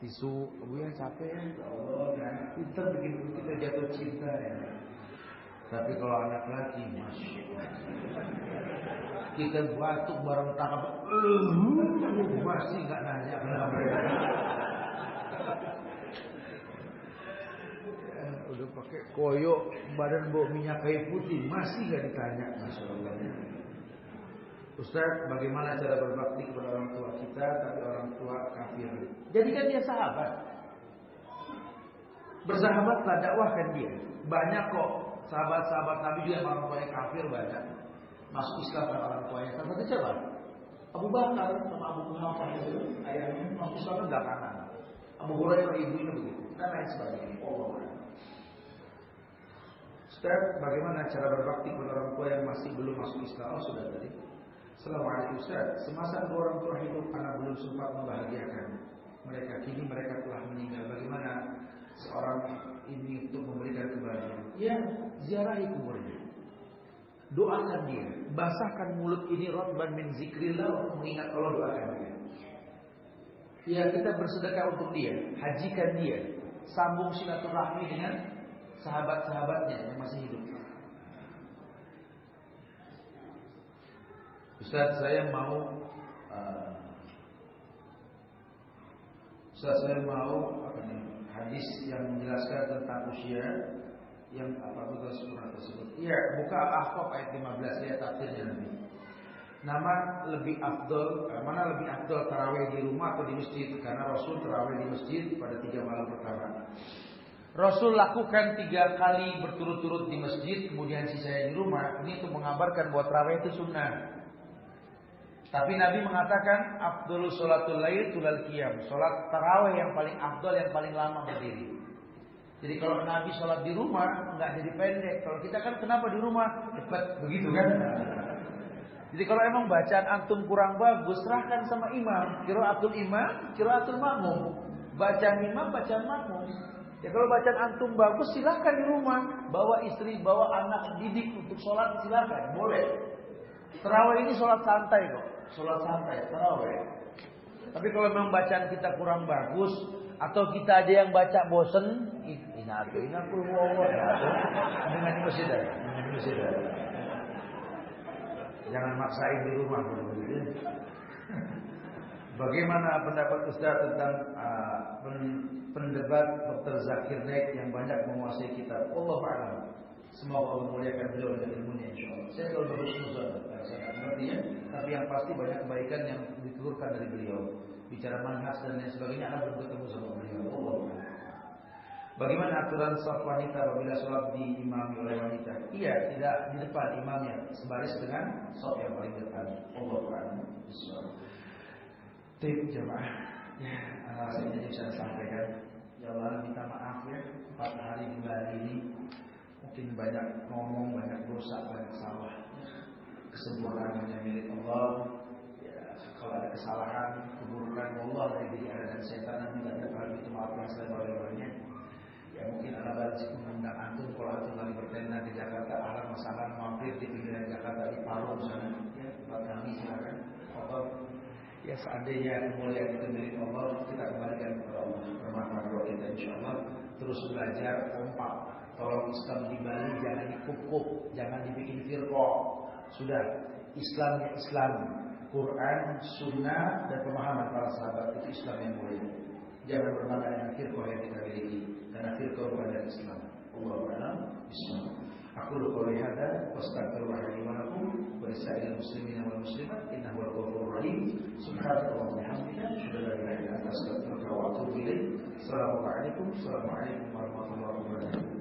tisu, oh ya capek ya, Allah kan. Kita bikin kita jatuh cinta ya. Tapi kalau anak lagi, masya kita batuk bareng tangkap, uh, masih nggak nanya kenapa. Ya, udah pakai koyo, badan bau minyak kayu putih, masih nggak ditanya, masya Allah. Ustaz, bagaimana cara berbakti kepada orang tua kita, tapi orang tua kafir? Jadikan dia sahabat. Bersahabatlah, dakwahkan dia. Banyak kok sahabat-sahabat Nabi juga orang tuanya kafir banyak. Masuk Islam dengan orang tuanya. Salah satu siapa? Abu Bakar sama Abu Muhammad itu ayahnya masuk Islam belakangan. Abu Hurairah ibunya begitu. Dan lain sebagainya. Allah Ustaz, bagaimana cara berbakti kepada orang tua yang masih belum masuk Islam? Oh, sudah tadi. Assalamualaikum Ustaz. Semasa dua orang tua hidup, anak belum sempat membahagiakan mereka. Kini mereka telah meninggal. Bagaimana seorang ini untuk memberikan kebahagiaan. Ya, ziarahi kuburnya. Doakan dia, basahkan mulut ini rotban min zikrillah untuk mengingat Allah doakan dia. Ya, kita bersedekah untuk dia, hajikan dia, sambung silaturahmi dengan sahabat-sahabatnya yang masih hidup. Ustaz saya mau uh, Ustaz saya mau apa nih hadis yang menjelaskan tentang usia yang apa betul sempurna tersebut. Iya, buka Al-Ahqaf ayat 15 ya tafsirnya nanti. Nama lebih afdol, eh, mana lebih afdol tarawih di rumah atau di masjid? Karena Rasul tarawih di masjid pada tiga malam pertama. Rasul lakukan tiga kali berturut-turut di masjid, kemudian sisanya di rumah. Ini untuk mengabarkan bahwa tarawih itu sunnah. Tapi Nabi mengatakan Abdul sholatul lail tulal qiyam. Sholat tarawih yang paling abdul yang paling lama berdiri. Jadi kalau Nabi sholat di rumah nggak jadi pendek. Kalau kita kan kenapa di rumah cepat begitu kan? Jadi kalau emang bacaan antum kurang bagus, serahkan sama imam. Kiraatul imam, kiraatul makmum. Bacaan imam, bacaan makmum. Ya kalau bacaan antum bagus silahkan di rumah. Bawa istri, bawa anak didik untuk sholat silahkan. Boleh. Terawih ini sholat santai kok sholat santai, taraweh. Tapi kalau memang bacaan kita kurang bagus atau kita aja yang baca bosen, ini aku ini wow dengan masjid dengan masjid. Jangan maksain di rumah begitu. Bagaimana pendapat Ustaz tentang uh, pendebat Dr. Zakir Naik yang banyak menguasai kitab? Allah a'lam. Semoga Allah muliakan beliau dengan ilmunya. Saya selalu berhusnuzon karena saya tidak mengerti ya, tapi yang pasti banyak kebaikan yang diturunkan dari beliau. Bicara manhaj dan lain sebagainya akan belum ketemu sama beliau. Allah Bagaimana aturan saf wanita apabila sholat diimami oleh wanita? Iya, tidak di depan imamnya, sebaris dengan saf yang paling depan. Allah Bismillah. Tip jemaah. Ya, alasannya bisa sampaikan. Ya Allah minta maaf ya, empat hari di Bali ini mungkin banyak ngomong, banyak dosa, banyak salah. Kesempurnaan hanya milik Allah. Ya, kalau ada kesalahan, keburukan Allah dari diri ada dan setan nanti tidak ada itu maafkan oleh Ya mungkin ada balas mengundang antum kalau antum lagi bertenda di Jakarta, alam masalah mampir di pinggiran Jakarta di Palu sana, ya tempat kami silakan. Atau ya seandainya kemuliaan itu milik Allah, kita kembalikan kepada Allah. Bermanfaat buat kita insya Allah. Terus belajar kompak Tolong Islam di Bali jangan dikukup, jangan dibikin firqah. Sudah Islamnya Islam, Quran, Sunnah dan pemahaman para sahabat itu Islam yang mulia. Jangan berbangga dengan firqah yang kita miliki, karena firqah bukan dari Islam. Allah a'lam. Bismillah. Aku lupa lihada, wastaghfirullah li wa lakum wa lisa'il muslimin wal muslimat innahu al-ghafurur rahim. Subhanallahi wa bihamdihi, asyhadu an la ilaha illa anta astaghfiruka wa atubu ilaik. Assalamualaikum warahmatullahi wabarakatuh.